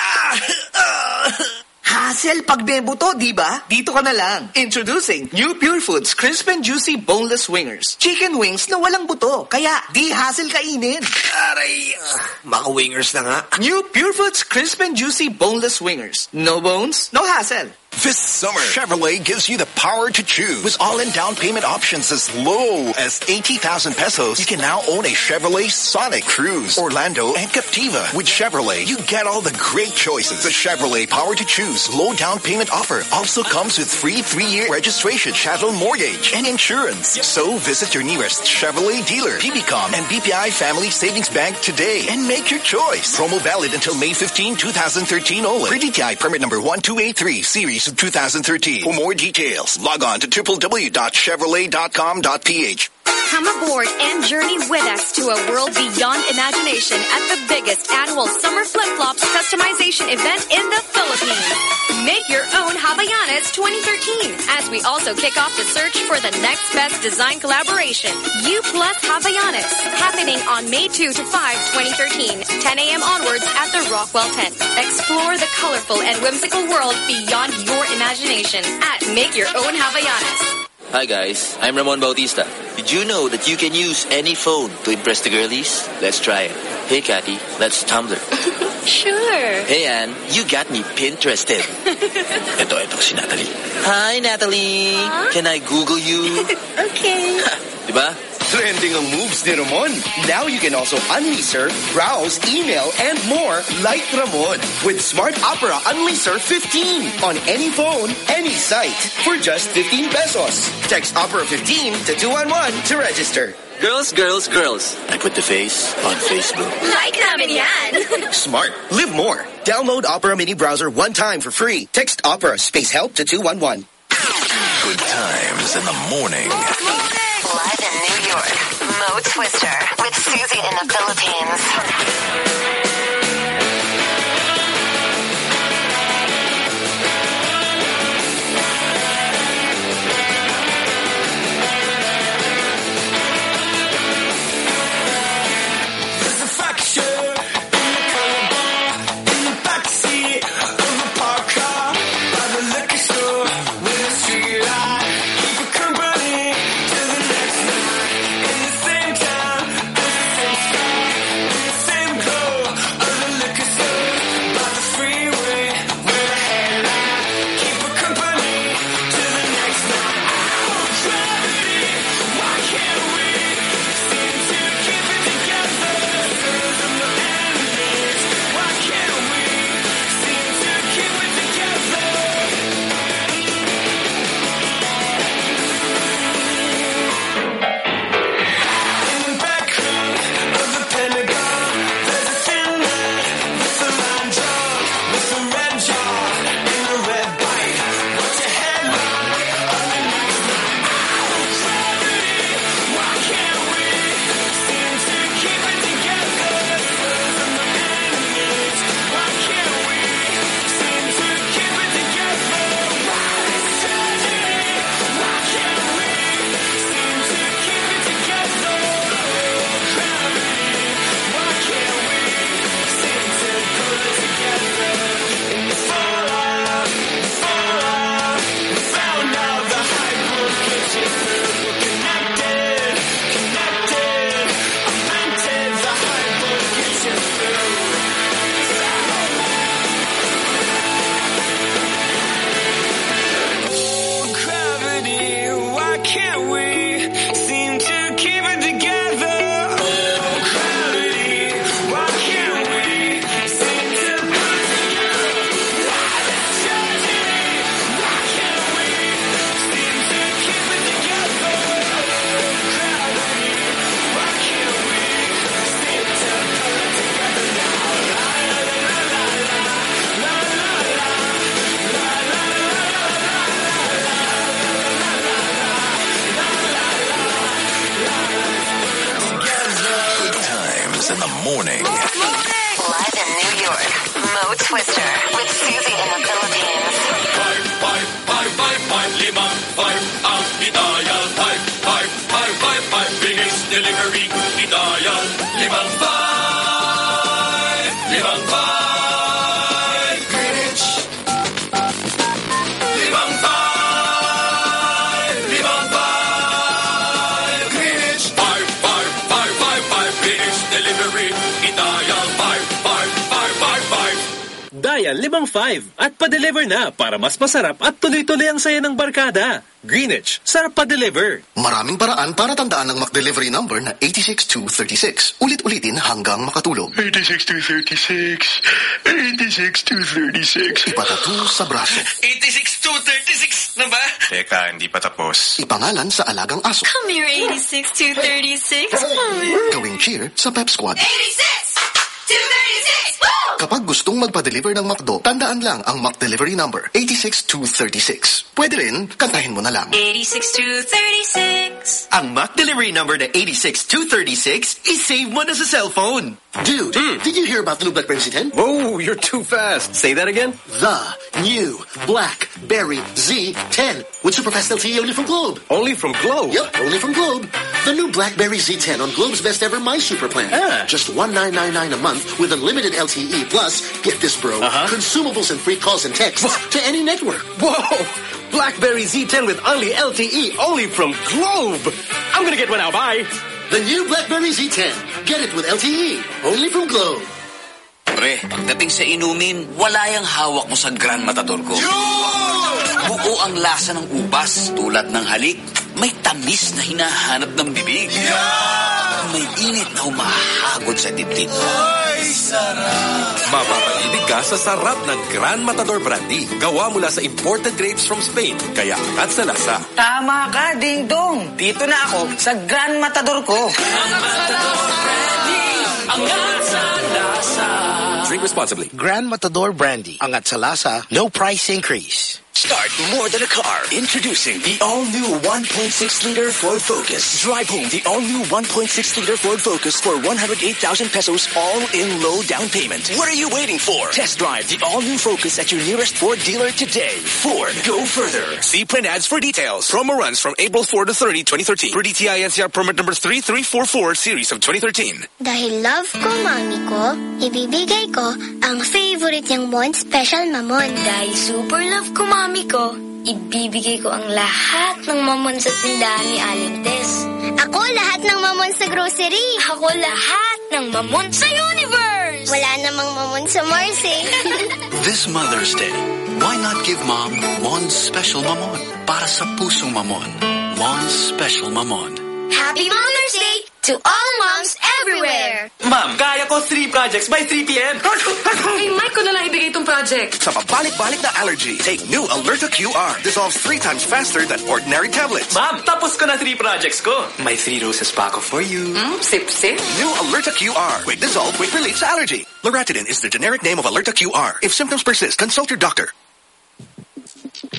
Hassle pag debo to, di ba? Dito ka na lang. Introducing New Pure Foods Crisp and Juicy Boneless Wingers. Chicken wings na walang buto, kaya di hassle kainin. Aray! Mga wingers na nga. New Pure Foods Crisp and Juicy Boneless Wingers. No bones, no hassle. This summer, Chevrolet gives you the power to choose. With all-in down payment options as low as 80,000 pesos, you can now own a Chevrolet Sonic Cruze, Orlando, and Captiva. With Chevrolet, you get all the great choices. The Chevrolet Power to Choose low down payment offer also comes with free three-year registration, chattel mortgage, and insurance. So visit your nearest Chevrolet dealer, PBCom, and BPI Family Savings Bank today and make your choice. Promo valid until May 15, 2013 only. For DTI permit number 1283, series of 2013. For more details, log on to www.chevrolet.com.ph. Come aboard and journey with us to a world beyond imagination at the biggest annual Summer Flip-Flops customization event in the Philippines. Make your own Havaianas 2013 as we also kick off the search for the next best design collaboration. U plus Havaianas happening on May 2 to 5, 2013, 10 a.m. onwards at the Rockwell tent. Explore the colorful and whimsical world beyond your imagination at Make Your Own Havaianas. Hi guys, I'm Ramon Bautista. Did you know that you can use any phone to impress the girlies? Let's try it. Hey Cathy, let's Tumblr. Sure. Hey Anne, you got me Pinterested. ito, ito si Natalie. Hi Natalie, can I Google you? okay. diba? Trending ang moves ni Ramon. Now you can also unleash her, browse, email, and more like Ramon with Smart Opera Unleash Her 15 on any phone, any site for just 15 pesos. Text Opera 15 to 211 to register. Girls, girls, girls. I put the face on Facebook. Like namin yan. Smart. Live more. Download Opera Mini Browser one time for free. Text Opera space help to 211. Good times in the morning. Live in New York, Mo Twister with Susie in the Philippines. Masarap at tuloy-tuloy ang saya ng barkada. Greenwich, sarap pa-deliver. Maraming paraan para tandaan ang McDelivery number na 86236. Ulit-ulitin hanggang makatulog. 86236. 86236. Ipatatu sa braso. 86-236 na ba? Teka, hindi pa tapos. Ipangalan sa alagang aso. Come here, 86236. Come here. Gawing cheer sa Pep Squad. 236! Woo! Kapag gustong magpa-deliver ng McDo, tandaan lang ang McDelivery number 86236. Pwede rin, kantahin mo na lang. 86236. Ang McDelivery number na 86236 is-save mo na sa cellphone. Dude, did you hear about the new BlackBerry Z10? Whoa, you're too fast. Say that again? The new BlackBerry Z10 with super fast LTE only from Globe. Only from Globe? Yep, only from Globe. The new BlackBerry Z10 on Globe's best ever My Super plan. Ah. Just 1999 a month with unlimited LTE plus, get this bro, uh-huh. consumables and free calls and texts to any network. Whoa! Blackberry Z10 with only LTE, only from Globe. I'm gonna get one now. Bye. The new Blackberry Z10. Get it with LTE, only from Globe. Pre, pagdating sa inumin, wala yung hawak mo sa Grand Matador ko. Buo ang lasa ng ubas, tulad ng halik. May tamis na hinahanap ng bibig. May init na humahagod sa dibdib. Ay, sarap! Mapapalibig ka sa sarap ng Gran Matador Brandy. Gawa mula sa imported grapes from Spain. Kaya angat sa lasa. Tama ka, Ding Dong. Dito na ako sa Grand Matador ko. Drink responsibly. Gran Matador Brandy. Angat sa lasa, no price increase. Start more than a car. Introducing the all-new 1.6-liter Ford Focus. Drive home the all-new 1.6-liter Ford Focus for 108,000 pesos all in low down payment. What are you waiting for? Test drive the all-new Focus at your nearest Ford dealer today. Ford, go further. See print ads for details. Promo runs from April 4 to 30, 2013. Per DTI NCR permit number 3344 series of 2013. Dahil love ko mami ko, ibibigay ko ang favorite niyang Mon Special Mamon. Dahil super love ko mami ko, ibibigay ko ang lahat ng Mamon sa tindahan ni Aling Tess. Ako lahat ng Mamon sa grocery. Ako lahat ng Mamon sa universe. Wala namang Mamon sa Mars eh. This Mother's Day, why not give Mom Mon's Special Mamon para sa pusong Mamon? Mon's Special Mamon. Happy Mother's Day to all moms everywhere. Ma'am, kaya ko three projects by 3 p.m. Hey, Mike ko na lang ibigay itong project. Sa pabalik-balik na allergy, take new Allerta QR. Dissolves three times faster than ordinary tablets. Ma'am, tapos ko na three projects ko. May three roses pa ako for you. Mm, sip, sip. New Allerta QR. Quick dissolve, quick relief sa allergy. Loratadine is the generic name of Allerta QR. If symptoms persist, consult your doctor.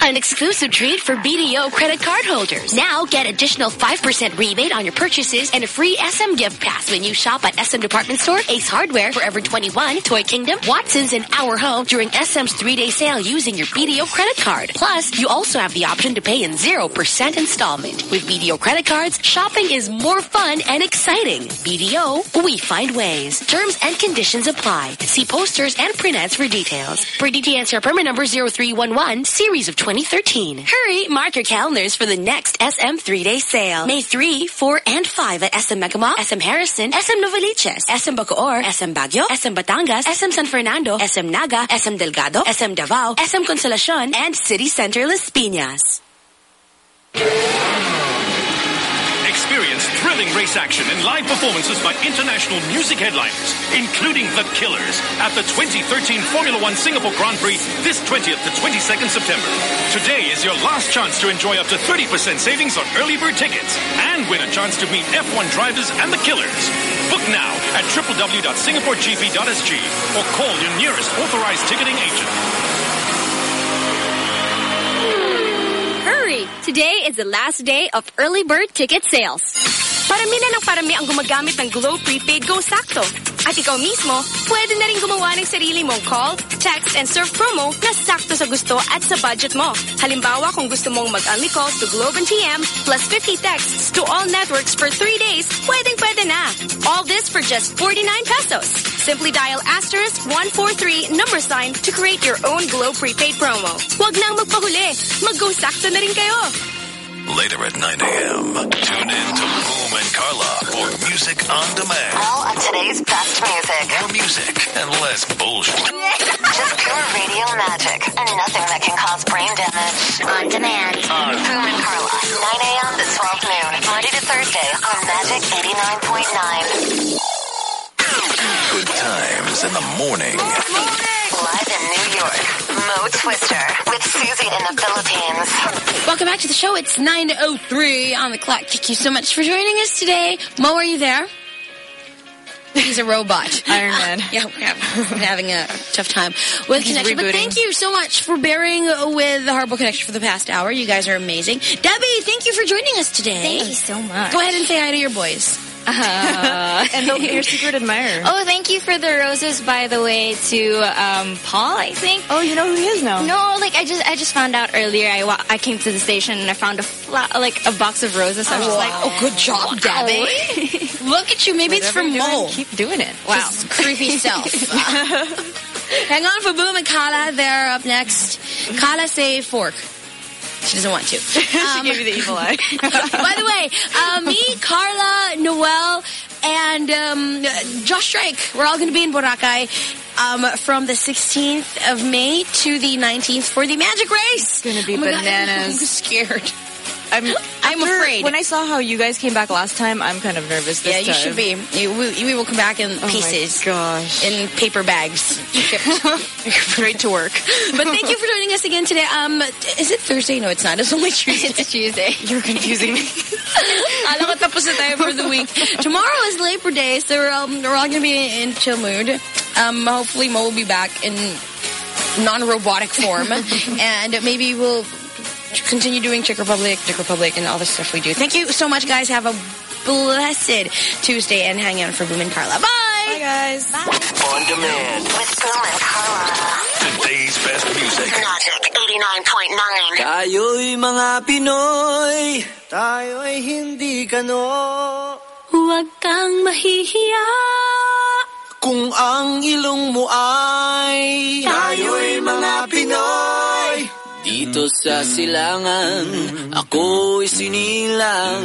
An exclusive treat for BDO credit card holders. Now get additional 5% rebate on your purchases and a free SM gift pass when you shop at SM Department Store, Ace Hardware, Forever 21, Toy Kingdom, Watson's, and Our Home during SM's three-day sale using your BDO credit card. Plus, you also have the option to pay in 0% installment. With BDO credit cards, shopping is more fun and exciting. BDO, we find ways. Terms and conditions apply. See posters and print ads for details. For DTI-NCR permit number 0311, series of 2013. Hurry, mark your calendars for the next SM three-day sale. May 3, 4, and 5 at SM Megamall, SM Harrison, SM Novaliches, SM Bacoor, SM Baguio, SM Batangas, SM San Fernando, SM Naga, SM Delgado, SM Davao, SM Consolacion, and City Center Las Piñas. Experience thrilling race action and live performances by international music headliners, including The Killers, at the 2013 Formula One Singapore Grand Prix this 20th to 22nd September. Today is your last chance to enjoy up to 30% savings on early bird tickets and win a chance to meet F1 drivers and The Killers. Book now at www.singaporegp.sg or call your nearest authorized ticketing agent. Today is the last day of early bird ticket sales. Parami na ng parami ang gumagamit ng Globe Prepaid Go Sakto. At ikaw mismo, pwede na rin gumawa ng sarili mong call, text, and surf promo na sakto sa gusto at sa budget mo. Halimbawa, kung gusto mong mag-only calls to Globe and TM plus 50 texts to all networks for 3 days, pwedeng pwede na. All this for just 49 pesos. Simply dial asterisk 143 number sign to create your own Globe Prepaid promo. Huwag nang magpahuli. Mag-go sakto na rin kayo. Later at 9 a.m., tune in to Boom and Carla for Music on Demand. All of today's best music. More music and less bullshit. Just pure radio magic and nothing that can cause brain damage. On demand. On Boom and Carla, 9 a.m. to 12 noon, Monday to Thursday on Magic 89.9. Good times in the morning. Live in New York, Mo Twister with Susie in the Philippines. Welcome back to the show. It's 9.03 on the clock. Thank you so much for joining us today. Mo, are you there? He's a robot. Iron Man. yeah, yeah, we're having a tough time with He's connection. But thank you so much for bearing with the Horrible Connection for the past hour. You guys are amazing. Debbie, thank you for joining us today. Thank you so much. Go ahead and say hi to your boys. Uh, and your secret admirer. Oh, thank you for the roses, by the way, to um, Paul. I think. Oh, you know who he is now. No, like I just I just found out earlier. I, wa- I came to the station and I found a fla- like a box of roses. So I was just like, oh, good job, Debbie. Look at you. Maybe it's from you're doing, Mo. Keep doing it. Wow. Just creepy self. Hang on for Boom and Carla. They're up next. Carla, say fork. She doesn't want to. she gave you the evil eye. By the way, uh, me, Carla, Noel, and um, Josh Strike, we're all going to be in Boracay um, from the 16th of May to the 19th for the Magic Race. It's going to be oh my God, bananas. I'm scared. I'm, I'm after- afraid. When I saw how you guys came back last time, I'm kind of nervous this Yeah, you time. should be. You, we, we will come back in Oh my pieces. gosh. In paper bags. Straight to work. But thank you for joining us again today. Um, is it Thursday? No, it's not. It's only Tuesday. It's Tuesday. You're confusing me. Alam tapos na tayo for the week. Tomorrow is Labor Day, so we're, um, we're all going to be in chill mood. Um, hopefully Mo will be back in non-robotic form. and maybe we'll continue doing Czech Republic, Czech Republic, and all the stuff we do. Thank you so much, guys. Have a blessed Tuesday and hang out for Boom and Carla. Bye! Bye, guys. On demand. With Boom and Carla. Today's best music. Magic 89.9. Tayo'y mga Pinoy, tayo'y hindi kano. Huwag kang mahihiya. Kung ang ilong mo ay tayo'y mga Pinoy. Dito sa silangan, ako'y sinilang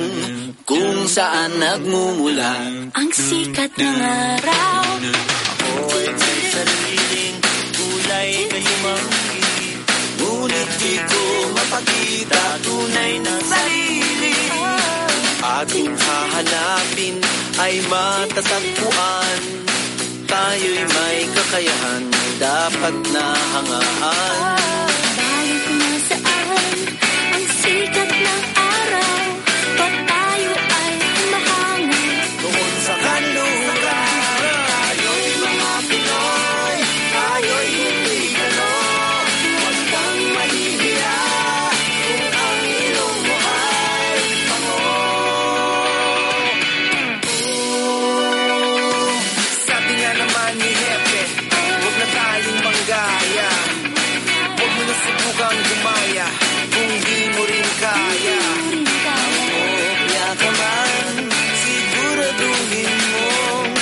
kung saan nagmumula. Ang sikat ng araw. Ako'y may sariling kulay kayumanggi. Ngunit di ko mapakita tunay na sarili. Ating hahanapin ay matatagpuan. Tayo'y may kakayahan dapat na hangaan.